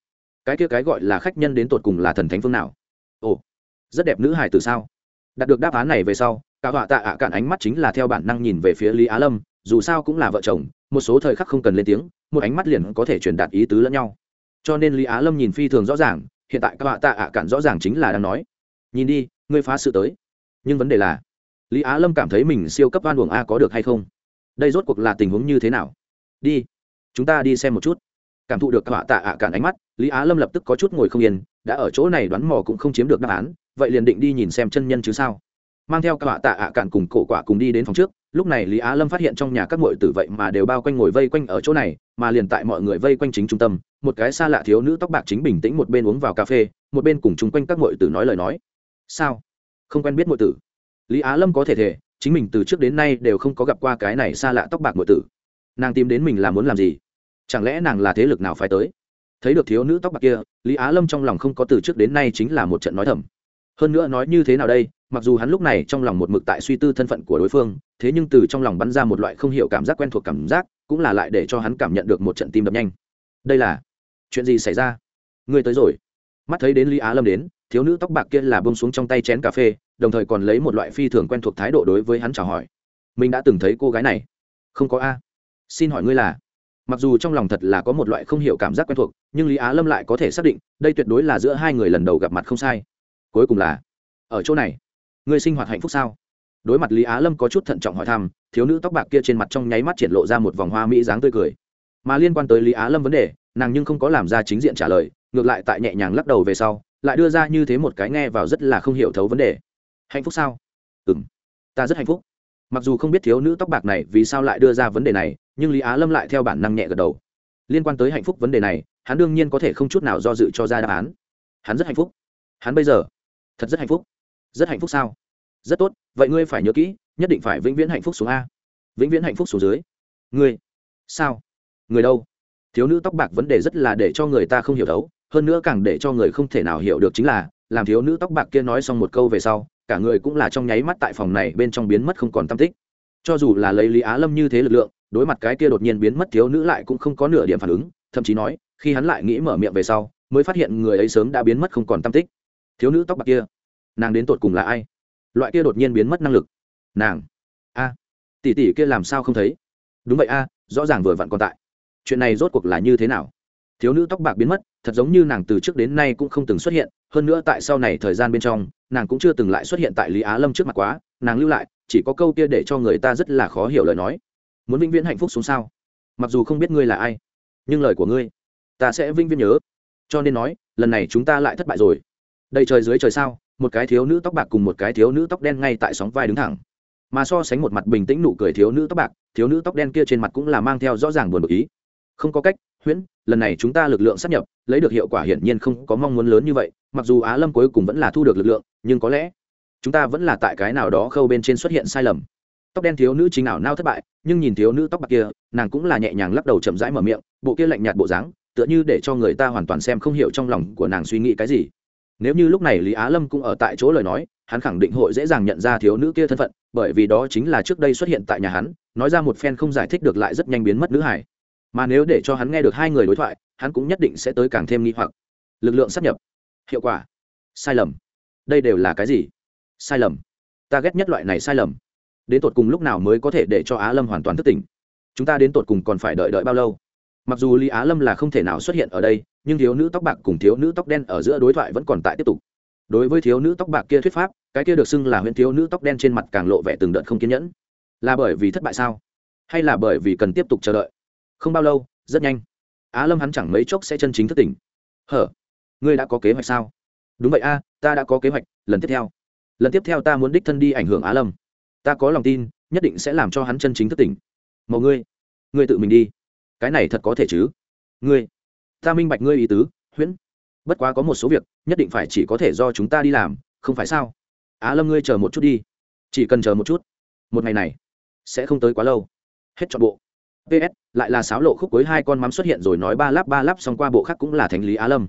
Cái kia cái gọi là khách nhân đến tột cùng là thần thánh phương nào? Ồ, rất đẹp nữ hải từ sao? Đạt được đáp án này về sau, cả họa tạ ạ cạn ánh mắt chính là theo bản năng nhìn về phía lý á lâm, dù sao cũng là vợ chồng, một số thời khắc không cần lên tiếng, một ánh mắt liền có thể truyền đạt ý tứ lẫn nhau. Cho nên lý á lâm nhìn phi thường rõ ràng hiện tại các họa tạ ạ cạn rõ ràng chính là đang nói. Nhìn đi, ngươi phá sự tới. Nhưng vấn đề là, lý á lâm cảm thấy mình siêu cấp van buồng a có được hay không? Đây rốt cuộc là tình huống như thế nào? Đi, chúng ta đi xem một chút. Cảm thụ được các họa tạ ạ cạn ánh mắt, lý á lâm lập tức có chút ngồi không yên, đã ở chỗ này đoán mò cũng không chiếm được đáp án, vậy liền định đi nhìn xem chân nhân chứ sao? Mang theo các họa tạ ạ cạn cùng cổ quả cùng đi đến phòng trước. Lúc này lý á lâm phát hiện trong nhà các mội tử vậy mà đều bao quanh ngồi vây quanh ở chỗ này, mà liền tại mọi người vây quanh chính trung tâm, một cái xa lạ thiếu nữ tóc bạc chính bình tĩnh một bên uống vào cà phê, một bên cùng chung quanh các mội tử nói lời nói. Sao? Không quen biết mội tử. Lý á lâm có thể thể, chính mình từ trước đến nay đều không có gặp qua cái này xa lạ tóc bạc mội tử. Nàng tìm đến mình là muốn làm gì? Chẳng lẽ nàng là thế lực nào phải tới? Thấy được thiếu nữ tóc bạc kia, lý á lâm trong lòng không có từ trước đến nay chính là một trận nói thầm hơn nữa nói như thế nào đây, mặc dù hắn lúc này trong lòng một mực tại suy tư thân phận của đối phương, thế nhưng từ trong lòng bắn ra một loại không hiểu cảm giác quen thuộc cảm giác, cũng là lại để cho hắn cảm nhận được một trận tim đập nhanh. Đây là chuyện gì xảy ra? Ngươi tới rồi. Mắt thấy đến lý á lâm đến, thiếu nữ tóc bạc kia là bông xuống trong tay chén cà phê, đồng thời còn lấy một loại phi thường quen thuộc thái độ đối với hắn chào hỏi. Mình đã từng thấy cô gái này. Không có a. Xin hỏi ngươi là? Mặc dù trong lòng thật là có một loại không hiểu cảm giác quen thuộc, nhưng lý á lâm lại có thể xác định, đây tuyệt đối là giữa hai người lần đầu gặp mặt không sai cuối cùng là, ở chỗ này, ngươi sinh hoạt hạnh phúc sao? Đối mặt lý á lâm có chút thận trọng hỏi thăm, thiếu nữ tóc bạc kia trên mặt trong nháy mắt triển lộ ra một vòng hoa mỹ dáng tươi cười. Mà liên quan tới lý á lâm vấn đề, nàng nhưng không có làm ra chính diện trả lời, ngược lại tại nhẹ nhàng lắc đầu về sau, lại đưa ra như thế một cái nghe vào rất là không hiểu thấu vấn đề. Hạnh phúc sao? Ừ m ta rất hạnh phúc. Mặc dù không biết thiếu nữ tóc bạc này vì sao lại đưa ra vấn đề này, nhưng lý á lâm lại theo bản năng nhẹ gật đầu. Liên quan tới hạnh phúc vấn đề này, hắn đương nhiên có thể không chút nào do dự cho ra đáp án. Hắn rất hạnh phúc. Hắn bây giờ thật rất hạnh phúc. Rất hạnh phúc sao? Rất tốt, vậy ngươi phải nhớ kỹ, nhất định phải vĩnh viễn hạnh phúc xuống a. Vĩnh viễn hạnh phúc xuống dưới. Ngươi? Sao? Người đâu? Thiếu nữ tóc bạc vấn đề rất là để cho người ta không hiểu đấu hơn nữa càng để cho người không thể nào hiểu được chính là, làm thiếu nữ tóc bạc kia nói xong một câu về sau, cả người cũng là trong nháy mắt tại phòng này bên trong biến mất không còn tâm tích. Cho dù là lấy lý á lâm như thế lực lượng, đối mặt cái kia đột nhiên biến mất thiếu nữ lại cũng không có nửa điểm phản ứng, thậm chí nói, khi hắn lại nghĩ mở miệng về sau, mới phát hiện người ấy sớm đã biến mất không còn tam tích thiếu nữ tóc bạc kia, nàng đến tột cùng là ai? Loại kia đột nhiên biến mất năng lực, nàng, a, tỷ tỷ kia làm sao không thấy? Đúng vậy a, rõ ràng vừa vặn còn tại. Chuyện này rốt cuộc là như thế nào? Thiếu nữ tóc bạc biến mất, thật giống như nàng từ trước đến nay cũng không từng xuất hiện, hơn nữa tại sau này thời gian bên trong, nàng cũng chưa từng lại xuất hiện tại lý á lâm trước mặt quá, nàng lưu lại, chỉ có câu kia để cho người ta rất là khó hiểu lời nói. Muốn vĩnh viễn hạnh phúc xuống sao? Mặc dù không biết ngươi là ai, nhưng lời của ngươi, ta sẽ vĩnh viễn nhớ. Cho nên nói, lần này chúng ta lại thất bại rồi đây trời dưới trời sao, một cái thiếu nữ tóc bạc cùng một cái thiếu nữ tóc đen ngay tại sóng vai đứng thẳng. Mà so sánh một mặt bình tĩnh nụ cười thiếu nữ tóc bạc, thiếu nữ tóc đen kia trên mặt cũng là mang theo rõ ràng buồn bực ý. Không có cách, huyễn, lần này chúng ta lực lượng sắp nhập, lấy được hiệu quả hiển nhiên không có mong muốn lớn như vậy, mặc dù á lâm cuối cùng vẫn là thu được lực lượng, nhưng có lẽ chúng ta vẫn là tại cái nào đó khâu bên trên xuất hiện sai lầm. Tóc đen thiếu nữ chính ảo nao thất bại, nhưng nhìn thiếu nữ tóc bạc kia, nàng cũng là nhẹ nhàng lắc đầu chậm rãi mở miệng, bộ kia lạnh nhạt bộ dáng, tựa như để cho người ta hoàn toàn xem không hiểu trong lòng của nàng suy nghĩ cái gì nếu như lúc này lý á lâm cũng ở tại chỗ lời nói, hắn khẳng định hội dễ dàng nhận ra thiếu nữ kia thân phận, bởi vì đó chính là trước đây xuất hiện tại nhà hắn, nói ra một phen không giải thích được lại rất nhanh biến mất nữ hải mà nếu để cho hắn nghe được hai người đối thoại, hắn cũng nhất định sẽ tới càng thêm nghi hoặc. Lực lượng sắp nhập. Hiệu quả. Sai lầm. Đây đều là cái gì? Sai lầm. Ta ghét nhất loại này sai lầm. Đến tột cùng lúc nào mới có thể để cho á lâm hoàn toàn thức tỉnh? Chúng ta đến tột cùng còn phải đợi đợi bao lâu? Mặc dù lý á lâm là không thể nào xuất hiện ở đây, nhưng thiếu nữ tóc bạc cùng thiếu nữ tóc đen ở giữa đối thoại vẫn còn tại tiếp tục. Đối với thiếu nữ tóc bạc kia thuyết pháp, cái kia được xưng là huyện thiếu nữ tóc đen trên mặt càng lộ vẻ từng đợt không kiên nhẫn. Là bởi vì thất bại sao? Hay là bởi vì cần tiếp tục chờ đợi? Không bao lâu, rất nhanh. Á lâm hắn chẳng mấy chốc sẽ chân chính thất tỉnh. Hở? Ngươi đã có kế hoạch sao? Đúng vậy a, ta đã có kế hoạch, lần tiếp theo. Lần tiếp theo ta muốn đích thân đi ảnh hưởng á lâm. Ta có lòng tin, nhất định sẽ làm cho hắn chân chính thất tỉnh. Màu ngươi ngươi tự mình đi cái này thật có thể chứ? Ngươi, ta minh bạch ngươi ý tứ, huyễn. Bất quá có một số việc, nhất định phải chỉ có thể do chúng ta đi làm, không phải sao? Á lâm ngươi chờ một chút đi. Chỉ cần chờ một chút. Một ngày này, sẽ không tới quá lâu. Hết chọn bộ. Ps lại là sáo lộ khúc cuối hai con mắm xuất hiện rồi nói ba lắp ba lắp xong qua bộ khác cũng là thành lý á lâm.